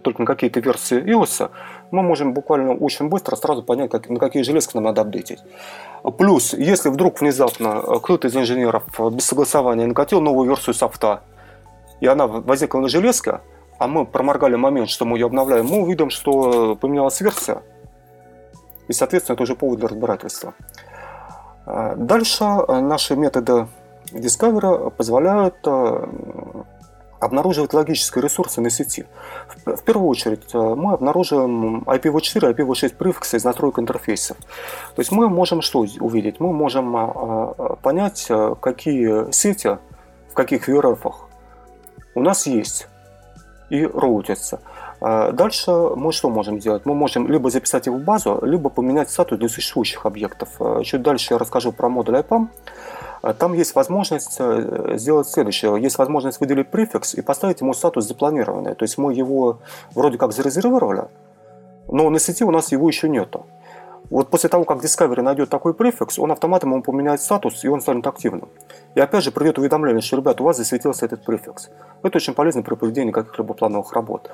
только на какие-то версии iOS, мы можем буквально очень быстро сразу понять, как, на какие железки нам надо апдейтить. Плюс, если вдруг внезапно э, кто-то из инженеров э, без согласования накатил новую версию софта, и она возникла на железке, а мы проморгали момент, что мы ее обновляем, мы увидим, что поменялась версия, и, соответственно, это уже повод для разбирательства. Э, дальше наши методы Discover позволяют обнаруживать логические ресурсы на сети. В первую очередь э, мы обнаруживаем IPv4 и IPv6 префиксы из настроек интерфейсов. То есть мы можем что увидеть? Мы можем э, э, понять, какие сети в каких VRF у нас есть и роутятся. Дальше мы что можем сделать? Мы можем либо записать его в базу, либо поменять статус для существующих объектов. Чуть дальше я расскажу про модуль IPAM. А там есть возможность э, сделать следующее. Есть возможность выделить префикс и поставить ему статус запланированный. То есть мы его вроде как зарезервировали, Но на сети у нас его еще нету. Вот после того, как Discovery найдет такой префикс, он автоматом ему поменяет статус, и он станет активным. И опять же придет уведомление, что, ребята, у вас засветился этот префикс. Это очень полезно при проведении каких-либо плановых работ.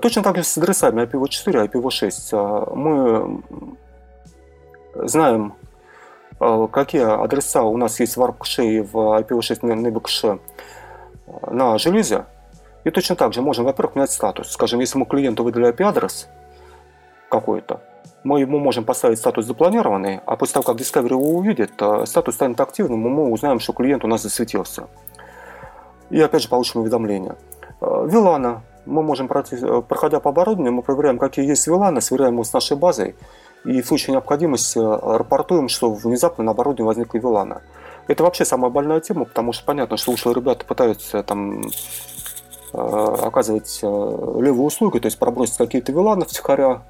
Точно так же с адресами IPv4 и IPv6. Мы знаем, какие адреса у нас есть в ARP и в IPv6 NIB на железе. И точно так же можем, во-первых, менять статус. Скажем, если мы клиенту выдали IP-адрес какой-то, мы ему можем поставить статус запланированный, а после того, как Discovery его увидит, э, статус станет активным, и мы узнаем, что клиент у нас засветился. И опять же получим уведомление. Вилана. Э, мы можем, э, проходя по оборудованию, мы проверяем, какие есть виланы, сверяем его с нашей базой, и в случае необходимости рапортуем, что внезапно на оборудовании возникла вилана. Это вообще самая больная тема, потому что понятно, что ушлые ребята пытаются там оказывать левую услугу, то есть пробросить какие-то виланы втихаря,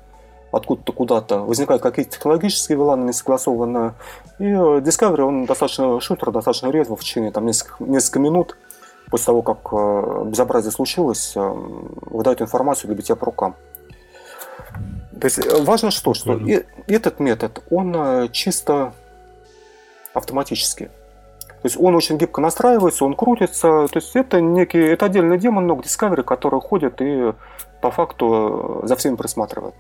откуда-то куда-то, возникают какие-то технологические виланы несогласованные, и э, Discovery, он достаточно шутер, достаточно резво в течение там, несколько, несколько минут после того, как э, безобразие случилось, э, выдает информацию для битья по рукам. То есть важно что, что и, этот метод, он чисто автоматический. То есть он очень гибко настраивается, он крутится. То есть это некий, это отдельный демон Nog Discovery, который ходит и по факту за всеми присматривает.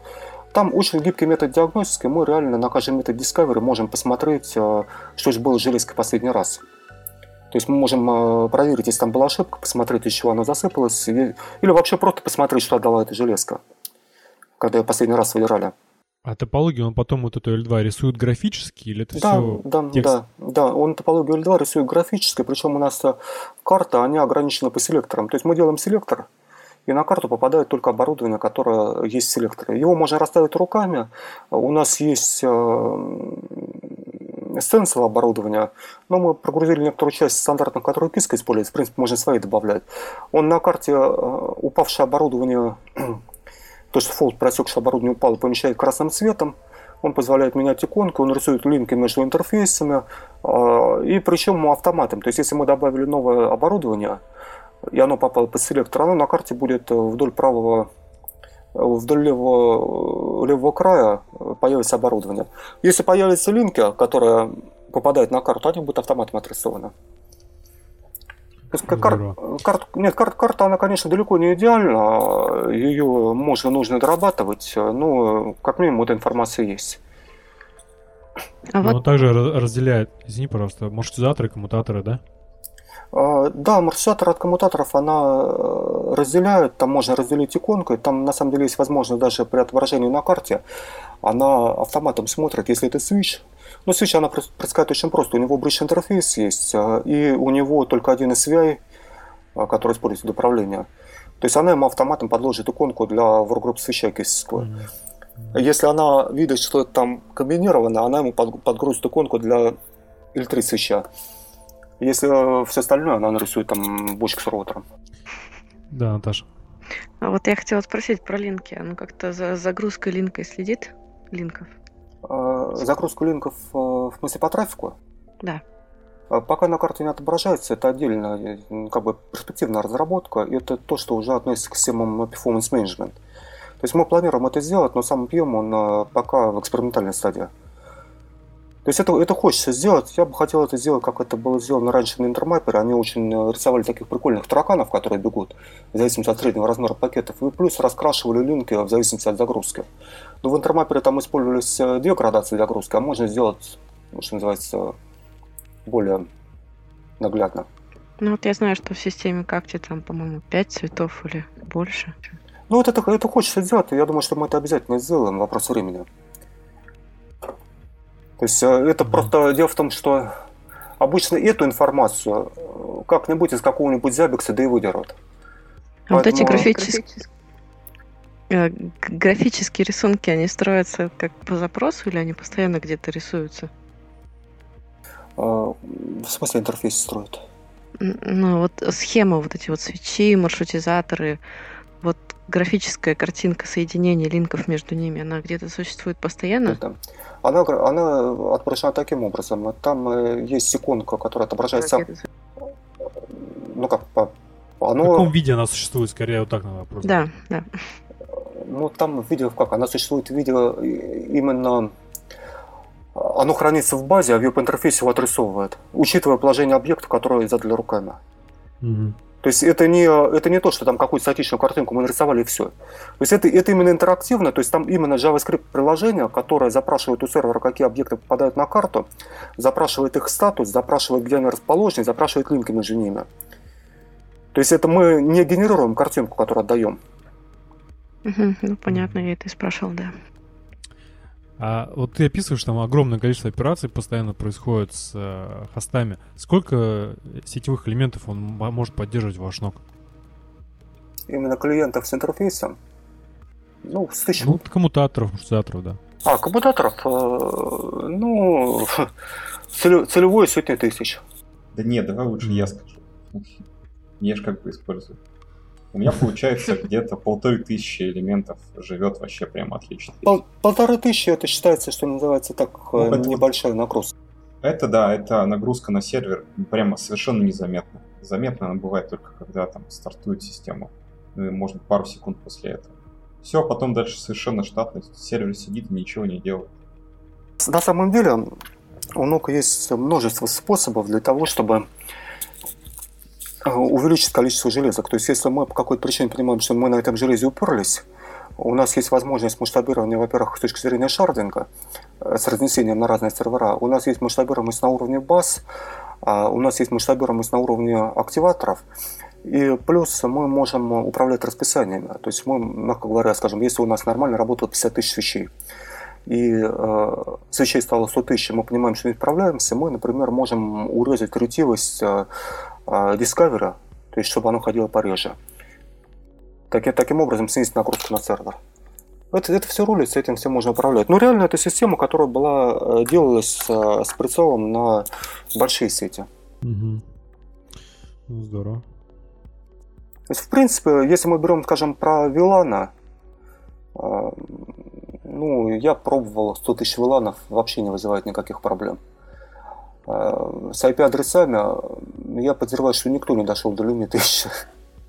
Там очень гибкий метод диагностики. Мы реально на каждом методе Discovery можем посмотреть, э, что же было с железкой последний раз. То есть мы можем э, проверить, если там была ошибка, посмотреть, из чего она засыпалась, или вообще просто посмотреть, что отдала эта железка, когда ее последний раз выдирали. А топологию он потом вот эту L2 рисует графически или это да, все да, текст? Да, да, он топологию L2 рисует графически, причем у нас э, карта, они ограничены по селекторам. То есть мы делаем селектор, и на карту попадает только оборудование, которое есть в селекторе. Его можно расставить руками. У нас есть э, стенсил оборудования, но мы прогрузили некоторую часть стандартных, которые киска использует, в принципе, можно свои добавлять. Он на карте э, упавшее оборудование, то, что фолд просекшее оборудование упало, помещает красным цветом, он позволяет менять иконку, он рисует линки между интерфейсами, э, и причем автоматом. То есть, если мы добавили новое оборудование, и оно попало под селектор, оно на карте будет э, вдоль правого э, вдоль левого, левого края появится оборудование. Если появятся линки, которые попадают на карту, они будут автоматом отрисованы. Кар, кар, нет, кар, карта, она, конечно, далеко не идеальна, ее можно, нужно дорабатывать, но как минимум эта информация есть. А вот... Он также разделяет, извини, пожалуйста, маршрутизаторы, коммутаторы, да? А, да, маршрутизатор от коммутаторов она э, разделяет, там можно разделить иконкой, там на самом деле есть возможность даже при отображении на карте, она автоматом смотрит, если это switch, ну, switch она происходит очень просто, у него bridge интерфейс есть, э, и у него только один SVI, э, который используется для управления. То есть она ему автоматом подложит иконку для workgroup свеча кейсовскую. Mm-hmm. Если она видит, что это там комбинировано, она ему подгрузит иконку для L3 свеча. Если все остальное, она нарисует там бочку с роутером. Да, Наташа. А вот я хотела спросить про линки. Оно как-то за загрузкой линкой следит? Линков? А, загрузку линков э, в смысле по трафику? Да. А пока на карте не отображается, это отдельная как бы перспективная разработка. Это то, что уже относится к системам performance management. То есть мы планируем это сделать, но сам объем он э, пока в экспериментальной стадии. То есть это, это хочется сделать. Я бы хотел это сделать, как это было сделано раньше на Интермаппере. Они очень э, рисовали таких прикольных тараканов, которые бегут, в зависимости от среднего размера пакетов. И плюс раскрашивали линки в зависимости от загрузки. Но в Интермаппере там использовались э, две градации загрузки, а можно сделать, что называется, более наглядно. Ну вот я знаю, что в системе Какти там, по-моему, 5 цветов или больше. Ну вот это, это хочется сделать, я думаю, что мы это обязательно сделаем, вопрос времени. То есть э, это просто дело в том, что обычно эту информацию э, как-нибудь из какого-нибудь Забекса да и выдерут. А вот эти графические... Э, графические рисунки, они строятся как по запросу или они постоянно где-то рисуются? В смысле интерфейс строят? Ну, вот схемы, вот эти вот свечи, маршрутизаторы, вот графическая картинка соединения линков между ними, она где-то существует постоянно? Да. Она, она отображена таким образом. Там э, есть иконка, которая отображается... Ну как, по, оно... В каком виде она существует, скорее вот так надо вопрос. Да, да. ну, там видео как? Она существует в видео именно... Оно хранится в базе, а веб-интерфейс его отрисовывает, учитывая положение объекта, который задали руками. Угу. То есть это не, это не то, что там какую-то статичную картинку мы нарисовали и все. То есть это, это именно интерактивно, то есть там именно JavaScript приложение, которое запрашивает у сервера, какие объекты попадают на карту, запрашивает их статус, запрашивает, где они расположены, запрашивает линки между ними. То есть это мы не генерируем картинку, которую отдаем. Угу, ну понятно, я это и спрашивал, да. А вот ты описываешь, там огромное количество операций постоянно происходит с э, хостами. Сколько сетевых элементов он может поддерживать ваш ног? Именно клиентов с интерфейсом? Ну, с тысяч... Ну, коммутаторов, маршрутизаторов, да. А, коммутаторов? Э, ну, целевой сотни тысяч. Да нет, давай лучше я скажу. Я же как бы использую. У меня получается где-то полторы тысячи элементов живет вообще прям отлично. Пол, полторы тысячи это считается, что называется так ну, э, небольшая вот, нагрузка. Это да, это нагрузка на сервер прямо совершенно незаметно. Заметно она бывает только когда там стартует система. Ну, может пару секунд после этого. Все, потом дальше совершенно штатно. Сервер сидит и ничего не делает. На самом деле у Нока есть множество способов для того, чтобы увеличить количество железок. То есть, если мы по какой-то причине понимаем, что мы на этом железе уперлись, у нас есть возможность масштабирования, во-первых, с точки зрения шардинга, э, с разнесением на разные сервера. У нас есть масштабируемость на уровне баз, а у нас есть масштабируемость на уровне активаторов. И плюс мы можем управлять расписаниями. То есть мы, мягко говоря, скажем, если у нас нормально работает 50 тысяч свечей, и э, свечей стало 100 тысяч, мы понимаем, что не справляемся, мы, например, можем урезать креативность э, э, Discover, то есть чтобы оно ходило пореже. Таким, таким образом снизить нагрузку на сервер. Это, это все рулится, этим все можно управлять. Но реально это система, которая была, э, делалась э, с прицелом на большие сети. Угу. Здорово. То есть, в принципе, если мы берем, скажем, про Вилана, э, ну, я пробовал 100 тысяч виланов, вообще не вызывает никаких проблем. Э, с IP-адресами я подозреваю, что никто не дошел до лимита еще.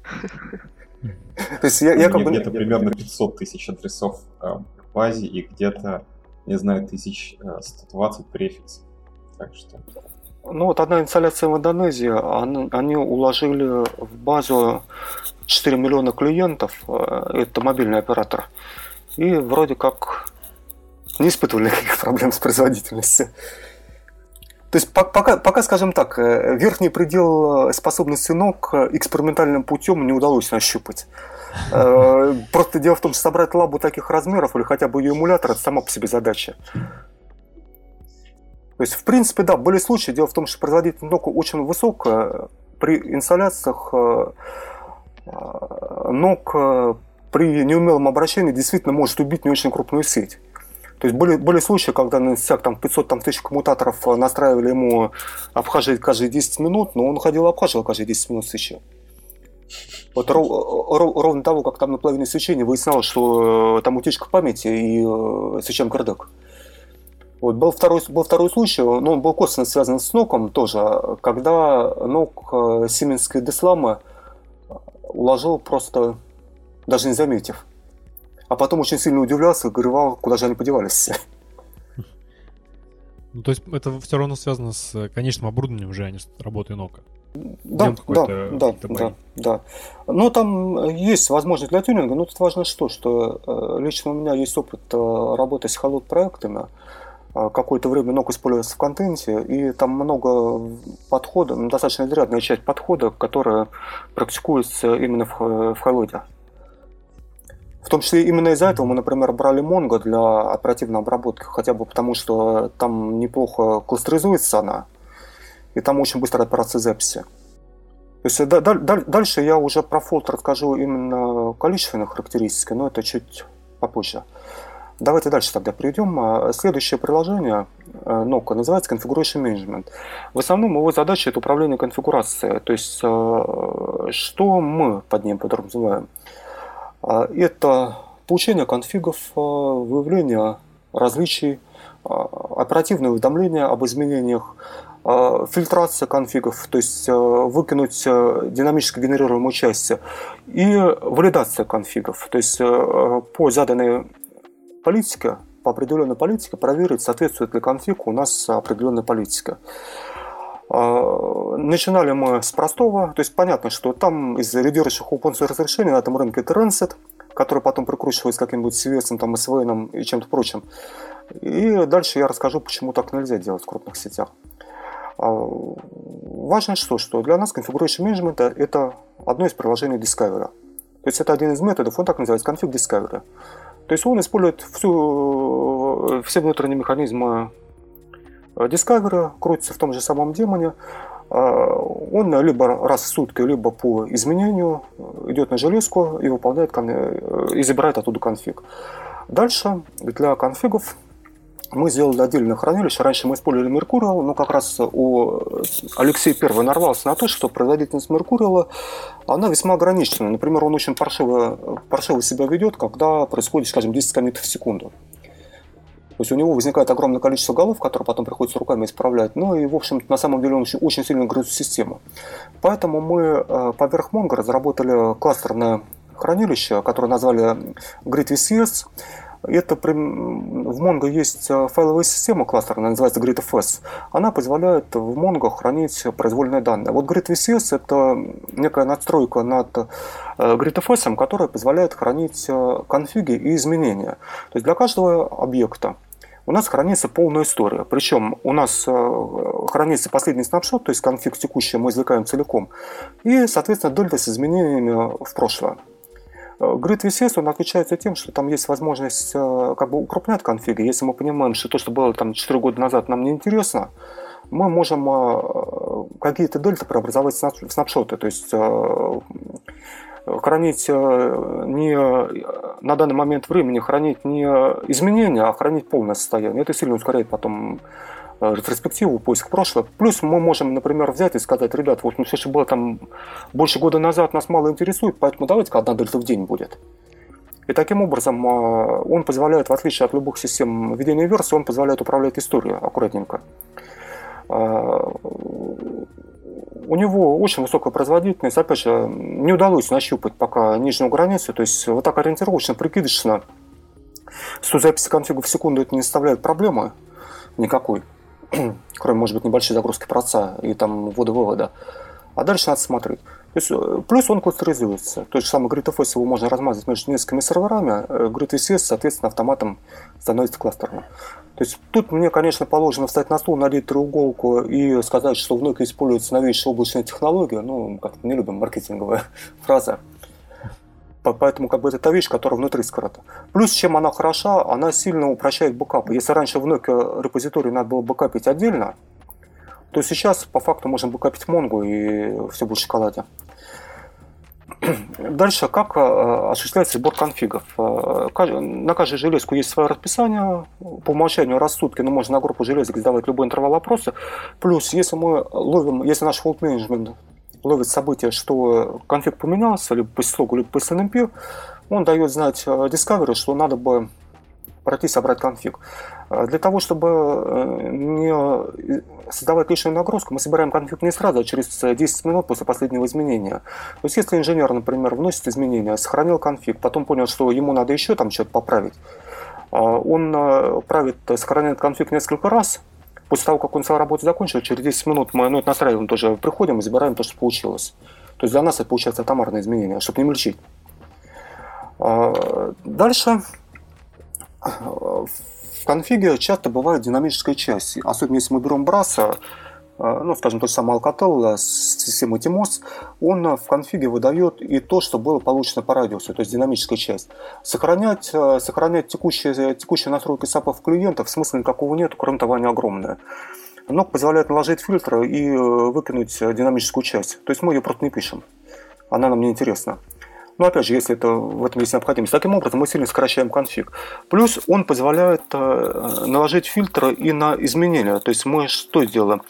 То есть я, я как бы... Где-то примерно 500 тысяч адресов э, в базе и где-то, не знаю, 1120 э, префиксов. Так что... Ну вот одна инсталляция в Индонезии, они, они уложили в базу 4 миллиона клиентов, это мобильный оператор, и вроде как не испытывали никаких проблем с производительностью. То есть пока, пока, скажем так, э, верхний предел э, способности ног э, экспериментальным путем не удалось нащупать. Просто дело в том, что собрать лабу таких размеров или хотя бы ее эмулятор, это сама по себе задача. То есть, в принципе, да, были случаи. Дело в том, что производительность ног очень высокая. При инсталляциях ног при неумелом обращении действительно может убить не очень крупную сеть. То есть были, были случаи, когда на сетях там 500 там, тысяч коммутаторов э, настраивали ему обхаживать каждые 10 минут, но он ходил и обхаживал каждые 10 минут свечи. Вот ров, ров, ровно того, как там на половине свечения выяснялось, что э, там утечка памяти и э, свечам кардек. Вот, был, второй, был второй случай, но он был косвенно связан с ноком тоже, когда нок сименской десламы уложил просто, даже не заметив а потом очень сильно удивлялся, горевал, куда же они подевались все. Ну, то есть это все равно связано с конечным оборудованием уже, а не с работой нока. Да, да, да, да, да. Но там есть возможность для тюнинга, но тут важно что, что э, лично у меня есть опыт э, работы с холод проектами. Э, какое-то время ног используется в контенте, и там много подходов, ну, достаточно изрядная часть подхода, которая практикуется именно в, в холоде. В том числе именно из-за этого мы, например, брали Mongo для оперативной обработки, хотя бы потому, что там неплохо кластеризуется она, и там очень быстрая операция записи. То есть да, да, дальше я уже про фолд расскажу именно количественные характеристики, но это чуть попозже. Давайте дальше тогда перейдем. А, следующее приложение Nokia называется Configuration Management. В основном его задача это управление конфигурацией. То есть э, что мы под ним подразумеваем? А, это получение конфигов, а, выявление различий оперативное уведомление об изменениях, фильтрация конфигов, то есть выкинуть динамически генерируемую часть, и валидация конфигов, то есть по заданной политике, по определенной политике проверить, соответствует ли конфиг у нас определенной политике. Начинали мы с простого, то есть понятно, что там из лидирующих open source разрешений на этом рынке это Rancid, который потом прикручивается каким-нибудь CVS, там, SVN и чем-то прочим. И дальше я расскажу, почему так нельзя делать в крупных сетях. Важно что, что для нас Configuration Management это одно из приложений Discovery. То есть это один из методов, он так называется, Config Discovery. То есть он использует всю, все внутренние механизмы Э, Discovery крутится в том же самом демоне. Э, он либо раз в сутки, либо по изменению э, идет на железку и выполняет, и забирает оттуда конфиг. Дальше для конфигов мы сделали отдельное хранилище. Раньше мы использовали Mercurial, но как раз у Алексей первый нарвался на то, что производительность Mercurial она весьма ограничена. Например, он очень паршиво, паршиво себя ведет, когда происходит, скажем, 10 комитов в секунду. То есть у него возникает огромное количество голов, которые потом приходится руками исправлять. Ну и, в общем на самом деле он очень, очень сильно грызет систему. Поэтому мы э, поверх Mongo разработали кластерное хранилище, которое назвали GridVCS. Это в Mongo есть э, файловая система кластерная, называется GridFS. Она позволяет в Mongo хранить произвольные данные. Вот GridVCS это некая надстройка над э, GridFS, которая позволяет хранить конфиги и изменения. То есть для каждого объекта у нас хранится полная история. Причем у нас э, хранится последний снапшот, то есть конфиг текущий мы извлекаем целиком, и, соответственно, дельта с изменениями в прошлое. Э, Grid VCS, он отличается тем, что там есть возможность э, как бы укрупнять конфиги. Если мы понимаем, что то, что было там 4 года назад, нам не интересно, мы можем какие-то дельты преобразовать в снапшоты. То есть хранить э, не на данный момент времени, хранить не изменения, а хранить полное состояние. Это сильно ускоряет потом э, ретроспективу, поиск прошлого. Плюс мы можем, например, взять и сказать, ребят, вот ну, все, что было там больше года назад, нас мало интересует, поэтому давайте-ка одна дельта в день будет. И таким образом э, он позволяет, в отличие от любых систем ведения версии, он позволяет управлять историей аккуратненько у него очень высокая производительность. Опять же, не удалось нащупать пока нижнюю границу. То есть вот так ориентировочно, прикидочно, 100 записи конфига в секунду это не составляет проблемы никакой. Кроме, может быть, небольшой загрузки проца и там ввода-вывода. А дальше надо смотреть. То есть, э, плюс он кластеризуется. То есть самый GridFS его можно размазать между несколькими серверами. Э, GridVCS, соответственно, автоматом становится кластерным. То есть тут мне, конечно, положено встать на стул, надеть треуголку и сказать, что в Nokia используется новейшая облачная технология. Ну, как-то не любим маркетинговая фраза. Поэтому как бы это та вещь, которая внутри скрыта. Плюс, чем она хороша, она сильно упрощает бэкапы. Если раньше в Nokia репозитории надо было бэкапить отдельно, то сейчас по факту можем бэкапить Mongo и все будет в шоколаде. Дальше, как э, осуществляется сбор конфигов? Э, на каждую железку есть свое расписание. По умолчанию рассудки, но ну, можно на группу железок сдавать любой интервал опроса. Плюс, если мы ловим, если наш fault management ловит событие, что конфиг поменялся, либо по слогу, либо по SNMP, он дает знать э, Discovery, что надо бы пройти собрать конфиг. А для того, чтобы э, не создавать лишнюю нагрузку, мы собираем конфиг не сразу, а через 10 минут после последнего изменения. То есть, если инженер, например, вносит изменения, сохранил конфиг, потом понял, что ему надо еще там что-то поправить, он э, правит, сохраняет конфиг несколько раз, после того, как он свою работу закончил, через 10 минут мы ну, это настраиваем тоже, приходим и забираем то, что получилось. То есть для нас это получается атомарное изменение, чтобы не мельчить. А, дальше в конфиге часто бывает динамическая часть, особенно если мы берем браса, ну, скажем, тот же самый Alcatel с системой TMOS, он в конфиге выдает и то, что было получено по радиусу, то есть динамическая часть. Сохранять, э, сохранять текущие, текущие настройки САПов клиентов смысла никакого нет, кроме того, они огромные. Но позволяет наложить фильтр и э, выкинуть динамическую часть. То есть мы ее просто не пишем. Она нам не интересна. Но опять же, если это в этом есть необходимость. Таким образом, мы сильно сокращаем конфиг. Плюс он позволяет э, наложить фильтры и на изменения. То есть мы что делаем?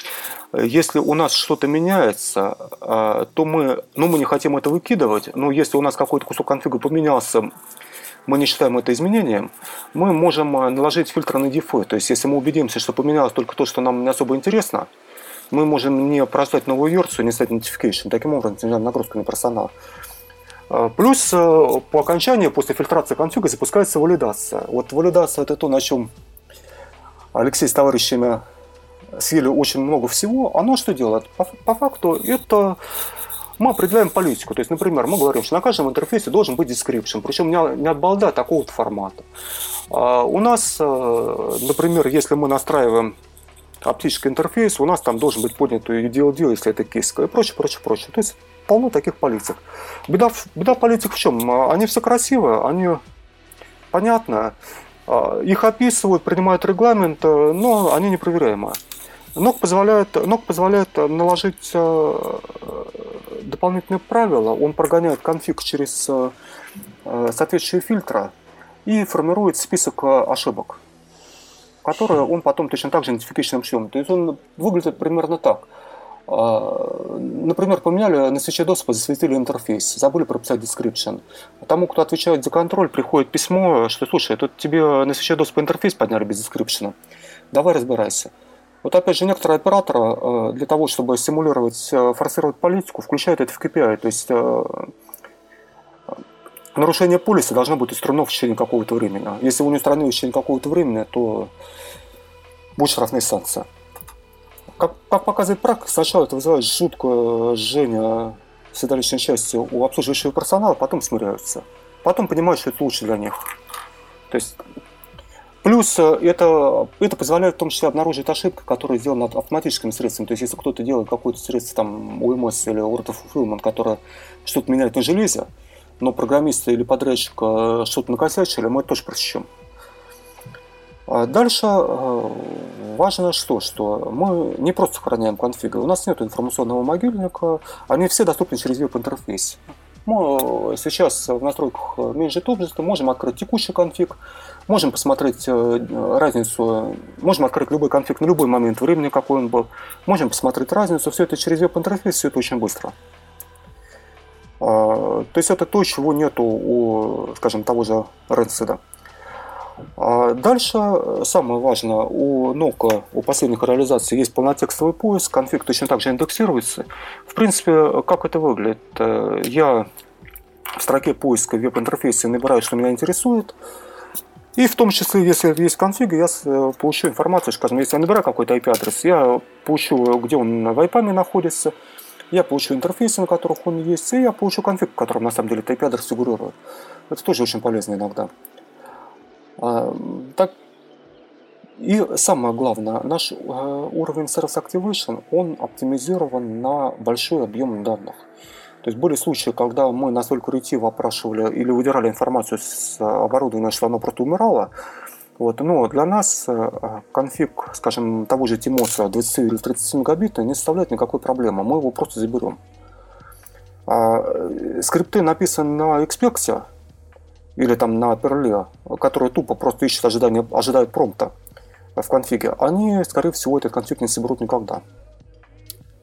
Если у нас что-то меняется, э, то мы, ну, мы не хотим это выкидывать. Но если у нас какой-то кусок конфига поменялся, мы не считаем это изменением, мы можем наложить фильтр на дефо. То есть, если мы убедимся, что поменялось только то, что нам не особо интересно, мы можем не прождать новую версию, не ставить notification. Таким образом, снижаем нагрузку на персонал. Плюс по окончании, после фильтрации конфига, запускается валидация. Вот валидация – это то, на чем Алексей с товарищами съели очень много всего. Оно что делает? По, по факту это мы определяем политику. То есть, например, мы говорим, что на каждом интерфейсе должен быть description, причем не, от балда, а такого-то формата. А у нас, э, например, если мы настраиваем оптический интерфейс, у нас там должен быть поднят UDLD, если это киска, и прочее, прочее, прочее. То есть полно таких политик. Беда, беда политик в чем? Они все красивые, они понятно, а, их описывают, принимают регламент, э, но они непроверяемые. Ног позволяет, ног позволяет наложить э, дополнительные правила. Он прогоняет конфиг через э, соответствующие фильтры и формирует список ошибок, которые он потом точно так же идентификационным шлем. То есть он выглядит примерно так – например, поменяли на свече доступа, засветили интерфейс, забыли прописать description. Тому, кто отвечает за контроль, приходит письмо, что, слушай, тут тебе на свече доступа интерфейс подняли без description. Давай разбирайся. Вот опять же, некоторые операторы э, для того, чтобы стимулировать, э, форсировать политику, включают это в KPI. То есть э, нарушение полиса должно быть устранено в течение какого-то времени. Если вы не устранили в течение какого-то времени, то будет штрафная санкция как, как показывает практика, сначала это вызывает жуткое жжение седалищной части у обслуживающего персонала, потом смиряются. Потом понимают, что это лучше для них. То есть Плюс э, это, это позволяет в том числе обнаружить ошибки, которые сделаны автоматическим средством. То есть, если кто-то делает какое-то средство, там, UMS или Word of Fulfillment, которое что-то меняет на железе, но программисты или подрядчик э, что-то накосячили, мы это тоже просечем. А дальше э, важно что, что мы не просто сохраняем конфиги, у нас нет информационного могильника, они все доступны через веб-интерфейс. Мы сейчас в настройках Managed Object можем открыть текущий конфиг, можем посмотреть э, разницу, можем открыть любой конфиг на любой момент времени, какой он был, можем посмотреть разницу, все это через веб-интерфейс, все это очень быстро. А, то есть это то, чего нету у, скажем, того же Rancid. А дальше э, самое важное, у Nokia, у последних реализаций есть полнотекстовый поиск, конфиг точно так же индексируется. В принципе, как это выглядит? Э, я в строке поиска в веб-интерфейсе набираю, что меня интересует, и в том числе, если есть конфиг, я э, получу информацию, скажем, если я набираю какой-то IP-адрес, я получу, где он в IP находится, я получу интерфейсы, на которых он есть, и я получу конфиг, в котором на самом деле этот IP-адрес фигурирует. Это тоже очень полезно иногда. А, так, и самое главное, наш а, уровень Service Activation, он оптимизирован на большой объем данных. То есть были случаи, когда мы настолько ретиво опрашивали или выдирали информацию с оборудования, что оно просто умирало. Вот. Но для нас а, конфиг, скажем, того же Тимоса 20 или 30 мегабит не составляет никакой проблемы. Мы его просто заберем. А, скрипты написаны на экспекте, или там на перле, которые тупо просто ищут ожидания, ожидают промпта в конфиге, они, скорее всего, этот конфиг не соберут никогда.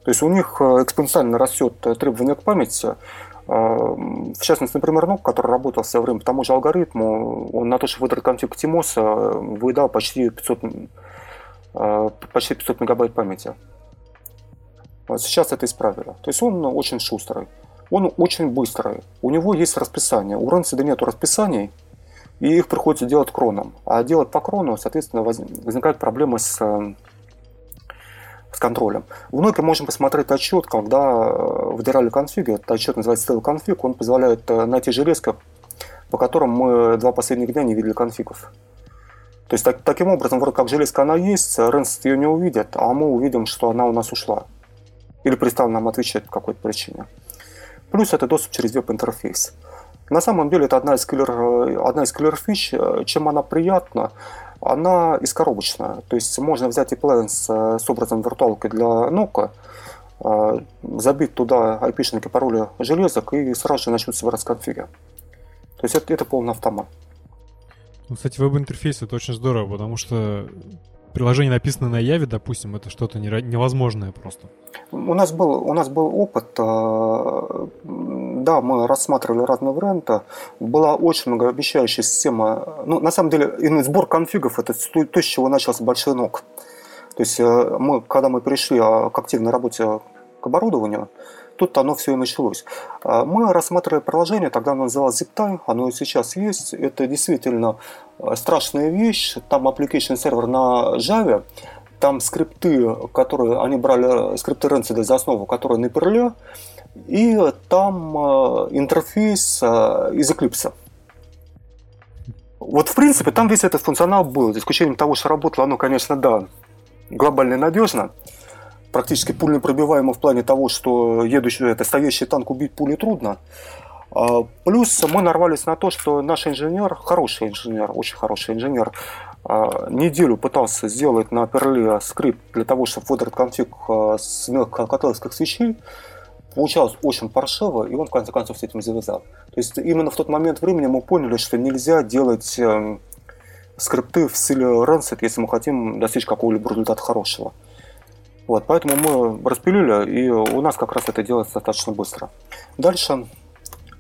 То есть у них э, экспоненциально растет требование к памяти. Э, в частности, например, Нок, который работал в свое время по тому же алгоритму, он на то, чтобы выдрать конфиг Тимоса, выдал почти 500, э, почти 500 мегабайт памяти. Сейчас это исправили. То есть он очень шустрый он очень быстрый. У него есть расписание. У Rancid нет расписаний, и их приходится делать кроном. А делать по крону, соответственно, возникают проблемы с, э, с контролем. В Nokia можем посмотреть отчет, когда э, выдирали конфиги. Этот отчет называется Stale Config. Он позволяет э, найти железки, по которым мы два последних дня не видели конфигов. То есть так, таким образом, вроде как железка она есть, Rancid ее не увидит, а мы увидим, что она у нас ушла. Или перестала нам отвечать по какой-то причине. Плюс это доступ через веб-интерфейс. На самом деле это одна из киллер, одна из киллер фич. Чем она приятна? Она изкоробочная. То есть можно взять appliance, с образом виртуалки для NOC а, а, забить туда IP-шники пароли железок и сразу же начнут собирать конфиги. То есть это, это полный автомат. Ну, кстати, веб-интерфейс это очень здорово, потому что приложение написано на Яве, допустим, это что-то невозможное просто. У нас был, у нас был опыт, э, да, мы рассматривали разные варианты. Была очень многообещающая система. Ну, на самом деле, сбор конфигов – это то, с чего начался большой ног. То есть э, мы, когда мы пришли а, к активной работе к оборудованию, тут оно все и началось. А, мы рассматривали приложение, тогда оно называлось ZipTime, оно и сейчас есть. Это действительно э, страшная вещь. Там application сервер на Java, там скрипты, которые они брали, скрипты Rancid за основу, которые на Perl, и там э, интерфейс э, из Eclipse. Вот, в принципе, там весь этот функционал был, за исключением того, что работало оно, конечно, да, глобально надежно практически пульно пробиваемо в плане того, что едущий, это стоящий танк убить пулей трудно. А, плюс мы нарвались на то, что наш инженер, хороший инженер, очень хороший инженер, а, неделю пытался сделать на Перле скрипт для того, чтобы выдрать конфиг а, с мелкокаталовских свечей. Получалось очень паршиво, и он в конце концов с этим завязал. То есть именно в тот момент времени мы поняли, что нельзя делать эм, скрипты в стиле Rancid, если мы хотим достичь какого-либо результата хорошего. Вот, поэтому мы распилили, и у нас как раз это делается достаточно быстро. Дальше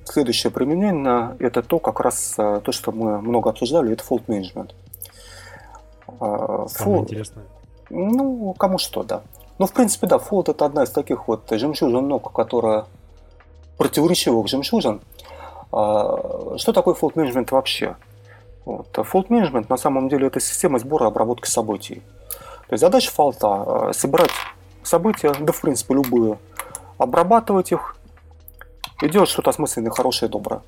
следующее применение – это то, как раз э, то, что мы много обсуждали, это fault management. А, Самое интересное. Ну, кому что, да. Ну, в принципе, да, fault – это одна из таких вот жемчужин ног, которая противоречивых жемчужин. А, что такое fault management вообще? Вот. Fault management на самом деле это система сбора и обработки событий. То есть задача фалта э, – собирать события, да в принципе любые, обрабатывать их и делать что-то осмысленное, хорошее, доброе.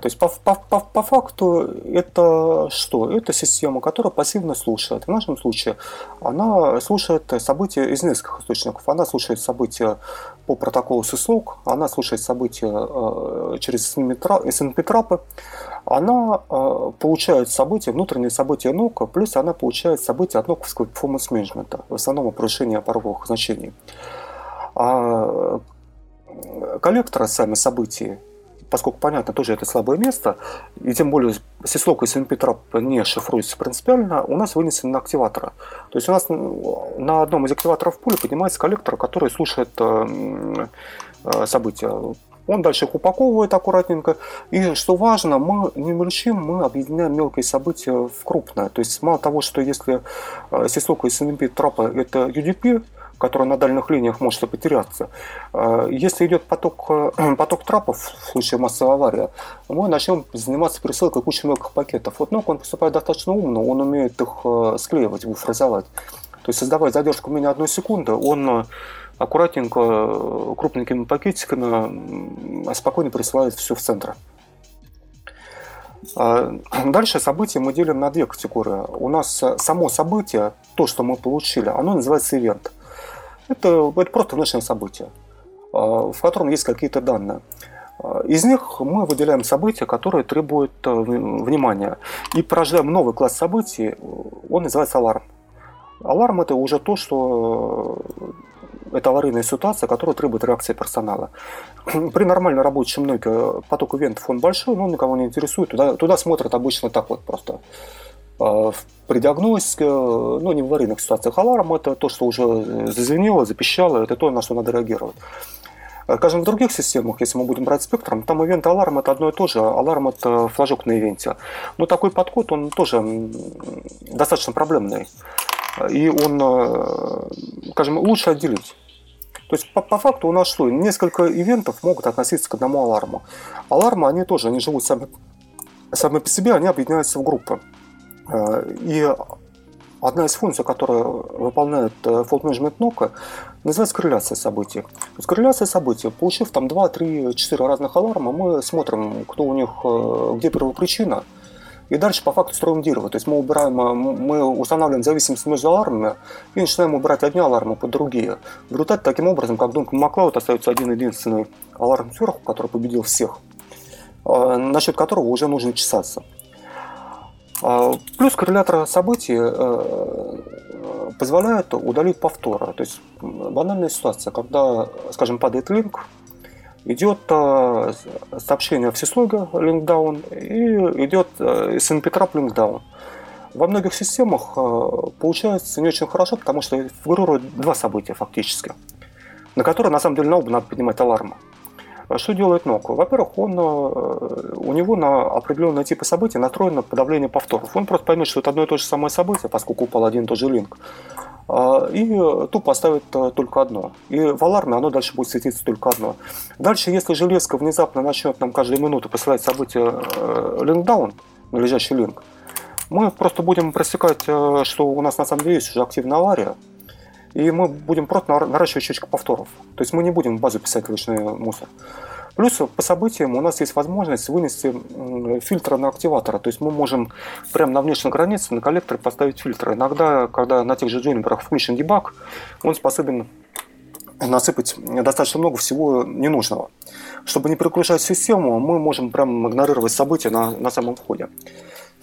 То есть по, по, по, по факту это что? Это система, которая пассивно слушает. В нашем случае она слушает события из нескольких источников. Она слушает события по протоколу syslog, она слушает события э, через SNP-трапы, она э, получает события, внутренние события нока, плюс она получает события от ноковского performance менеджмента, в основном повышение пороговых значений. А коллекторы сами события поскольку, понятно, тоже это слабое место, и тем более сислок и SNP-трап не шифруется принципиально, у нас вынесены на активатора. То есть у нас на одном из активаторов пули поднимается коллектор, который слушает э, э, события. Он дальше их упаковывает аккуратненько. И что важно, мы не мельчим, мы объединяем мелкие события в крупное. То есть мало того, что если э, сислок и SNP трапа это UDP, который на дальних линиях может потеряться. А, если идет поток, э, поток трапов в случае массовой аварии, мы начнем заниматься пересылкой кучи мелких пакетов. Вот Нок, он поступает достаточно умно, он умеет их э, склеивать, буферизовать. То есть создавая задержку менее одной секунды, он э, аккуратненько, крупненькими пакетиками спокойно присылает все в центр. А, дальше события мы делим на две категории. У нас само событие, то, что мы получили, оно называется ивент. Это, это просто внешнее событие, а, в котором есть какие-то данные. А, из них мы выделяем события, которые требуют э, внимания. И порождаем новый класс событий, он называется аларм. Аларм это уже то, что э, это аварийная ситуация, которая требует реакции персонала. При нормальной работе Чемнойке поток ивентов он большой, но он никого не интересует. Туда, туда смотрят обычно так вот просто. А, при диагностике, ну не в аварийных ситуациях, аларм это то, что уже зазвенело, запищало, это то, на что надо реагировать. Скажем, в других системах, если мы будем брать спектром, там ивент аларм это одно и то же. Аларм это флажок на ивенте. Но такой подход, он тоже достаточно проблемный. И он, а, скажем, лучше отделить. То есть по, по факту у нас что? Несколько ивентов могут относиться к одному аларму. Алармы, они тоже, они живут сами, сами по себе, они объединяются в группы. Э, и одна из функций, которая выполняет э, fault management нока, называется корреляция событий. То есть корреляция событий. Получив там 2, 3, 4 разных аларма, мы смотрим, кто у них, э, где первопричина, и дальше по факту строим дерево. То есть мы убираем, мы устанавливаем зависимость между алармами и начинаем убирать одни алармы под другие. В результате таким образом, как Дункан Маклауд, остается один единственный аларм сверху, который победил всех, насчет которого уже нужно чесаться. А, плюс коррелятор событий э, позволяет удалить повторы. То есть банальная ситуация, когда, скажем, падает линк, идет э, сообщение в сислога линкдаун и идет SNP-трап линкдаун. во многих системах получается не очень хорошо, потому что фигурируют два события фактически, на которые на самом деле на оба надо поднимать алармы. Что делает Ноку? Во-первых, он, у него на определенные типы событий настроено подавление повторов. Он просто поймет, что это одно и то же самое событие, поскольку упал один и тот же линк. А, и тупо оставит э, только одно. И в аларме оно дальше будет светиться только одно. Дальше, если железка внезапно начнет нам каждую минуту посылать событие линкдаун, належащий линк, мы просто будем просекать, э, что у нас на самом деле есть уже активная авария, и мы будем просто наращивать чечку повторов. То есть мы не будем в базу писать лишний мусор. Плюс по событиям у нас есть возможность вынести фильтры на активатора. То есть мы можем прямо на внешней границе на коллекторе поставить фильтры. Иногда, когда на тех же джойнерах включен дебаг, он способен насыпать достаточно много всего ненужного. Чтобы не перегружать систему, мы можем прям игнорировать события на, на самом входе.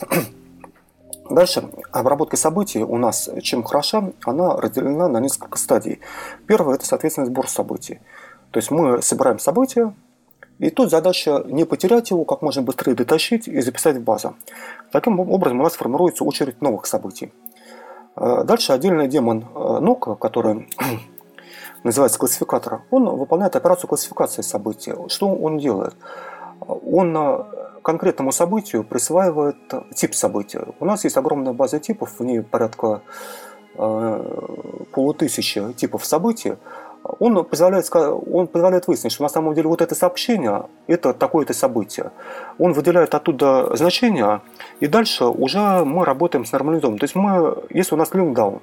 Дальше, обработка событий у нас чем хороша, она разделена на несколько стадий. Первое – это, соответственно, сбор событий. То есть мы собираем события, и тут задача не потерять его, как можно быстрее дотащить и записать в базу. Таким образом у нас формируется очередь новых событий. Э, дальше отдельный демон э, нока, который называется классификатор, он выполняет операцию классификации событий. Что он делает? Он э, конкретному событию присваивает тип события. У нас есть огромная база типов, в ней порядка полутысячи типов событий он позволяет, он позволяет выяснить, что на самом деле вот это сообщение – это такое-то событие. Он выделяет оттуда значение, и дальше уже мы работаем с нормализованным. То есть мы, если у нас линкдаун,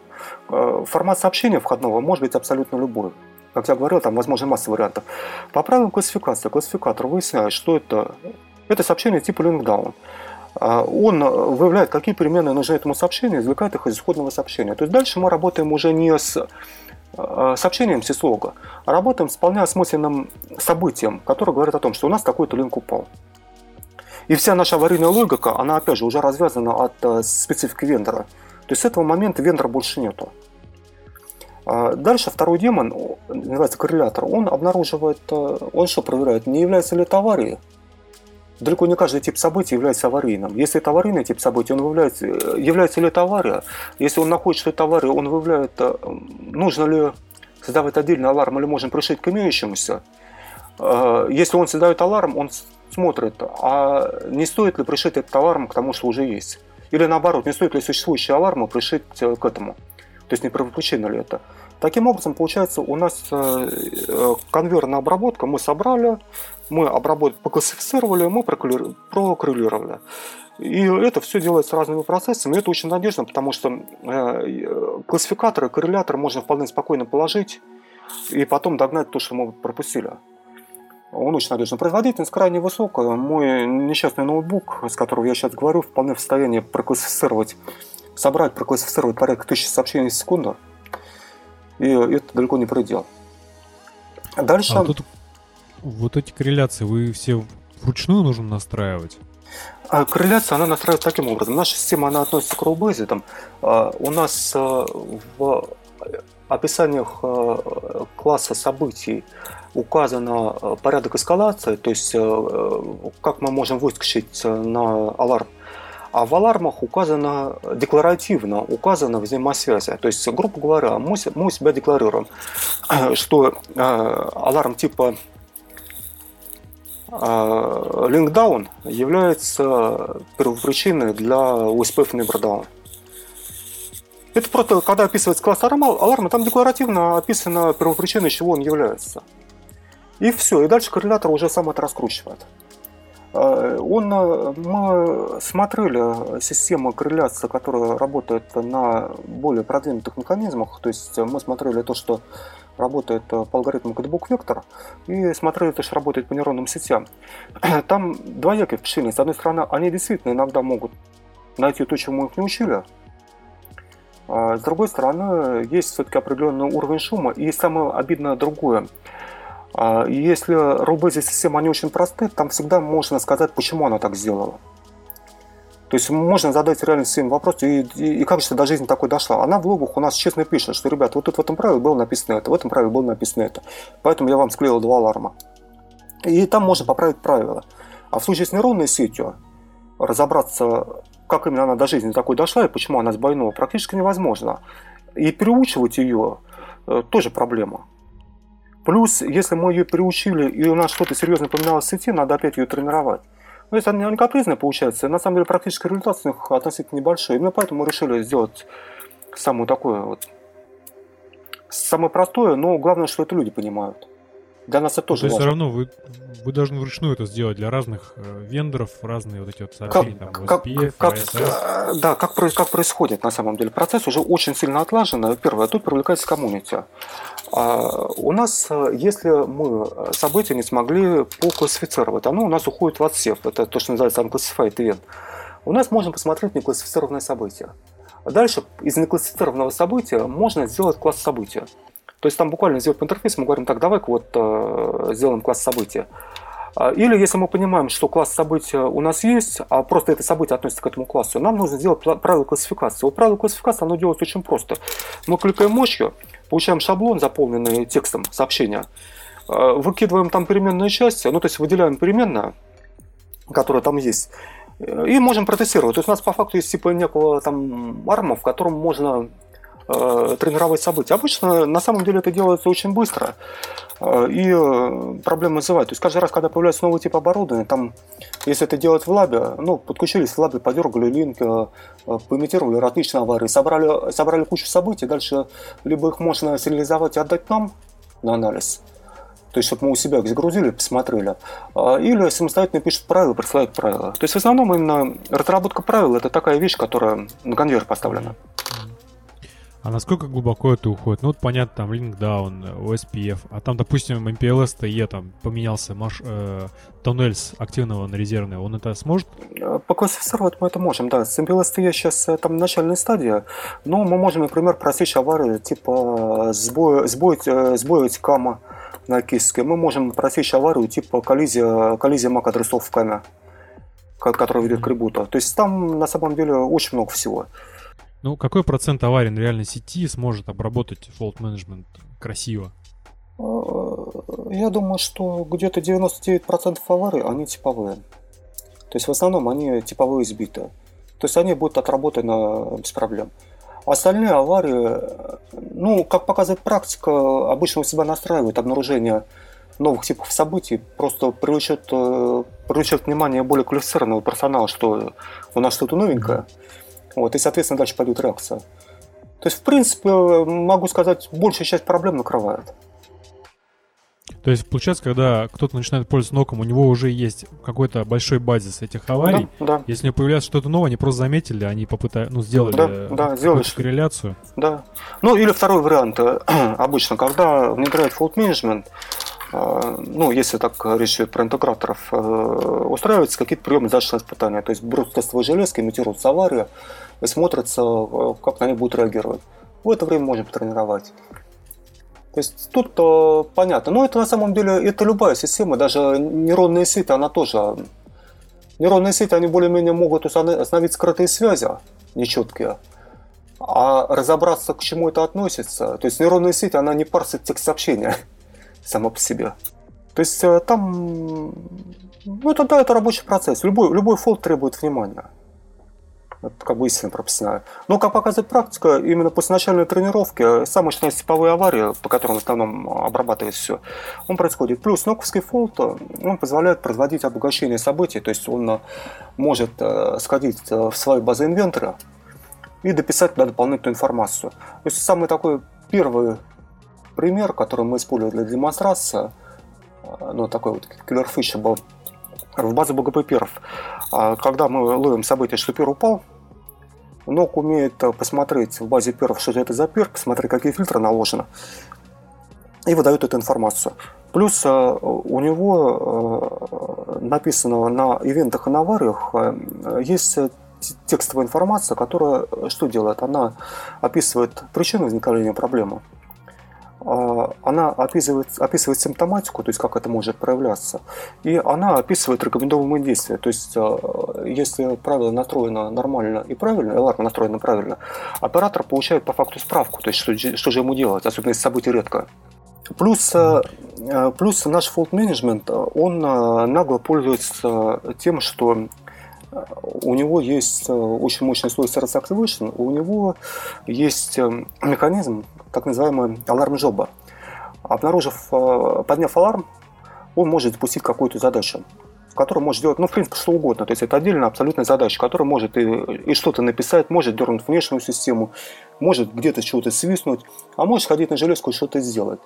э, формат сообщения входного может быть абсолютно любой. Как я говорил, там возможно масса вариантов. По правилам классификации, классификатор выясняет, что это, это сообщение типа линкдаун э, он выявляет, какие переменные нужны этому сообщению, извлекает их из исходного сообщения. То есть дальше мы работаем уже не с сообщением сислога, а работаем с вполне осмысленным событием, которое говорит о том, что у нас такой-то линк упал. И вся наша аварийная логика, она опять же уже развязана от э, специфики вендора. То есть с этого момента вендора больше нету. А дальше второй демон, называется коррелятор, он обнаруживает, э, он что проверяет, не является ли это аварией, далеко не каждый тип событий является аварийным. Если это аварийный тип событий, он выявляет, является ли это авария. Если он находит, что это авария, он выявляет, э, нужно ли создавать отдельный аларм или можем пришить к имеющемуся. Э, если он создает аларм, он смотрит, а не стоит ли пришить этот аларм к тому, что уже есть. Или наоборот, не стоит ли существующий аларм пришить э, к этому. То есть не провопущено ли это. Таким образом, получается, у нас конвейерная обработка, мы собрали, мы обработали, поклассифицировали, мы прокоррелировали. И это все делается разными процессами. И это очень надежно, потому что э, классификаторы, корреляторы можно вполне спокойно положить и потом догнать то, что мы пропустили. Он очень надежный. Производительность крайне высокая. Мой несчастный ноутбук, с которого я сейчас говорю, вполне в состоянии проклассифицировать, собрать, проклассифицировать порядка тысячи сообщений в секунду. И это далеко не предел. Дальше... А тут вот эти корреляции вы все вручную нужно настраивать? А корреляция, она настраивается таким образом. Наша система, она относится к RowBase. Там, а, у нас а, в описаниях класса событий указано порядок эскалации, то есть как мы можем выскочить на аларм. А в алармах указано декларативно, указано взаимосвязи. То есть, грубо говоря, мы, мы себя декларируем, что аларм типа Линкдаун является первопричиной для USP Neighbor Это просто, когда описывается класс аларма, там декларативно описано первопричина, чего он является. И все, и дальше коррелятор уже сам это раскручивает. А, он, мы смотрели систему корреляции, которая работает на более продвинутых механизмах. То есть мы смотрели то, что работает э, по алгоритму Codebook Vector, и смотрели, то, что работает по нейронным сетям. Там двоякие впечатления. С одной стороны, они действительно иногда могут найти то, чему их не учили, а с другой стороны, есть все-таки определенный уровень шума, и самое обидное другое. А если рубеzy системы, они очень просты, там всегда можно сказать, почему она так сделала. То есть можно задать реально всем вопрос, и, и, и как же до жизни такой дошла. Она в логах у нас честно пишет, что, ребята, вот тут в этом правиле было написано это, в этом правиле было написано это. Поэтому я вам склеил два аларма. И там можно поправить правила. А в случае с нейронной сетью разобраться, как именно она до жизни такой дошла и почему она сбойнула, практически невозможно. И переучивать ее э, тоже проблема. Плюс, если мы ее переучили, и у нас что-то серьезно поменялось в сети, надо опять ее тренировать. Ну, если она не капризная получается, на самом деле практически результат у них относительно небольшой. Именно поэтому мы решили сделать самую такую вот самое простое, но главное, что это люди понимают. Для нас это тоже То есть все равно вы, вы должны вручную это сделать для разных э, вендоров, разные вот эти вот сообщения, как, там, OSPF, как, RSS. э, да, как, как происходит на самом деле. Процесс уже очень сильно отлажен. Первое, тут привлекается комьюнити. А у нас, э, если мы события не смогли поклассифицировать, оно у нас уходит в отсев. Это то, что называется unclassified event. У нас можно посмотреть неклассифицированное событие. Дальше из неклассифицированного события можно сделать класс события. То есть там буквально сделать по интерфейсу, мы говорим, так, давай-ка вот э, сделаем класс события. А, Или если мы понимаем, что класс события у нас есть, а просто это событие относится к этому классу, нам нужно сделать правило классификации. Вот правило классификации, оно делается очень просто. Мы кликаем мощью, получаем шаблон, заполненный текстом сообщения, э, выкидываем там переменную часть, ну то есть выделяем переменную, которая там есть, э, и можем протестировать. То есть у нас по факту есть типа некого там арма, в котором можно э, тренировать события. Обычно на самом деле это делается очень быстро э, и э, проблемы вызывает. То есть каждый раз, когда появляется новый тип оборудования, там, если это делать в лабе, ну, подключились в лабе, подергали линк, э, э, поимитировали различные аварии, собрали, собрали кучу событий, дальше либо их можно сериализовать и отдать нам на анализ, то есть, чтобы мы у себя их загрузили, посмотрели. А, Или самостоятельно пишут правила, присылают правила. То есть, в основном именно разработка правил – это такая вещь, которая на конвейер поставлена. А насколько глубоко это уходит? Ну, вот понятно, там LinkDown, OSPF, а там, допустим, MPLS TE там поменялся марш, э, тоннель с активного на резервный, он это сможет? Э, Поклассифицировать мы это можем, да. С MPLS я сейчас э, там начальная стадия, но мы можем, например, просечь аварию типа сбоя, сбоить, э, сбоить кама на киске. Мы можем просечь аварию типа коллизия, коллизия MAC-адресов в каме, ко- которая ведет к ребуту. То есть там на самом деле очень много всего. Ну, какой процент аварий на реальной сети сможет обработать fault management красиво? Э, Я думаю, что где-то 99% аварий, они типовые. То есть в основном они типовые сбиты. То есть они будут отработаны без проблем. Остальные аварии, ну, как показывает практика, обычно у себя настраивают обнаружение новых типов событий, просто привлечет, э, привлечет внимание более квалифицированного персонала, что у нас что-то новенькое. Вот, и, соответственно, дальше пойдет реакция. То есть, в принципе, могу сказать, большая часть проблем накрывает. То есть, получается, когда кто-то начинает пользоваться ноком, у него уже есть какой-то большой базис этих аварий. Да, да. Если у него появляется что-то новое, они просто заметили, они попытались, ну, сделали Да, да, сделали. корреляцию. Да. Ну или второй вариант. э, Обычно, когда внедряют fault management, ну, если так речь про интеграторов, э, устраиваются какие-то приемы задачи испытания. То есть берут тестовые железки, имитируются аварии и смотрится, э, как на них будут реагировать. В это время можно потренировать. То есть тут э, понятно. Но это на самом деле, это любая система, даже нейронные сети, она тоже... Нейронные сети, они более-менее могут установить скрытые связи, нечеткие. А разобраться, к чему это относится, то есть нейронная сеть, она не парсит текст сообщения сама по себе. То есть э, там, ну это да, это рабочий процесс. Любой, любой фолд требует внимания. Это как бы истинно прописная. Но, как показывает практика, именно после начальной тренировки самые что типовые аварии, по которым в основном обрабатывается все, он происходит. Плюс ноковский фолд, он позволяет производить обогащение событий, то есть он э, может э, сходить э, в свою базу инвентора и дописать туда дополнительную информацию. То есть самый такой первый пример, который мы использовали для демонстрации, э, ну такой вот киллер фича был в базе БГП перов. А Когда мы ловим событие, что пер упал, Нок умеет э, посмотреть в базе перов, что это за пер, посмотреть, какие фильтры наложены, и выдает эту информацию. Плюс э, у него написано на ивентах и на авариях есть текстовая информация, которая что делает? Она описывает причину возникновения проблемы. А, Она описывает, описывает симптоматику, то есть как это может проявляться, и она описывает рекомендуемые действия. То есть, э, если правило настроено нормально и правильно, аларм настроено правильно, оператор получает по факту справку, то есть что, что же ему делать, особенно если событие редко. Плюс, э, плюс наш management, э, он нагло пользуется тем, что у него есть очень мощный слой Service Activation, у него есть механизм, так называемый аларм жоба. Обнаружив, подняв аларм, он может запустить какую-то задачу который может делать, ну, в принципе, что угодно. То есть это отдельная абсолютная задача, которая может и, и что-то написать, может дернуть внешнюю систему, может где-то чего-то свистнуть, а может ходить на железку и что-то сделать.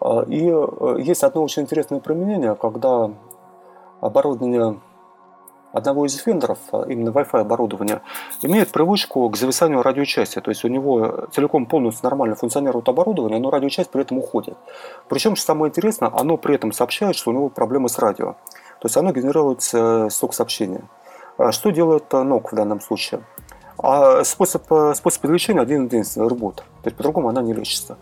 А, и э, есть одно очень интересное применение, когда оборудование одного из вендоров, а именно Wi-Fi оборудования, имеет привычку к зависанию радиочасти. То есть у него целиком полностью нормально функционирует оборудование, но радиочасть при этом уходит. Причем, что самое интересное, оно при этом сообщает, что у него проблемы с радио. То есть оно генерирует сток сообщения. А что делает NOC в данном случае? А способ, э, способ лечения один единственный – ребут. То есть по-другому она не лечится.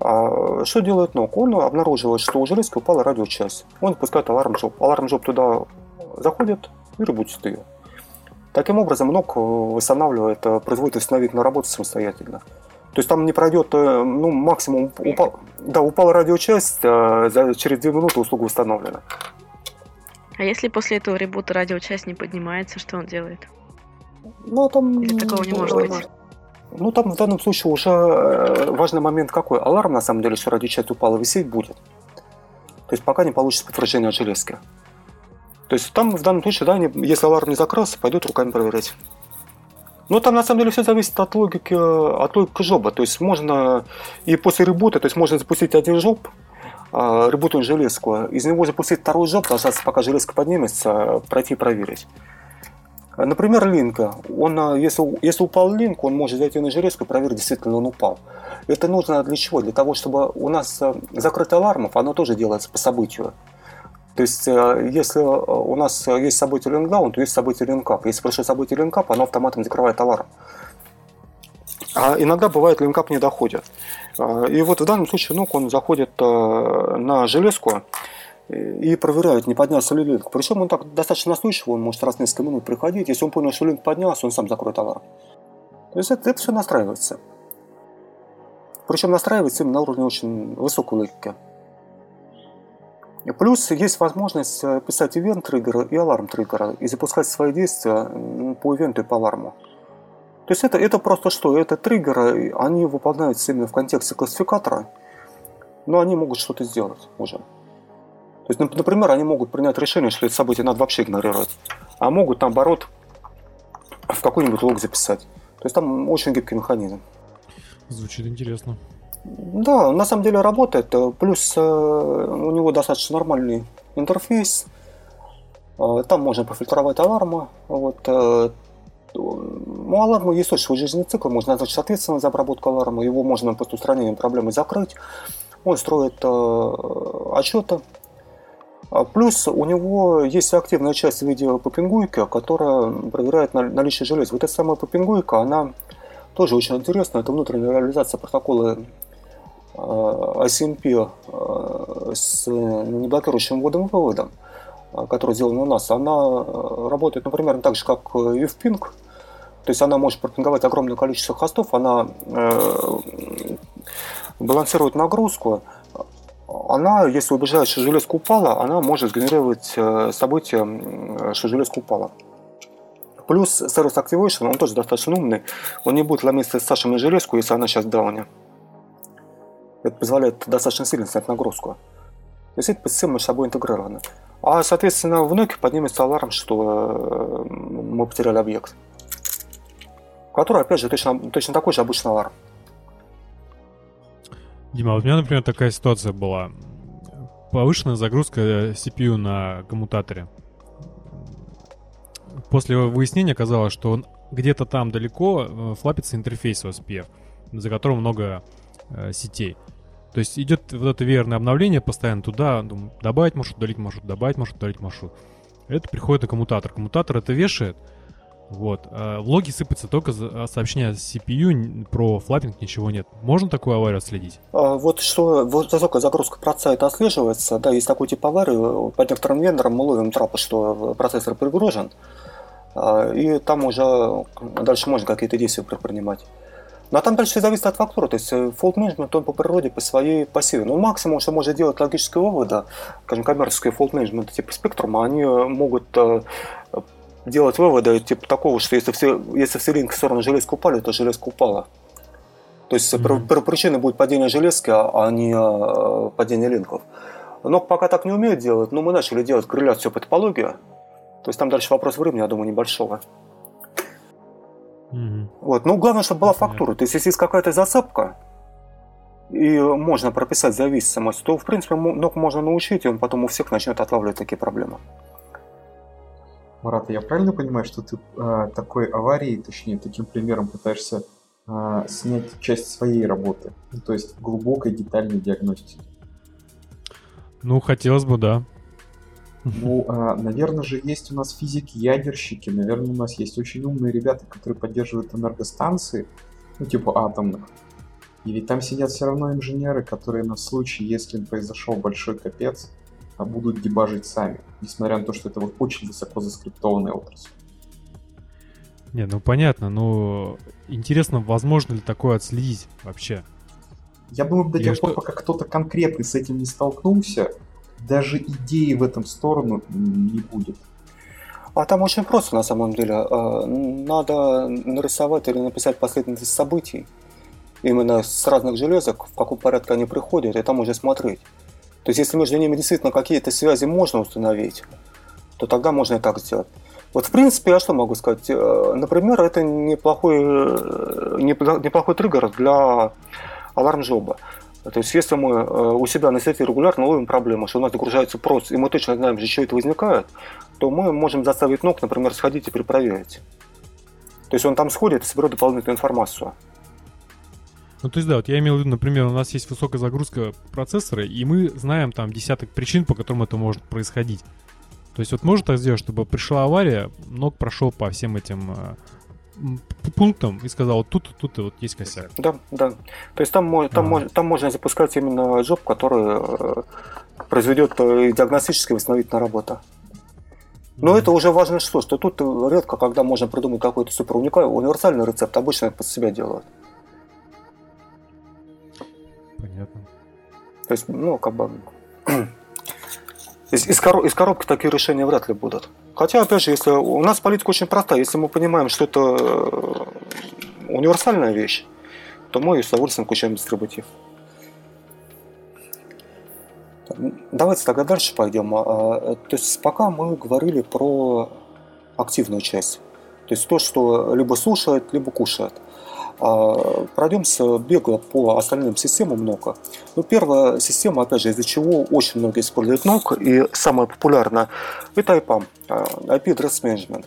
А что делает NOC? Он обнаруживает, что у железки упала радиочасть. Он пускает аларм жоп. Аларм жоп туда заходит и ребутит ее. Таким образом, NOC восстанавливает, производит восстановительную работу самостоятельно. То есть там не пройдет, ну, максимум, упал, да, упала радиочасть, через 2 минуты услуга восстановлена. А если после этого ребута радиочасть не поднимается, что он делает? Ну, там... Или такого не может быть? Ну, там в данном случае уже э, важный момент какой. Аларм, на самом деле, что радиочасть упала, висеть будет. То есть пока не получится подтверждение от железки. То есть там в данном случае, да, если аларм не закрылся, пойдет руками проверять. Но там на самом деле все зависит от логики, от логики жоба. То есть можно и после ребута, то есть можно запустить один жоп, а, работают железку, из него запустить второй жоп, дождаться, пока железка поднимется, пройти и проверить. Например, линка. Он, а, если, если упал линк, он может зайти на железку и проверить, действительно он упал. Это нужно для чего? Для того, чтобы у нас а, закрытие алармов, оно тоже делается по событию. То есть, если у нас есть событие линкдаун, то есть событие линкап. Если пришло событие линкап, оно автоматом закрывает аларм. А иногда бывает линкап не доходит. И вот в данном случае ног он заходит на железку и проверяет, не поднялся ли линк. Причем он так достаточно настойчиво, он может раз в несколько минут приходить. Если он понял, что линк поднялся, он сам закроет аларм. То есть это, это все настраивается. Причем настраивается именно на уровне очень высокой логики. Плюс есть возможность э, писать ивент триггера и аларм триггера и запускать свои действия по ивенту и по аларму. То есть это, это просто что? Это триггеры, они выполняются именно в контексте классификатора, но они могут что-то сделать уже. То есть, например, они могут принять решение, что это событие надо вообще игнорировать, а могут, наоборот, в какой-нибудь лог записать. То есть там очень гибкий механизм. Звучит интересно. Да, на самом деле работает. Плюс э, у него достаточно нормальный интерфейс. Э, там можно пофильтровать алармы. Вот, э, у аларма есть очень жизненный цикл, можно назначить ответственность за обработку аларма, его можно после устранения проблемы закрыть. Он строит э, отчеты. А плюс у него есть активная часть в виде попингуйки, которая проверяет наличие желез. Вот эта самая попингуйка, она тоже очень интересная. Это внутренняя реализация протокола ACMP э, э, с неблокирующим вводом-выводом который сделан у нас, она работает, например, так же, как UFPing, то есть она может пропинговать огромное количество хостов, она э, балансирует нагрузку. Она, если убеждает, что железка упала, она может сгенерировать э, событие, что железка упала. Плюс Service Activation, он тоже достаточно умный. Он не будет ломиться с Сашей на железку, если она сейчас в дауне. Это позволяет достаточно сильно снять нагрузку. То есть эта система между собой интегрирована. А, соответственно, в ноке поднимется аларм, что э, мы потеряли объект который, опять же, точно, точно такой же обычный аларм. Дима, у меня, например, такая ситуация была. Повышенная загрузка э, CPU на коммутаторе. После выяснения оказалось, что он где-то там далеко э, флапится интерфейс OSPF, за которым много э, сетей. То есть идет вот это верное обновление постоянно туда, добавить маршрут, удалить маршрут, добавить маршрут, удалить маршрут. Это приходит на коммутатор. Коммутатор это вешает, вот. А в логи сыпется только а, сообщение с CPU, про флаппинг ничего нет. Можно такую аварию отследить? А, вот что вот высокая загрузка процесса это отслеживается. Да, есть такой тип аварии. По некоторым вендорам мы ловим трапы, что процессор перегружен. А, и там уже дальше можно какие-то действия предпринимать. Но там дальше зависит от фактуры. То есть э, fault management, он по природе, по своей пассиве. Ну, максимум, что может делать логические выводы, скажем, коммерческие fault management типа спектрума, они могут э, делать выводы типа такого, что если все, если все линки в сторону железки упали, то железка упала. То есть mm-hmm. первопричиной будет падение железки, а не а, падение линков. Но пока так не умеют делать, но мы начали делать корреляцию по топологии. То есть там дальше вопрос времени, я думаю, небольшого. Mm-hmm. Вот. Ну, главное, чтобы была фактура. То есть, если есть какая-то зацепка, и можно прописать зависимость, то, в принципе, ног можно научить, и он потом у всех начнет отлавливать такие проблемы. Марат, я правильно понимаю, что ты э, такой аварии, точнее, таким примером пытаешься э, снять часть своей работы, ну, то есть глубокой детальной диагностики? Ну, хотелось бы, да. Ну, э, наверное же, есть у нас физики-ядерщики, наверное, у нас есть очень умные ребята, которые поддерживают энергостанции, ну, типа атомных. И ведь там сидят все равно инженеры, которые на случай, если произошел большой капец, а будут дебажить сами, несмотря на то, что это вот очень высоко заскриптованная отрасль. Не, ну понятно, но интересно, возможно ли такое отследить вообще? Я думаю, до тех пор, пока кто-то конкретный с этим не столкнулся, даже идеи в этом сторону не будет. А там очень просто на самом деле. А, надо нарисовать или написать последовательность событий. Именно с разных железок, в каком порядке они приходят, и там уже смотреть. То есть, если между ними действительно какие-то связи можно установить, то тогда можно и так сделать. Вот, в принципе, я что могу сказать? Э, например, это неплохой, э, неплохой триггер для аларм-жоба. То есть, если мы э, у себя на сети регулярно ловим проблему, что у нас загружается прос, и мы точно знаем, что это возникает, то мы можем заставить ног, например, сходить и перепроверить. То есть он там сходит и соберет дополнительную информацию. Ну, то есть, да, вот я имел в виду, например, у нас есть высокая загрузка процессора, и мы знаем там десяток причин, по которым это может происходить. То есть, вот можно так сделать, чтобы пришла авария, ног прошел по всем этим э, пунктам и сказал, вот тут, тут вот есть косяк. Да, да. То есть там, там, ага. там можно запускать именно джоб, который э, произведет э, диагностическая восстановительная работа. Но mm-hmm. это уже важно что, что тут редко, когда можно придумать какой-то супер универсальный рецепт, обычно это под себя делают. Понятно. То есть, ну, как бы... Из, из, из коробки такие решения вряд ли будут. Хотя, опять же, если у нас политика очень простая, если мы понимаем, что это э, универсальная вещь, то мы с удовольствием включаем дистрибутив. Давайте тогда дальше пойдем. А, то есть пока мы говорили про активную часть. То есть то, что либо слушает, либо кушает. А, пройдемся бегло по остальным системам много. Ну, первая система, опять же, из-за чего очень многие используют NOC, и самая популярная, это IPAM, а, IP Address Management.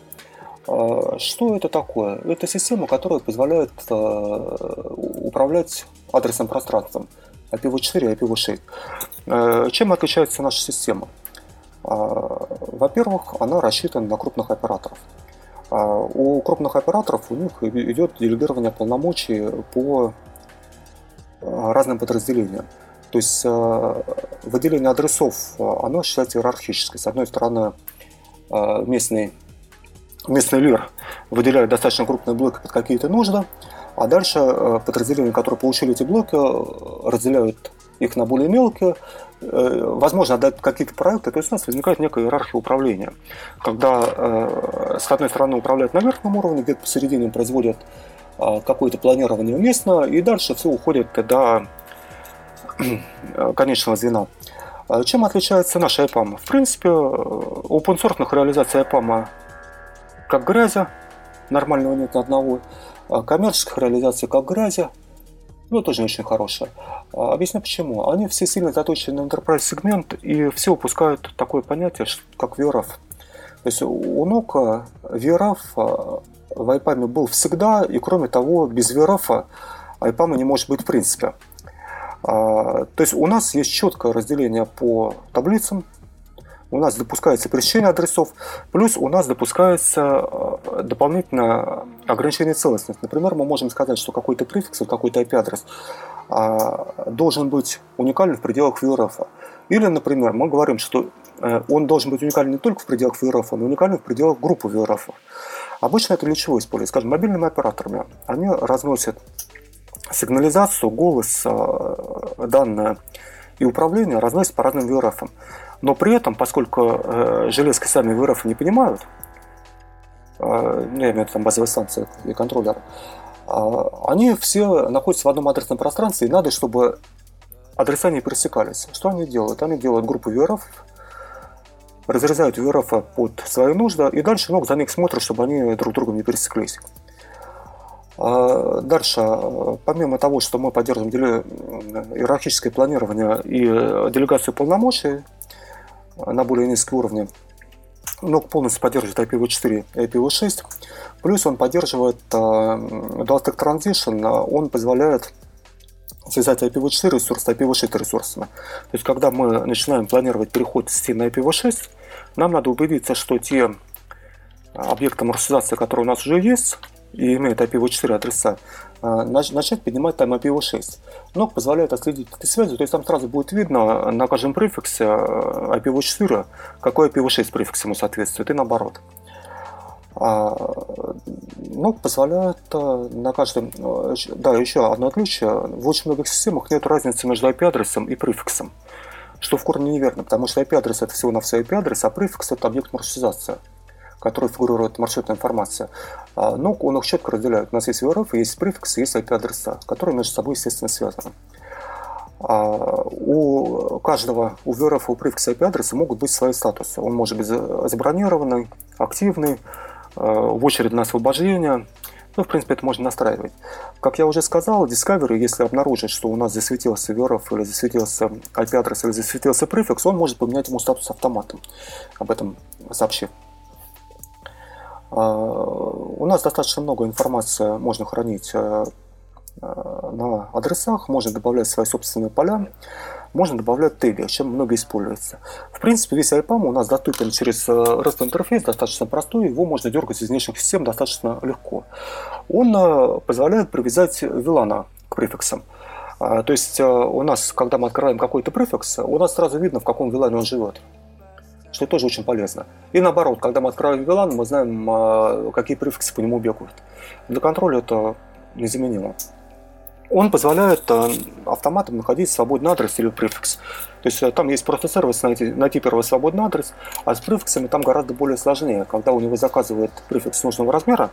А, что это такое? Это система, которая позволяет управлять адресным пространством IPv4 и IPv6. Чем отличается наша система? Во-первых, она рассчитана на крупных операторов. А у крупных операторов у них идет делегирование полномочий по а, разным подразделениям. То есть а, выделение адресов, оно считается иерархической. С одной стороны, местный, местный лир выделяет достаточно крупные блоки под какие-то нужды, а дальше подразделения, которые получили эти блоки, разделяют их на более мелкие, Э, возможно отдать какие-то проекты, то есть у нас возникает некая иерархия управления, когда э, с одной стороны управляют на верхнем уровне, где-то посередине производят э, какое-то планирование местно, и дальше все уходит до конечного звена. Чем отличается наша IPAM? В принципе, у open реализация IPAM как грязя, нормального нет ни одного, коммерческих реализаций как грязя, ну, тоже очень хорошая. А, объясню почему. Они все сильно заточены на enterprise сегмент и все упускают такое понятие, как VRF. То есть у Nokia VRF а, в IPAM был всегда, и кроме того, без VRF IPAM не может быть в принципе. А, то есть у нас есть четкое разделение по таблицам, у нас допускается пересечение адресов, плюс у нас допускается э, дополнительное ограничение целостности. Например, мы можем сказать, что какой-то префикс, какой-то IP-адрес а, должен быть уникален в пределах VRF. Или, например, мы говорим, что э, он должен быть уникален не только в пределах VRF, но уникален в пределах группы VRF. Обычно это для чего используют? Скажем, мобильными операторами. Они разносят сигнализацию, голос, э, данные и управление разносят по разным VRF. Но при этом, поскольку э, железки сами ВРФ не понимают, я имею в виду там базовые станции и контроллеры, они все находятся в одном адресном пространстве, и надо, чтобы адреса не пересекались. Что они делают? Они делают группу VRF, разрезают VRF под свои нужды, и дальше ног за них смотрят, чтобы они друг другом не пересеклись. А дальше, помимо того, что мы поддерживаем иерархическое планирование и делегацию полномочий на более низкие уровни, NOC полностью поддерживает IPv4 и IPv6, плюс он поддерживает uh, Dual Stack Transition, он позволяет связать IPv4 ресурс с IPv6 ресурсами. То есть, когда мы начинаем планировать переход с сети на IPv6, нам надо убедиться, что те объекты маршрутизации, которые у нас уже есть, и имеют IPv4 адреса, а, начать поднимать там IPv6. Но позволяет отследить эти связи, то есть там сразу будет видно на каждом префиксе IPv4, какой IPv6 префикс ему соответствует, и наоборот. А, ну, позволяет а, на каждом... Да, еще одно отличие. В очень многих системах нет разницы между IP-адресом и префиксом. Что в корне неверно, потому что IP-адрес это всего на все IP-адрес, а префикс это объект маршрутизации которой фигурирует маршрутная информация. А, Но ну, он их четко разделяет. У нас есть VRF, есть префиксы, есть IP-адреса, которые между собой, естественно, связаны. А, у каждого, у VRF у префикса IP-адреса могут быть свои статусы. Он может быть забронированный, активный, а, в очередь на освобождение. Ну, в принципе, это можно настраивать. Как я уже сказал, Discovery, если обнаружит, что у нас засветился VRF или засветился IP-адрес или засветился префикс, он может поменять ему статус автоматом, об этом сообщив. А, у нас достаточно много информации можно хранить э, э, на адресах, можно добавлять свои собственные поля, можно добавлять теги, чем много используется. В принципе, весь IPAM у нас доступен через э, REST интерфейс, достаточно простой, его можно дергать из внешних систем достаточно легко. Он позволяет привязать VLAN к префиксам. А, то есть у нас, когда мы открываем какой-то префикс, у нас сразу видно, в каком VLAN он живет что тоже очень полезно. И наоборот, когда мы открываем VLAN, мы знаем, а, какие префиксы по нему бегают. Для контроля это незаменимо. Он позволяет а, автоматом находить свободный адрес или префикс. То есть а, там есть просто сервис найти, найти первый свободный адрес, а с префиксами там гораздо более сложнее. Когда у него заказывает префикс нужного размера,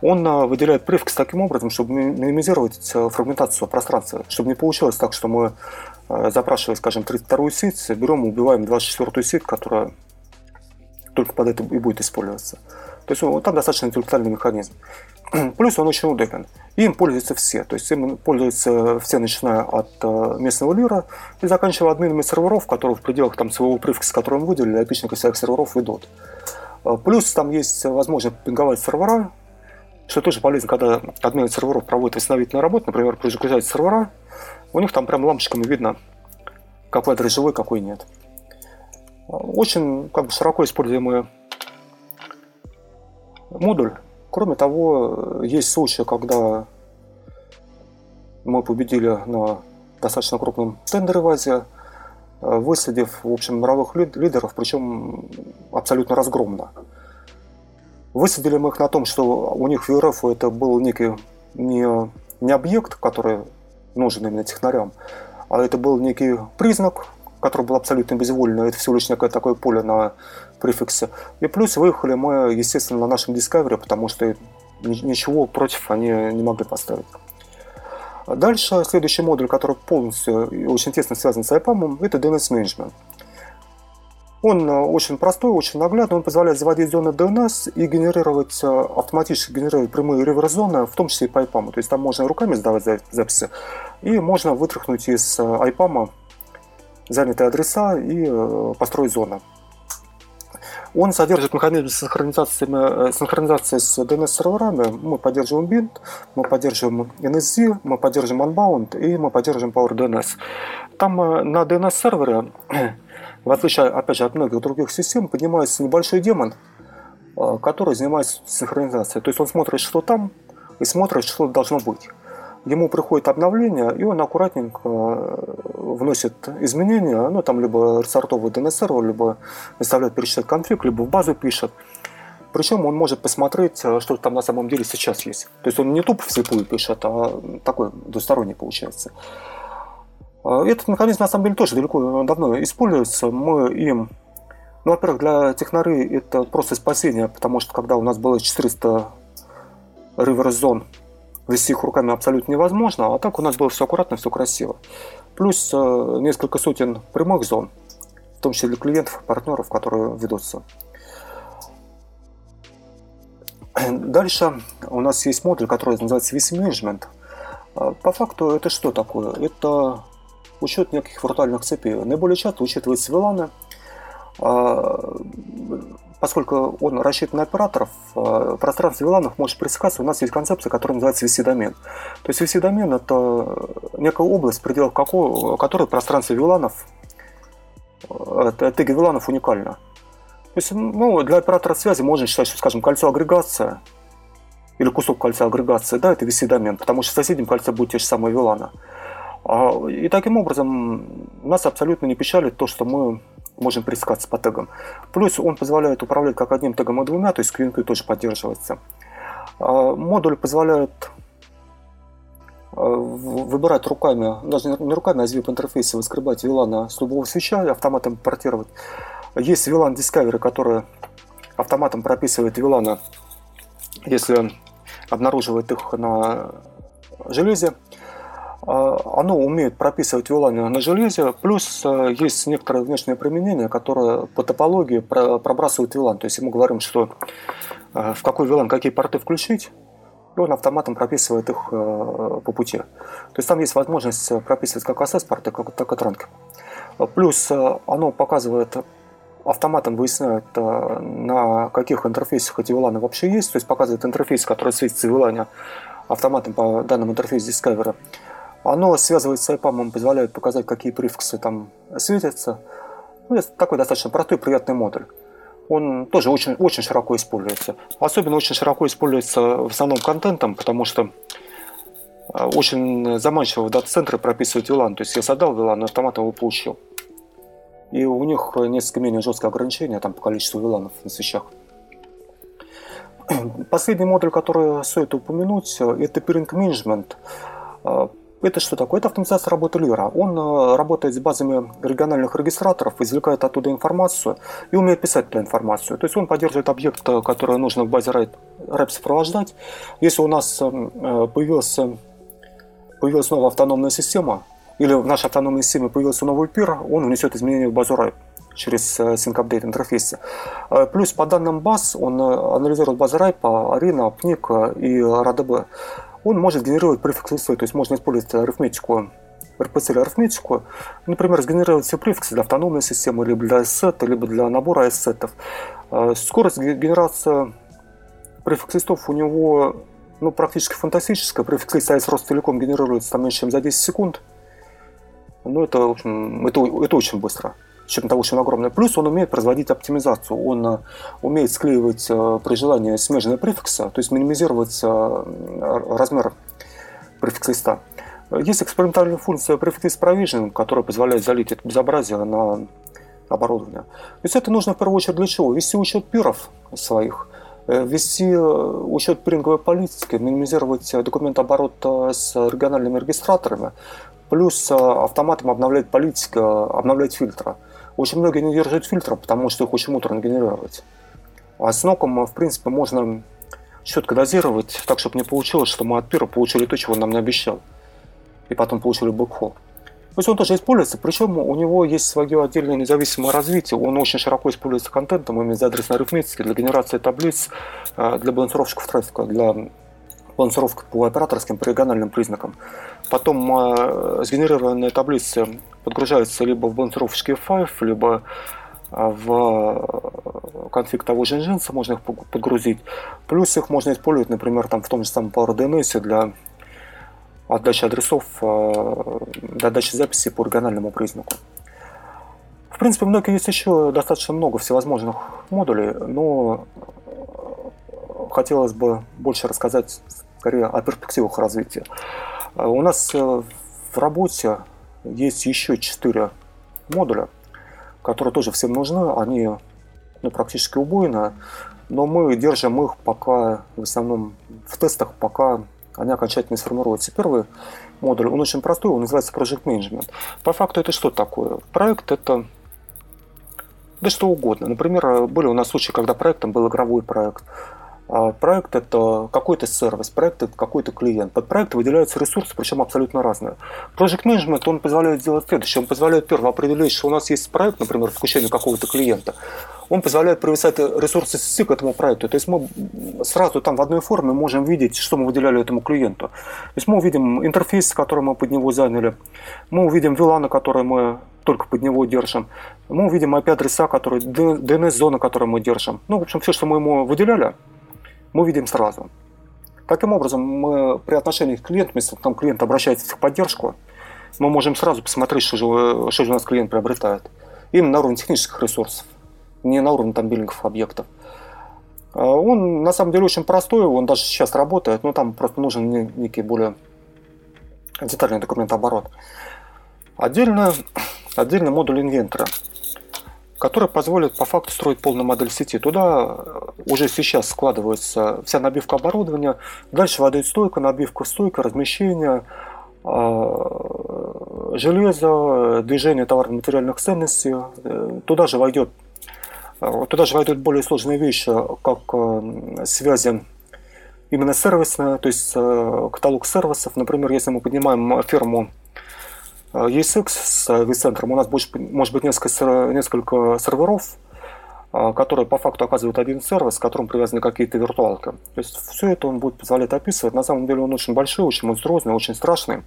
он выделяет префикс таким образом, чтобы минимизировать фрагментацию пространства, чтобы не получилось так, что мы Э, запрашивая, скажем, 32-ю сеть, берем и убиваем 24-ю сеть, которая только под это и будет использоваться. То есть вот там достаточно интеллектуальный механизм. Плюс он очень удобен. И им пользуются все. То есть им пользуются все, начиная от э, местного лира и заканчивая админами серверов, которые в пределах там, своего префикса, который мы выделили, опичника своих серверов ведут. Э, плюс там есть возможность пинговать сервера, что тоже полезно, когда админы серверов проводят восстановительную работу, например, перезагружают сервера, у них там прям лампочками видно, какой адрес живой, какой нет. Очень как бы широко используемый модуль. Кроме того, есть случаи, когда мы победили на достаточно крупном тендере в Азии, высадив, в общем, мировых лидеров, причем абсолютно разгромно. Высадили мы их на том, что у них в ЮРФ это был некий не, не объект, который нужен именно технарям. А это был некий признак, который был абсолютно безвольный. Это всего лишь некое такое поле на префиксе. И плюс выехали мы, естественно, на нашем Discovery, потому что ничего против они не могли поставить. Дальше следующий модуль, который полностью и очень тесно связан с IPAM, это DNS Management. Он э, очень простой, очень наглядный, он позволяет заводить зоны DNS и генерировать, э, автоматически генерировать прямые реверс-зоны, в том числе и по IPAM. То есть там можно руками сдавать записи, и можно вытряхнуть из IPAM э, занятые адреса и построить зоны. Он содержит механизм синхронизации, синхронизации с DNS-серверами. Мы поддерживаем Bind, мы поддерживаем NSZ, мы поддерживаем Unbound и мы поддерживаем PowerDNS. Там на DNS-сервере в отличие, опять же, от многих других систем, поднимается небольшой демон, э, который занимается синхронизацией. То есть он смотрит, что там, и смотрит, что должно быть. Ему приходит обновление, и он аккуратненько э, вносит изменения, ну там либо ресортовый DNS либо выставляет пересчитать конфиг, либо в базу пишет. Причем он может посмотреть, э, что там на самом деле сейчас есть. То есть он не тупо вслепую пишет, а такой двусторонний получается. А, этот механизм на самом деле тоже далеко давно используется. Мы им Ну, во-первых, для технары это просто спасение, потому что когда у нас было 400 reverse зон, вести их руками абсолютно невозможно, а так у нас было все аккуратно, все красиво. Плюс э, несколько сотен прямых зон, в том числе для клиентов, партнеров, которые ведутся. Дальше у нас есть модуль, который называется VC Management. А, по факту это что такое? Это учет неких виртуальных цепей. Наиболее часто учитывается VLAN, а, поскольку он рассчитан на операторов, а, пространство VLAN может пресекаться. У нас есть концепция, которая называется VC-домен. То есть VC-домен – это некая область, в пределах какой, которой пространство VLAN, теги VLAN уникально. То есть ну, для оператора связи можно считать, что, скажем, кольцо агрегация или кусок кольца агрегации, да, это VC-домен, потому что в соседнем кольце будет те же самые VLAN. И таким образом нас абсолютно не печалит то, что мы можем пресекаться по тегам. Плюс он позволяет управлять как одним тегом и двумя, то есть QNQ тоже поддерживается. А, модуль позволяет а, выбирать руками, даже не руками, а с VIP-интерфейса выскребать VLAN с любого свеча и автоматом портировать. Есть VLAN Discovery, который автоматом прописывает VLAN, если обнаруживает их на железе. А, оно умеет прописывать VLAN на железе, плюс э, есть некоторые внешние применения, которые по топологии пробрасывают VLAN. То есть мы говорим, что э, в какой VLAN какие порты включить, и он автоматом прописывает их э, по пути. То есть там есть возможность прописывать как SS-порты, так и транки. Плюс оно показывает автоматом выясняет, на каких интерфейсах эти VLAN вообще есть, то есть показывает интерфейс, который светится в автоматом по данному интерфейсу Discovery. Оно связывает с IPAM, позволяет показать, какие префиксы там светятся. Ну, это такой достаточно простой, приятный модуль. Он тоже очень, очень широко используется. Особенно очень широко используется в основном контентом, потому что э, очень заманчиво в дата-центры прописывать VLAN. То есть я создал VLAN, автоматом его получил. И у них несколько менее жесткое ограничение там, по количеству VLAN на свечах. Последний модуль, который стоит упомянуть, это Peering Management. Это что такое? Это автоматизация работы Лира. Он э, работает с базами региональных регистраторов, извлекает оттуда информацию и умеет писать эту информацию. То есть он поддерживает объект, э, который нужно в базе RAP сопровождать. Если у нас э, появился, появилась новая автономная система, или в нашей автономной системе появился новый пир, он внесет изменения в базу RAP через Sync Update интерфейсы. Плюс по данным баз он анализирует базы RAP, Arena, PNIC и RADB он может генерировать префиксы листой, то есть можно использовать арифметику, RPC арифметику, например, сгенерировать все префиксы для автономной системы, либо для сета, либо для набора S-сетов. А, скорость генерации префикс листов у него ну, практически фантастическая. Префикс листа с Ростелеком генерируется там меньше, чем за 10 секунд. Ну, это, в общем, это, это очень быстро чем того, что он огромный. Плюс он умеет производить оптимизацию, он э, умеет склеивать э, при желании смежные префиксы, то есть минимизировать э, размер префикса листа. Есть экспериментальная функция Prefix Provision, которая позволяет залить это безобразие на оборудование. То есть это нужно в первую очередь для чего? Вести учет пиров своих, вести учет пиринговой политики, минимизировать документооборот с региональными регистраторами, плюс автоматом обновлять политику, обновлять фильтры. Очень многие не держат фильтра, потому что их очень муторно генерировать. А с ноком, в принципе, можно четко дозировать, так, чтобы не получилось, что мы от пира получили то, чего он нам не обещал. И потом получили бэкхол. То есть он тоже используется, причем у него есть свое отдельное независимое развитие. Он очень широко используется контентом именно для адресной арифметики, для генерации таблиц, э, для балансировщиков трафика, для балансировки по операторским, региональным признакам. Потом э, сгенерированные таблицы подгружаются либо в балансировщики F5, либо э, в э, конфиг того же Nginx можно их подгрузить. Плюс их можно использовать, например, там, в том же самом PowerDNS для отдачи адресов, э, для отдачи записи по региональному признаку. В принципе, в Nokia есть еще достаточно много всевозможных модулей, но хотелось бы больше рассказать скорее о перспективах развития. А у нас э, в работе есть еще четыре модуля, которые тоже всем нужны. Они ну, практически убойные, но мы держим их пока в основном в тестах, пока они окончательно сформируются. Первый модуль, он очень простой, он называется Project Management. По факту это что такое? Проект это Да что угодно. Например, были у нас случаи, когда проектом был игровой проект. А проект – это какой-то сервис, проект – это какой-то клиент. Под проект выделяются ресурсы, причем абсолютно разные. Project Management, он позволяет сделать следующее. Он позволяет, первое, определить, что у нас есть проект, например, включение какого-то клиента. Он позволяет привязать ресурсы сети к этому проекту. То есть мы сразу там в одной форме можем видеть, что мы выделяли этому клиенту. То есть мы увидим интерфейс, который мы под него заняли. Мы увидим VLAN, который мы только под него держим. Мы увидим IP-адреса, которые, DNS-зоны, которые мы держим. Ну, в общем, все, что мы ему выделяли, мы видим сразу. Таким образом, мы при отношении к клиенту, если там клиент обращается в поддержку, мы можем сразу посмотреть, что же, что же у нас клиент приобретает. Именно на уровне технических ресурсов, не на уровне там биллингов объектов. А он на самом деле очень простой, он даже сейчас работает, но там просто нужен некий более детальный документооборот. Отдельно, отдельный модуль инвентора – которая позволит по факту строить полную модель сети. Туда э, уже сейчас складывается вся набивка оборудования, дальше выдает стойка, набивка стойка, размещение, а, железо, движение товарно-материальных ценностей. Э, туда же войдет э, Туда же войдут более сложные вещи, как связи именно сервисные, то есть каталог сервисов. Например, если мы поднимаем фирму ESX с vCenter у нас будет, может быть несколько, несколько серверов, а, которые по факту оказывают один сервис, к которому привязаны какие-то виртуалки. То есть все это он будет позволять описывать. На самом деле он очень большой, очень монструозный, очень страшный,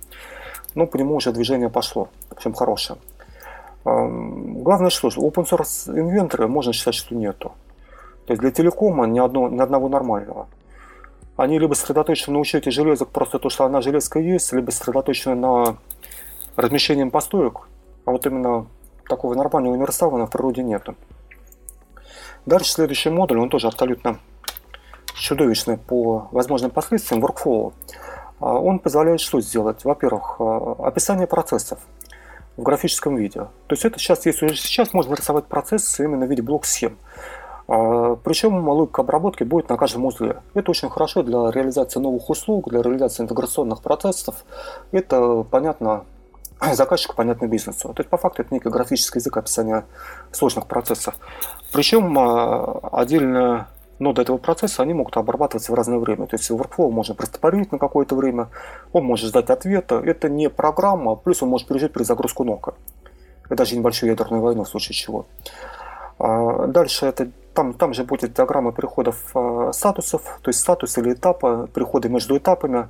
но по нему уже движение пошло, причем хорошее. Главное, что open source инвентора можно считать, что нету. То есть для телекома ни, одно, ни одного нормального. Они либо сосредоточены на учете железок, просто то, что она железка есть, либо сосредоточены на размещением постоек, а вот именно такого нормального универсала в природе нету. Дальше следующий модуль, он тоже абсолютно чудовищный по возможным последствиям workflow. А, он позволяет что сделать? Во-первых, а, описание процессов в графическом виде. То есть это сейчас есть уже сейчас можно рисовать процессы именно в виде блок-схем. А, Причем логика обработки будет на каждом узле. Это очень хорошо для реализации новых услуг, для реализации интеграционных процессов. Это понятно заказчику понятно бизнесу. То есть, по факту, это некий графический язык описания сложных процессов. Причем а, отдельно ноды этого процесса, они могут обрабатываться в разное время. То есть workflow можно простопорить на какое-то время, он может ждать ответа. Это не программа, плюс он может пережить перезагрузку нока. И даже небольшую ядерную войну в случае чего. А, дальше это там, там же будет диаграмма переходов а, статусов, то есть статус или этапа, переходы между этапами.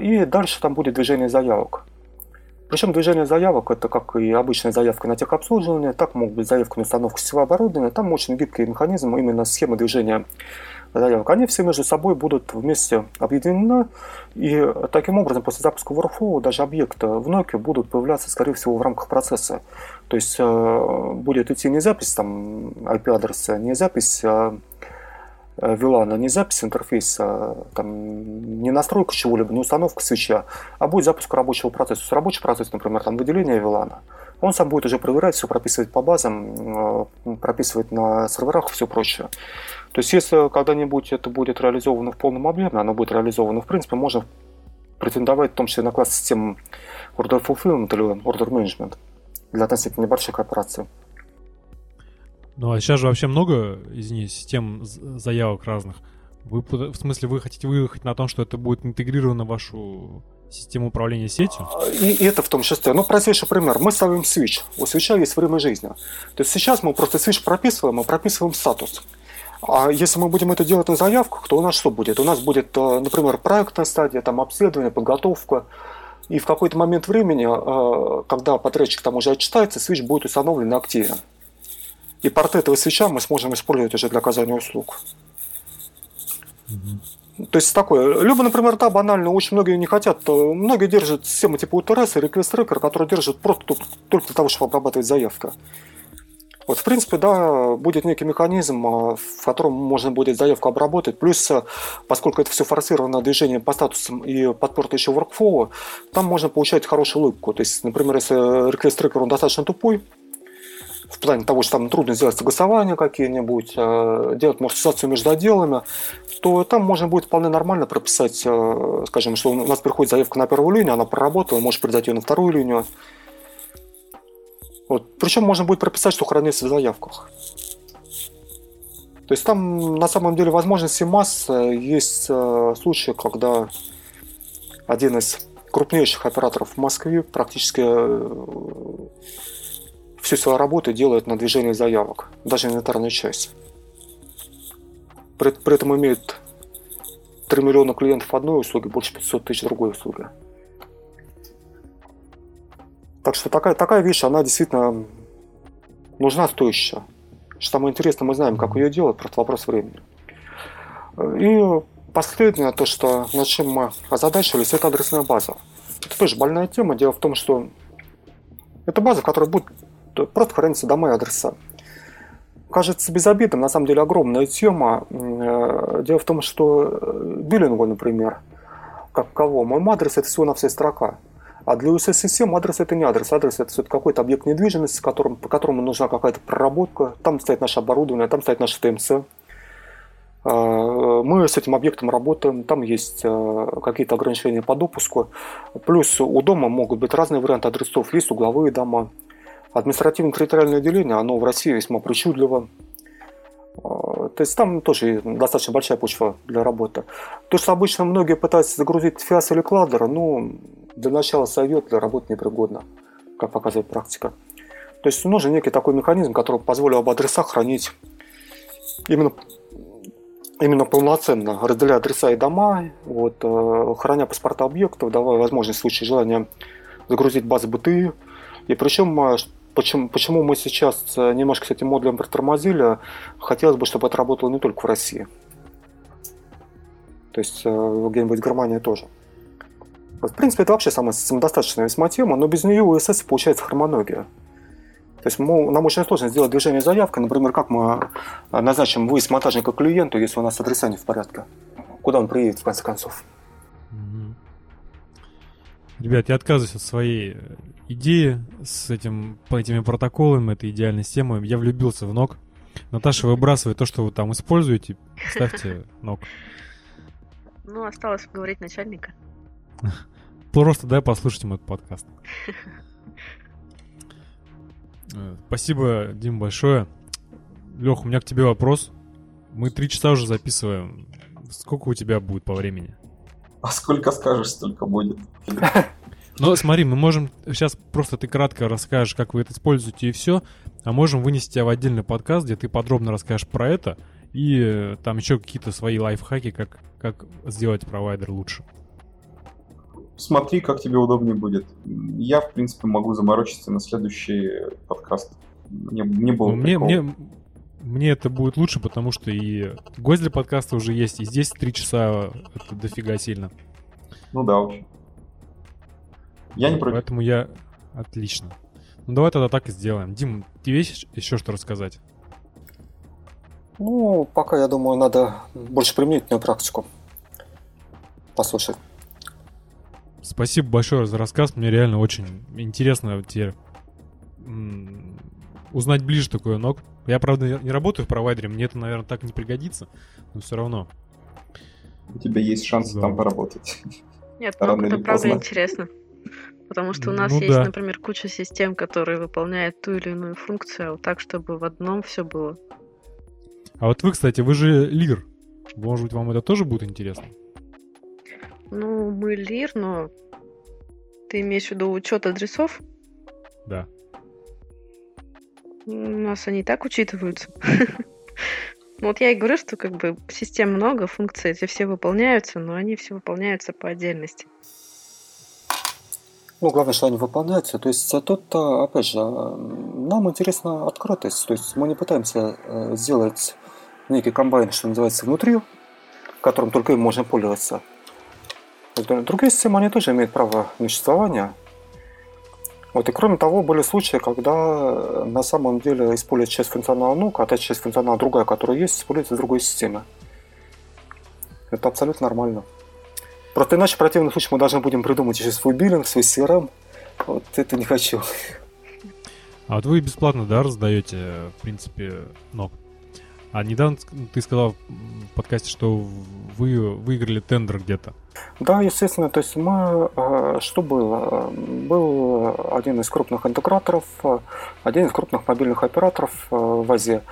И дальше там будет движение заявок. Причем движение заявок, это как и обычная заявка на техобслуживание, так могут быть заявки на установку сетевого оборудования, там очень гибкий механизм, именно схема движения заявок. Они все между собой будут вместе объединены, и таким образом после запуска Workflow даже объекты в Nokia будут появляться, скорее всего, в рамках процесса. То есть э, будет идти не запись там IP-адреса, не запись а Э, не запись интерфейса, там, не настройка чего-либо, не установка свеча, а будет запуск рабочего процесса. Есть рабочий процесс, например, там, выделение VLAN, он сам будет уже проверять, все прописывать по базам, э, прописывать на серверах и все прочее. То есть если когда-нибудь это будет реализовано в полном объеме, оно будет реализовано, в принципе, можно претендовать в том числе на класс систем Order Fulfillment или Order Management для относительно небольших операций. Ну а сейчас же вообще много, извини, систем заявок разных. Вы, в смысле, вы хотите выехать на том, что это будет интегрировано в вашу систему управления сетью? А, и, и это в том числе. Ну, простейший пример. Мы ставим свич. У свеча есть время жизни. То есть сейчас мы просто свич прописываем, мы прописываем статус. А если мы будем это делать на заявках, то у нас что будет? У нас будет, э, например, проектная стадия, там обследование, подготовка. И в какой-то момент времени, э, когда подрядчик там уже отчитается, свич будет установлен на. И порты этого свеча мы сможем использовать уже для оказания услуг. Mm-hmm. То есть такое. Либо, например, да, банально, очень многие не хотят. Многие держат систему типа UTRS и Request Tracker, которые держат просто только для того, чтобы обрабатывать заявка. Вот, в принципе, да, будет некий механизм, а, в котором можно будет заявку обработать. Плюс, а, поскольку это все форсировано движение по статусам и подпорто еще workflow, там можно получать хорошую логику. То есть, например, если request tracker он достаточно тупой, в плане того, что там трудно сделать согласования какие-нибудь, э, делать маршрутизацию между отделами, то там можно будет вполне нормально прописать, э, скажем, что у нас приходит заявка на первую линию, она проработала, может передать ее на вторую линию. Вот. Причем можно будет прописать, что хранится в заявках. То есть там на самом деле возможности масса. Есть э, случаи, когда один из крупнейших операторов в Москве практически э, всю свою работу делает на движение заявок, даже инвентарную часть. При, при этом имеет 3 миллиона клиентов одной услуги, больше 500 тысяч другой услуги. Так что такая, такая вещь, она действительно нужна стоящая. Что самое интересное, мы знаем, как ее делать, просто вопрос времени. И последнее, то, что, над чем мы озадачивались, это адресная база. Это тоже больная тема. Дело в том, что это база, в которой будет просто храниться дома и адреса. Кажется безобидным, на самом деле огромная тема. Э, дело в том, что э, биллингу, например, как кого, мой адрес это всего на вся строка. А для USS-систем адрес это не адрес. Адрес это все какой-то объект недвижимости, которым, по которому нужна какая-то проработка. Там стоит наше оборудование, там стоит наше ТМЦ. Э, мы с этим объектом работаем, там есть какие-то ограничения по допуску. Плюс у дома могут быть разные варианты адресов. Есть угловые дома, Административно-территориальное деление, оно в России весьма причудливо. А, то есть там тоже достаточно большая почва для работы. То, что обычно многие пытаются загрузить фиас или кладер, ну, для начала сойдет, для работы непригодно, как показывает практика. То есть нужен некий такой механизм, который позволил бы адреса хранить именно, именно полноценно, разделяя адреса и дома, вот, э, храня паспорта объектов, давая возможность в случае желания загрузить базы БТИ. И причем э, Почему, почему мы сейчас э, немножко с этим модулем притормозили? Хотелось бы, чтобы это работало не только в России. То есть э, где-нибудь в Германии тоже. В принципе, это вообще самая самодостаточная весьма тема, но без нее у СС получается хромоногия. То есть мы, нам очень сложно сделать движение заявкой. Например, как мы э, назначим выезд монтажника клиенту, если у нас адреса не в порядке. Куда он приедет, в конце концов? Ребят, я отказываюсь от своей идеи с этим, по этими протоколами, этой идеальной системой. Я влюбился в ног. Наташа, выбрасывай то, что вы там используете, ставьте ног. Ну, осталось говорить начальника. Просто дай послушать ему этот подкаст. Э, спасибо, Дим, большое. Лех, у меня к тебе вопрос. Мы три часа уже записываем. Сколько у тебя будет по времени? А сколько скажешь, столько будет. Ну, смотри, мы можем... Сейчас просто ты кратко расскажешь, как вы это используете и все, а можем вынести тебя в отдельный подкаст, где ты подробно расскажешь про это, и э, там еще какие-то свои лайфхаки, как, как сделать провайдер лучше. Смотри, как тебе удобнее будет. Я, в принципе, могу заморочиться на следующий подкаст. Мне, мне было ну, мне, мне, мне это будет лучше, потому что и гость для подкаста уже есть, и здесь три часа это дофига сильно. Ну да, уж. Я не против. Поэтому я... Отлично. Ну давай тогда так и сделаем. Дим, тебе есть еще что рассказать? Ну, пока, я думаю, надо больше применительную практику послушать. Спасибо большое за рассказ. Мне реально очень интересно теперь узнать ближе такой ног. Я, правда, не работаю в провайдере, мне это, наверное, так не пригодится, но все равно. У тебя есть шанс да. там поработать. Нет, ног это правда интересно. Потому что у нас ну, есть, да. например, куча систем, которые выполняют ту или иную функцию, вот так, чтобы в одном все было. А вот вы, кстати, вы же лир. Может быть, вам это тоже будет интересно? Ну, мы лир, но ты имеешь в виду учет адресов? Да. У нас они так учитываются. Ну вот я и говорю, что как бы систем много, функции эти все выполняются, но они все выполняются по отдельности. Ну, главное, что они выполняются. То есть тут, опять же, нам интересна открытость. То есть мы не пытаемся э, сделать некий комбайн, что называется, внутри, которым только им можно пользоваться. Другие системы, они тоже имеют право на существование. Вот, и кроме того, были случаи, когда на самом деле используется часть функционала нука, а та часть функционала другая, которая есть, используется в другой системе. Это абсолютно нормально. Просто иначе в противном случае мы должны будем придумать еще свой биллинг, свой CRM. Вот это не хочу. А вот вы бесплатно, да, раздаете, в принципе, ног? А недавно ты сказал в подкасте, что вы выиграли тендер где-то. Да, естественно, то есть мы, э, что было? Был один из крупных интеграторов, один из крупных мобильных операторов в Азии,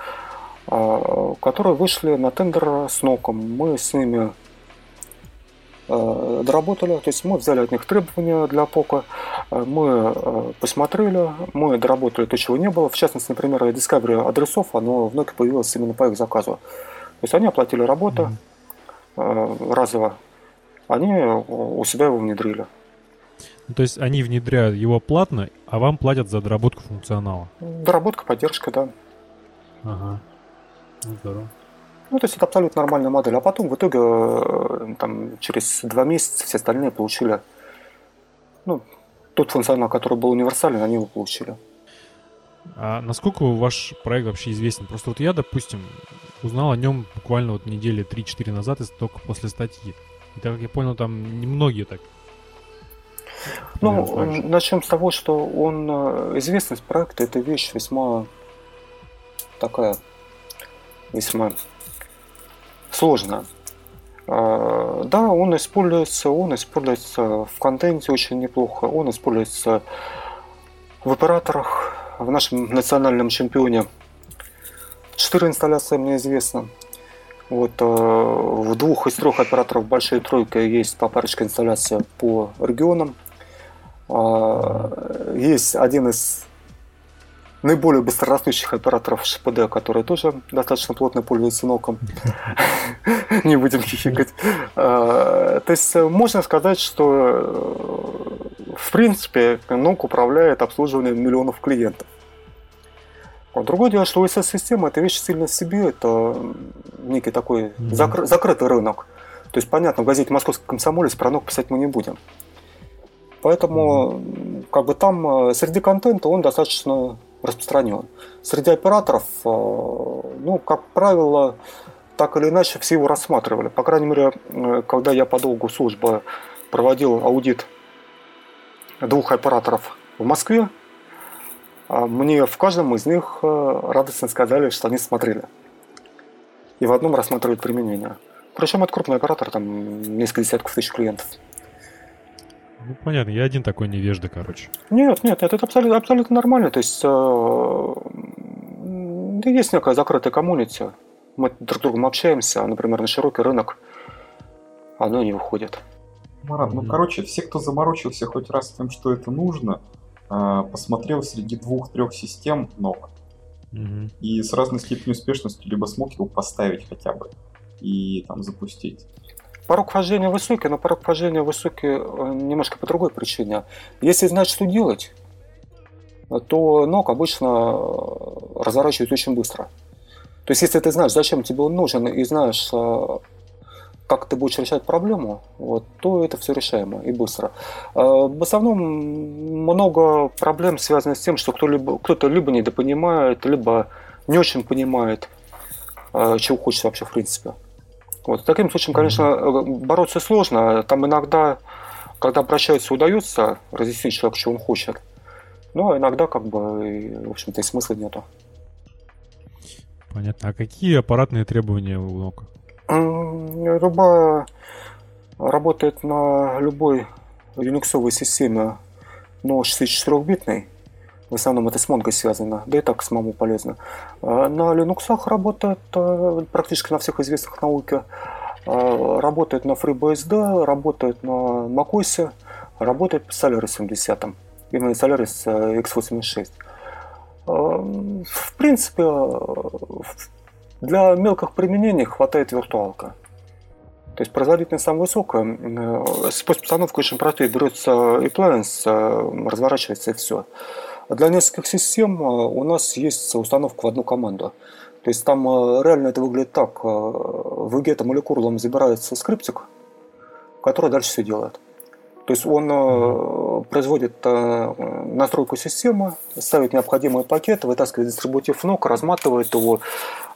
которые вышли на тендер с Ноком. Мы с ними доработали, то есть мы взяли от них требования для ПОКа, э, мы э, посмотрели, мы доработали то, чего не было. В частности, например, Discovery адресов, оно в Nokia появилось именно по их заказу. То есть они оплатили работу mm-hmm. разово, они у себя его внедрили. Ну, то есть они внедряют его платно, а вам платят за доработку функционала? Доработка, поддержка, да. Ага. Ну, здорово. Ну, то есть это абсолютно нормальная модель. А потом в итоге э, там, через два месяца все остальные получили ну, тот функционал, который был универсален, они его получили. А насколько ваш проект вообще известен? Просто вот я, допустим, узнал о нем буквально вот недели 3-4 назад, только после статьи. И так как я понял, там немногие так. Ну, начнем с того, что он э, известность проекта это вещь весьма такая, весьма сложно. А, да, он используется, он используется в контенте очень неплохо, он используется в операторах, в нашем национальном чемпионе. Четыре инсталляции мне известно. Вот, а, в двух из трех операторов большой тройки есть по парочке инсталляций по регионам. А, есть один из наиболее быстрорастущих операторов ШПД, которые тоже достаточно плотно пользуются ноком. Не будем хихикать. А, то есть э, можно сказать, что э, в принципе нок управляет обслуживанием миллионов клиентов. Другое дело, что OSS-система это вещь сильно в себе, это некий такой закры- закрытый рынок. То есть, понятно, в газете «Московский комсомолец» про ног писать мы не будем. Поэтому, как бы там э, среди контента он достаточно распространен. Среди операторов, э, ну, как правило, так или иначе все его рассматривали. По крайней мере, э, когда я по долгу службы проводил аудит двух операторов в Москве, а мне в каждом из них э, радостно сказали, что они смотрели. И в одном рассматривают применение. Причем это крупный оператор, там несколько десятков тысяч клиентов. Ну, понятно, я один такой невежда, короче. Нет, нет, это абсолютно, абсолютно нормально. То есть э, есть некая закрытая коммунити. Мы друг с другом общаемся, а, например, на широкий рынок оно не выходит. Марат, ну, короче, все, кто заморочился хоть раз тем, что это нужно, э, посмотрел среди двух-трех систем ног. mm И с разной степенью успешности либо смог его поставить хотя бы и там запустить. Порог вхождения высокий, но порог вхождения высокий э, немножко по другой причине. Если знать, что делать, то ног обычно э, разворачивают очень быстро. То есть, если ты знаешь, зачем тебе он нужен, и знаешь, э, как ты будешь решать проблему, вот, то это все решаемо и быстро. В основном много проблем связано с тем, что кто-либо, кто-то либо недопонимает, либо не очень понимает, чего хочет вообще в принципе. Вот. Таким случаем, конечно, э, бороться сложно. Там иногда, когда обращаются, удается разъяснить человеку, что он хочет. Но иногда, как бы, в общем-то, и смысла нету. Понятно. А какие аппаратные требования у НОК? Любая работает на любой юниксовой системе, но 64-битной. В основном это с Mongo связано, да и так самому полезно. А, на Linux работает э, практически на всех известных науках. А, работает на FreeBSD, работает на macOS, работает по Solaris 70, именно Solaris э, x86. А, в принципе, для мелких применений хватает виртуалка. То есть производительность самая высокая. Э, способ установки очень простой. Берется appliance, разворачивается и все. Для нескольких систем э, у нас есть установка в одну команду. То есть там э, реально это выглядит так. Э, в EGET молекулам забирается скриптик, который дальше все делает. То есть он производит настройку системы, ставит необходимые пакеты, вытаскивает дистрибутив ног, разматывает его,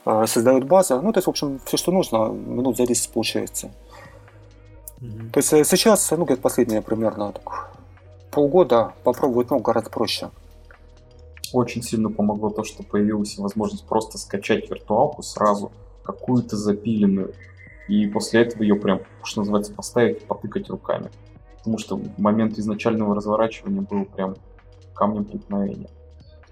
создает базу. Ну, то есть, в общем, все, что нужно, минут за 10 получается. Mm-hmm. То есть сейчас, ну, где-то последние примерно так, полгода попробовать ног гораздо проще очень сильно помогло то, что появилась возможность просто скачать виртуалку сразу, какую-то запиленную, и после этого ее прям, что называется, поставить, потыкать руками. Потому что момент изначального разворачивания был прям камнем преткновения.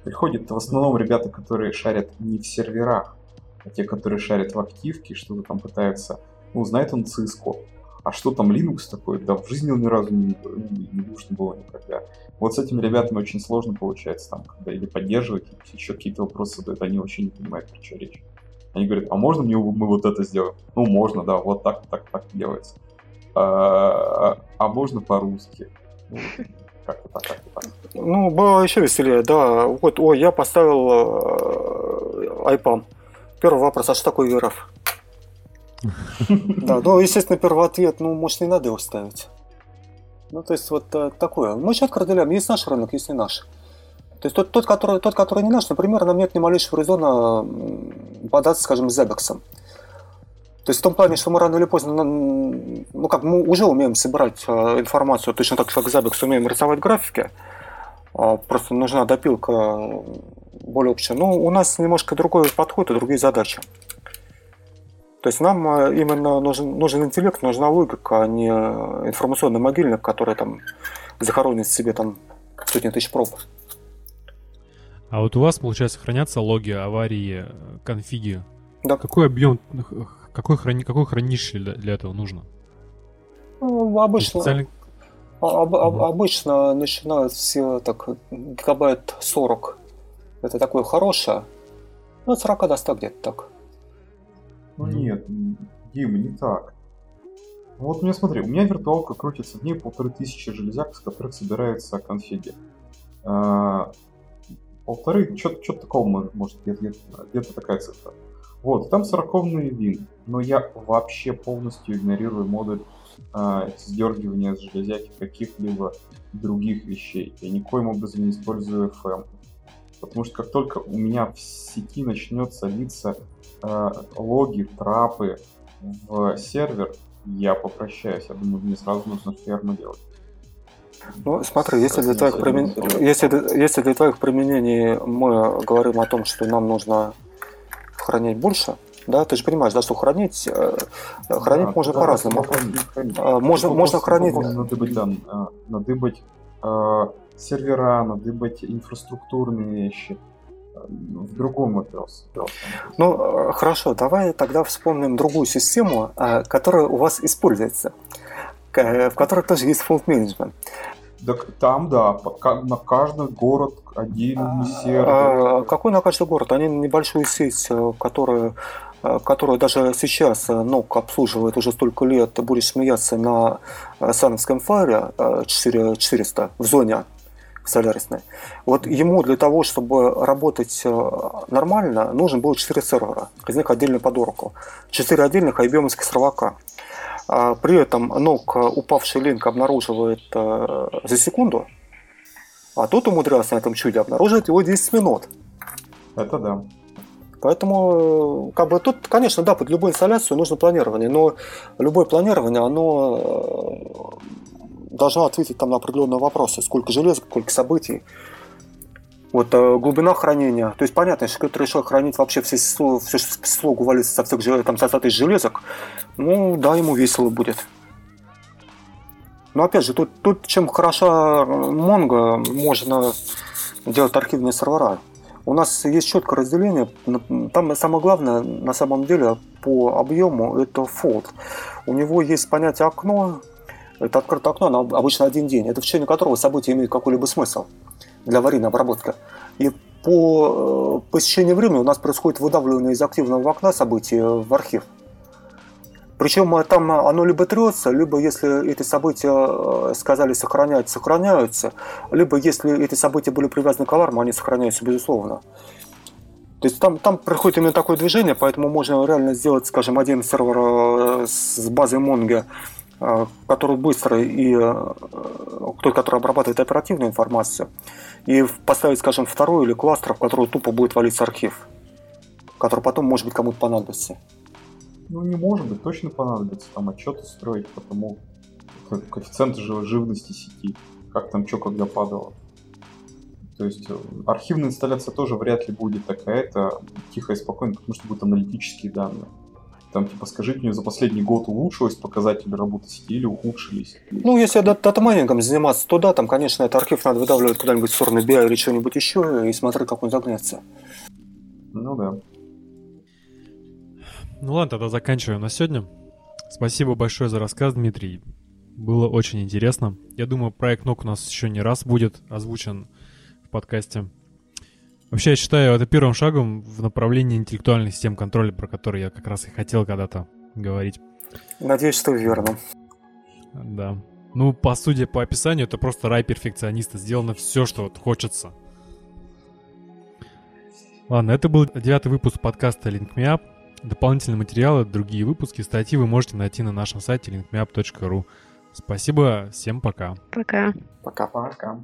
Приходят в основном ребята, которые шарят не в серверах, а те, которые шарят в активке, что-то там пытаются, ну, знает он Cisco, а что там Linux такой? Да в жизни он ни разу не, не, не душно было никогда. Вот с этими ребятами очень сложно получается там, когда или поддерживать, еще какие-то вопросы задают, они вообще не понимают, про что речь. Они говорят, а можно мне мы вот это сделаем? Ну, можно, да, вот так, так, так делается. А, а можно по-русски? Ну, как-то так, как-то так. Ну, было еще веселее, да. Вот, ой, я поставил э, iPam. Первый вопрос, а что такое веров? Да, ну, естественно, первый ответ, ну, не надо его ставить. Ну, то есть, вот э, такое. Мы четко разделяем, есть наш рынок, есть не наш. То есть тот, тот, который, тот, который не наш, например, нам нет ни малейшего резона податься, скажем, с Зебексом. То есть в том плане, что мы рано или поздно, ну как, мы уже умеем собирать э, информацию, точно так же, как Zabbix умеем рисовать графики, а просто нужна допилка более общая. Но у нас немножко другой подход и другие задачи. То есть нам э, именно нужен, нужен интеллект, нужна логика, а не информационный могильник, который там захоронит себе там сотни тысяч проб. А вот у вас, получается, хранятся логи аварии, конфиги. Да. Какой объем, какой, храни, какой хранилище для, для этого нужно? Ну, обычно, специальный... об, об, обычно начинают все так гигабайт 40. Это такое хорошее. Ну, от 40 до 100 где-то так. Ну нет, Дима, не так. Вот у меня смотри, у меня виртуалка крутится в ней полторы тысячи железяк, с которых собираются конфиги. А, полторы, что-то такого может, где-то, где-то такая цифра. Вот, там сороковный вин, но я вообще полностью игнорирую модуль э, сдергивания с железяки каких-либо других вещей. Я никоим образом не использую FM. Потому что как только у меня в сети начнет садиться э, логи, трапы в сервер, я попрощаюсь. Я думаю, мне сразу нужно ферму делать. Ну, смотри, если для, твоих примен... если, если для твоих применений мы говорим о том, что нам нужно хранить больше, да, ты же понимаешь, да, что хранить, э, хранить да, можно да, по-разному. Можно, можно хранить... Надыбать, да, надыбать э, сервера, надыбать инфраструктурные вещи. В другом вопрос. Ну, хорошо, давай тогда вспомним другую систему, которая у вас используется, в которой тоже есть фонд менеджмент. Так там, да, на каждый город отдельный а, сервер. А, какой на каждый город? Они небольшую сеть, э, которая э, которую даже сейчас НОК обслуживает уже столько лет, будешь смеяться на э, Сановском фаре 4400 в зоне солярисной. Вот ему для того, чтобы работать нормально, нужен было 4 сервера, из них отдельно под Oracle. 4 отдельных IBM сервака. А при этом ног упавший линк обнаруживает э, за секунду, а тот умудрялся на этом чуде обнаруживать его 10 минут. Это да. Поэтому, как бы тут, конечно, да, под любую инсталляцию нужно планирование, но любое планирование, оно э, должно ответить там на определенные вопросы. Сколько железа, сколько событий. Вот э, глубина хранения. То есть понятно, если кто-то решил хранить вообще все, все, все слогу валится со всех там, со тысяч железок, ну да, ему весело будет. Но опять же, тут, тут чем хороша Mongo, можно делать архивные сервера. У нас есть четкое разделение. Там самое главное, на самом деле, по объему, это fold. У него есть понятие окно. Это открытое окно, оно обычно один день. Это в течение которого события имеют какой-либо смысл для аварийной обработки. И по э, посещению времени у нас происходит выдавливание из активного окна событий в архив. Причем э, там оно либо трется, либо если эти события э, сказали сохранять, сохраняются, либо если эти события были привязаны к аларму, они сохраняются безусловно. То есть там, там происходит именно такое движение, поэтому можно реально сделать, скажем, один сервер с базой Mongo, который быстрый и тот, который обрабатывает оперативную информацию, и поставить, скажем, второй или кластер, в который тупо будет валиться архив, который потом, может быть, кому-то понадобится. Ну, не может быть, точно понадобится там отчеты строить по тому коэффициент живности сети, как там что когда падало. То есть э, архивная инсталляция тоже вряд ли будет такая, это тихо и спокойно, потому что будут аналитические данные. Там, типа, скажите мне, за последний год улучшилось показатели работы сети или ухудшились? Ну, если data mining ом заниматься, то да, там, конечно, этот архив надо выдавливать куда-нибудь в сторону BI или что-нибудь еще и смотреть, как он загнется. Ну да. Ну ладно, тогда заканчиваем на сегодня. Спасибо большое за рассказ, Дмитрий. Было очень интересно. Я думаю, проект НОК у нас еще не раз будет озвучен в подкасте. Вообще, я считаю это первым шагом в направлении интеллектуальных систем контроля, про которые я как раз и хотел когда-то говорить. Надеюсь, что верно. Да. Ну, по сути, по описанию, это просто рай перфекциониста. Сделано все, что вот хочется. Ладно, это был девятый выпуск подкаста Link Me Up. Дополнительные материалы, другие выпуски, статьи вы можете найти на нашем сайте linkmeup.ru. Спасибо, всем пока. Пока. Пока. Пока.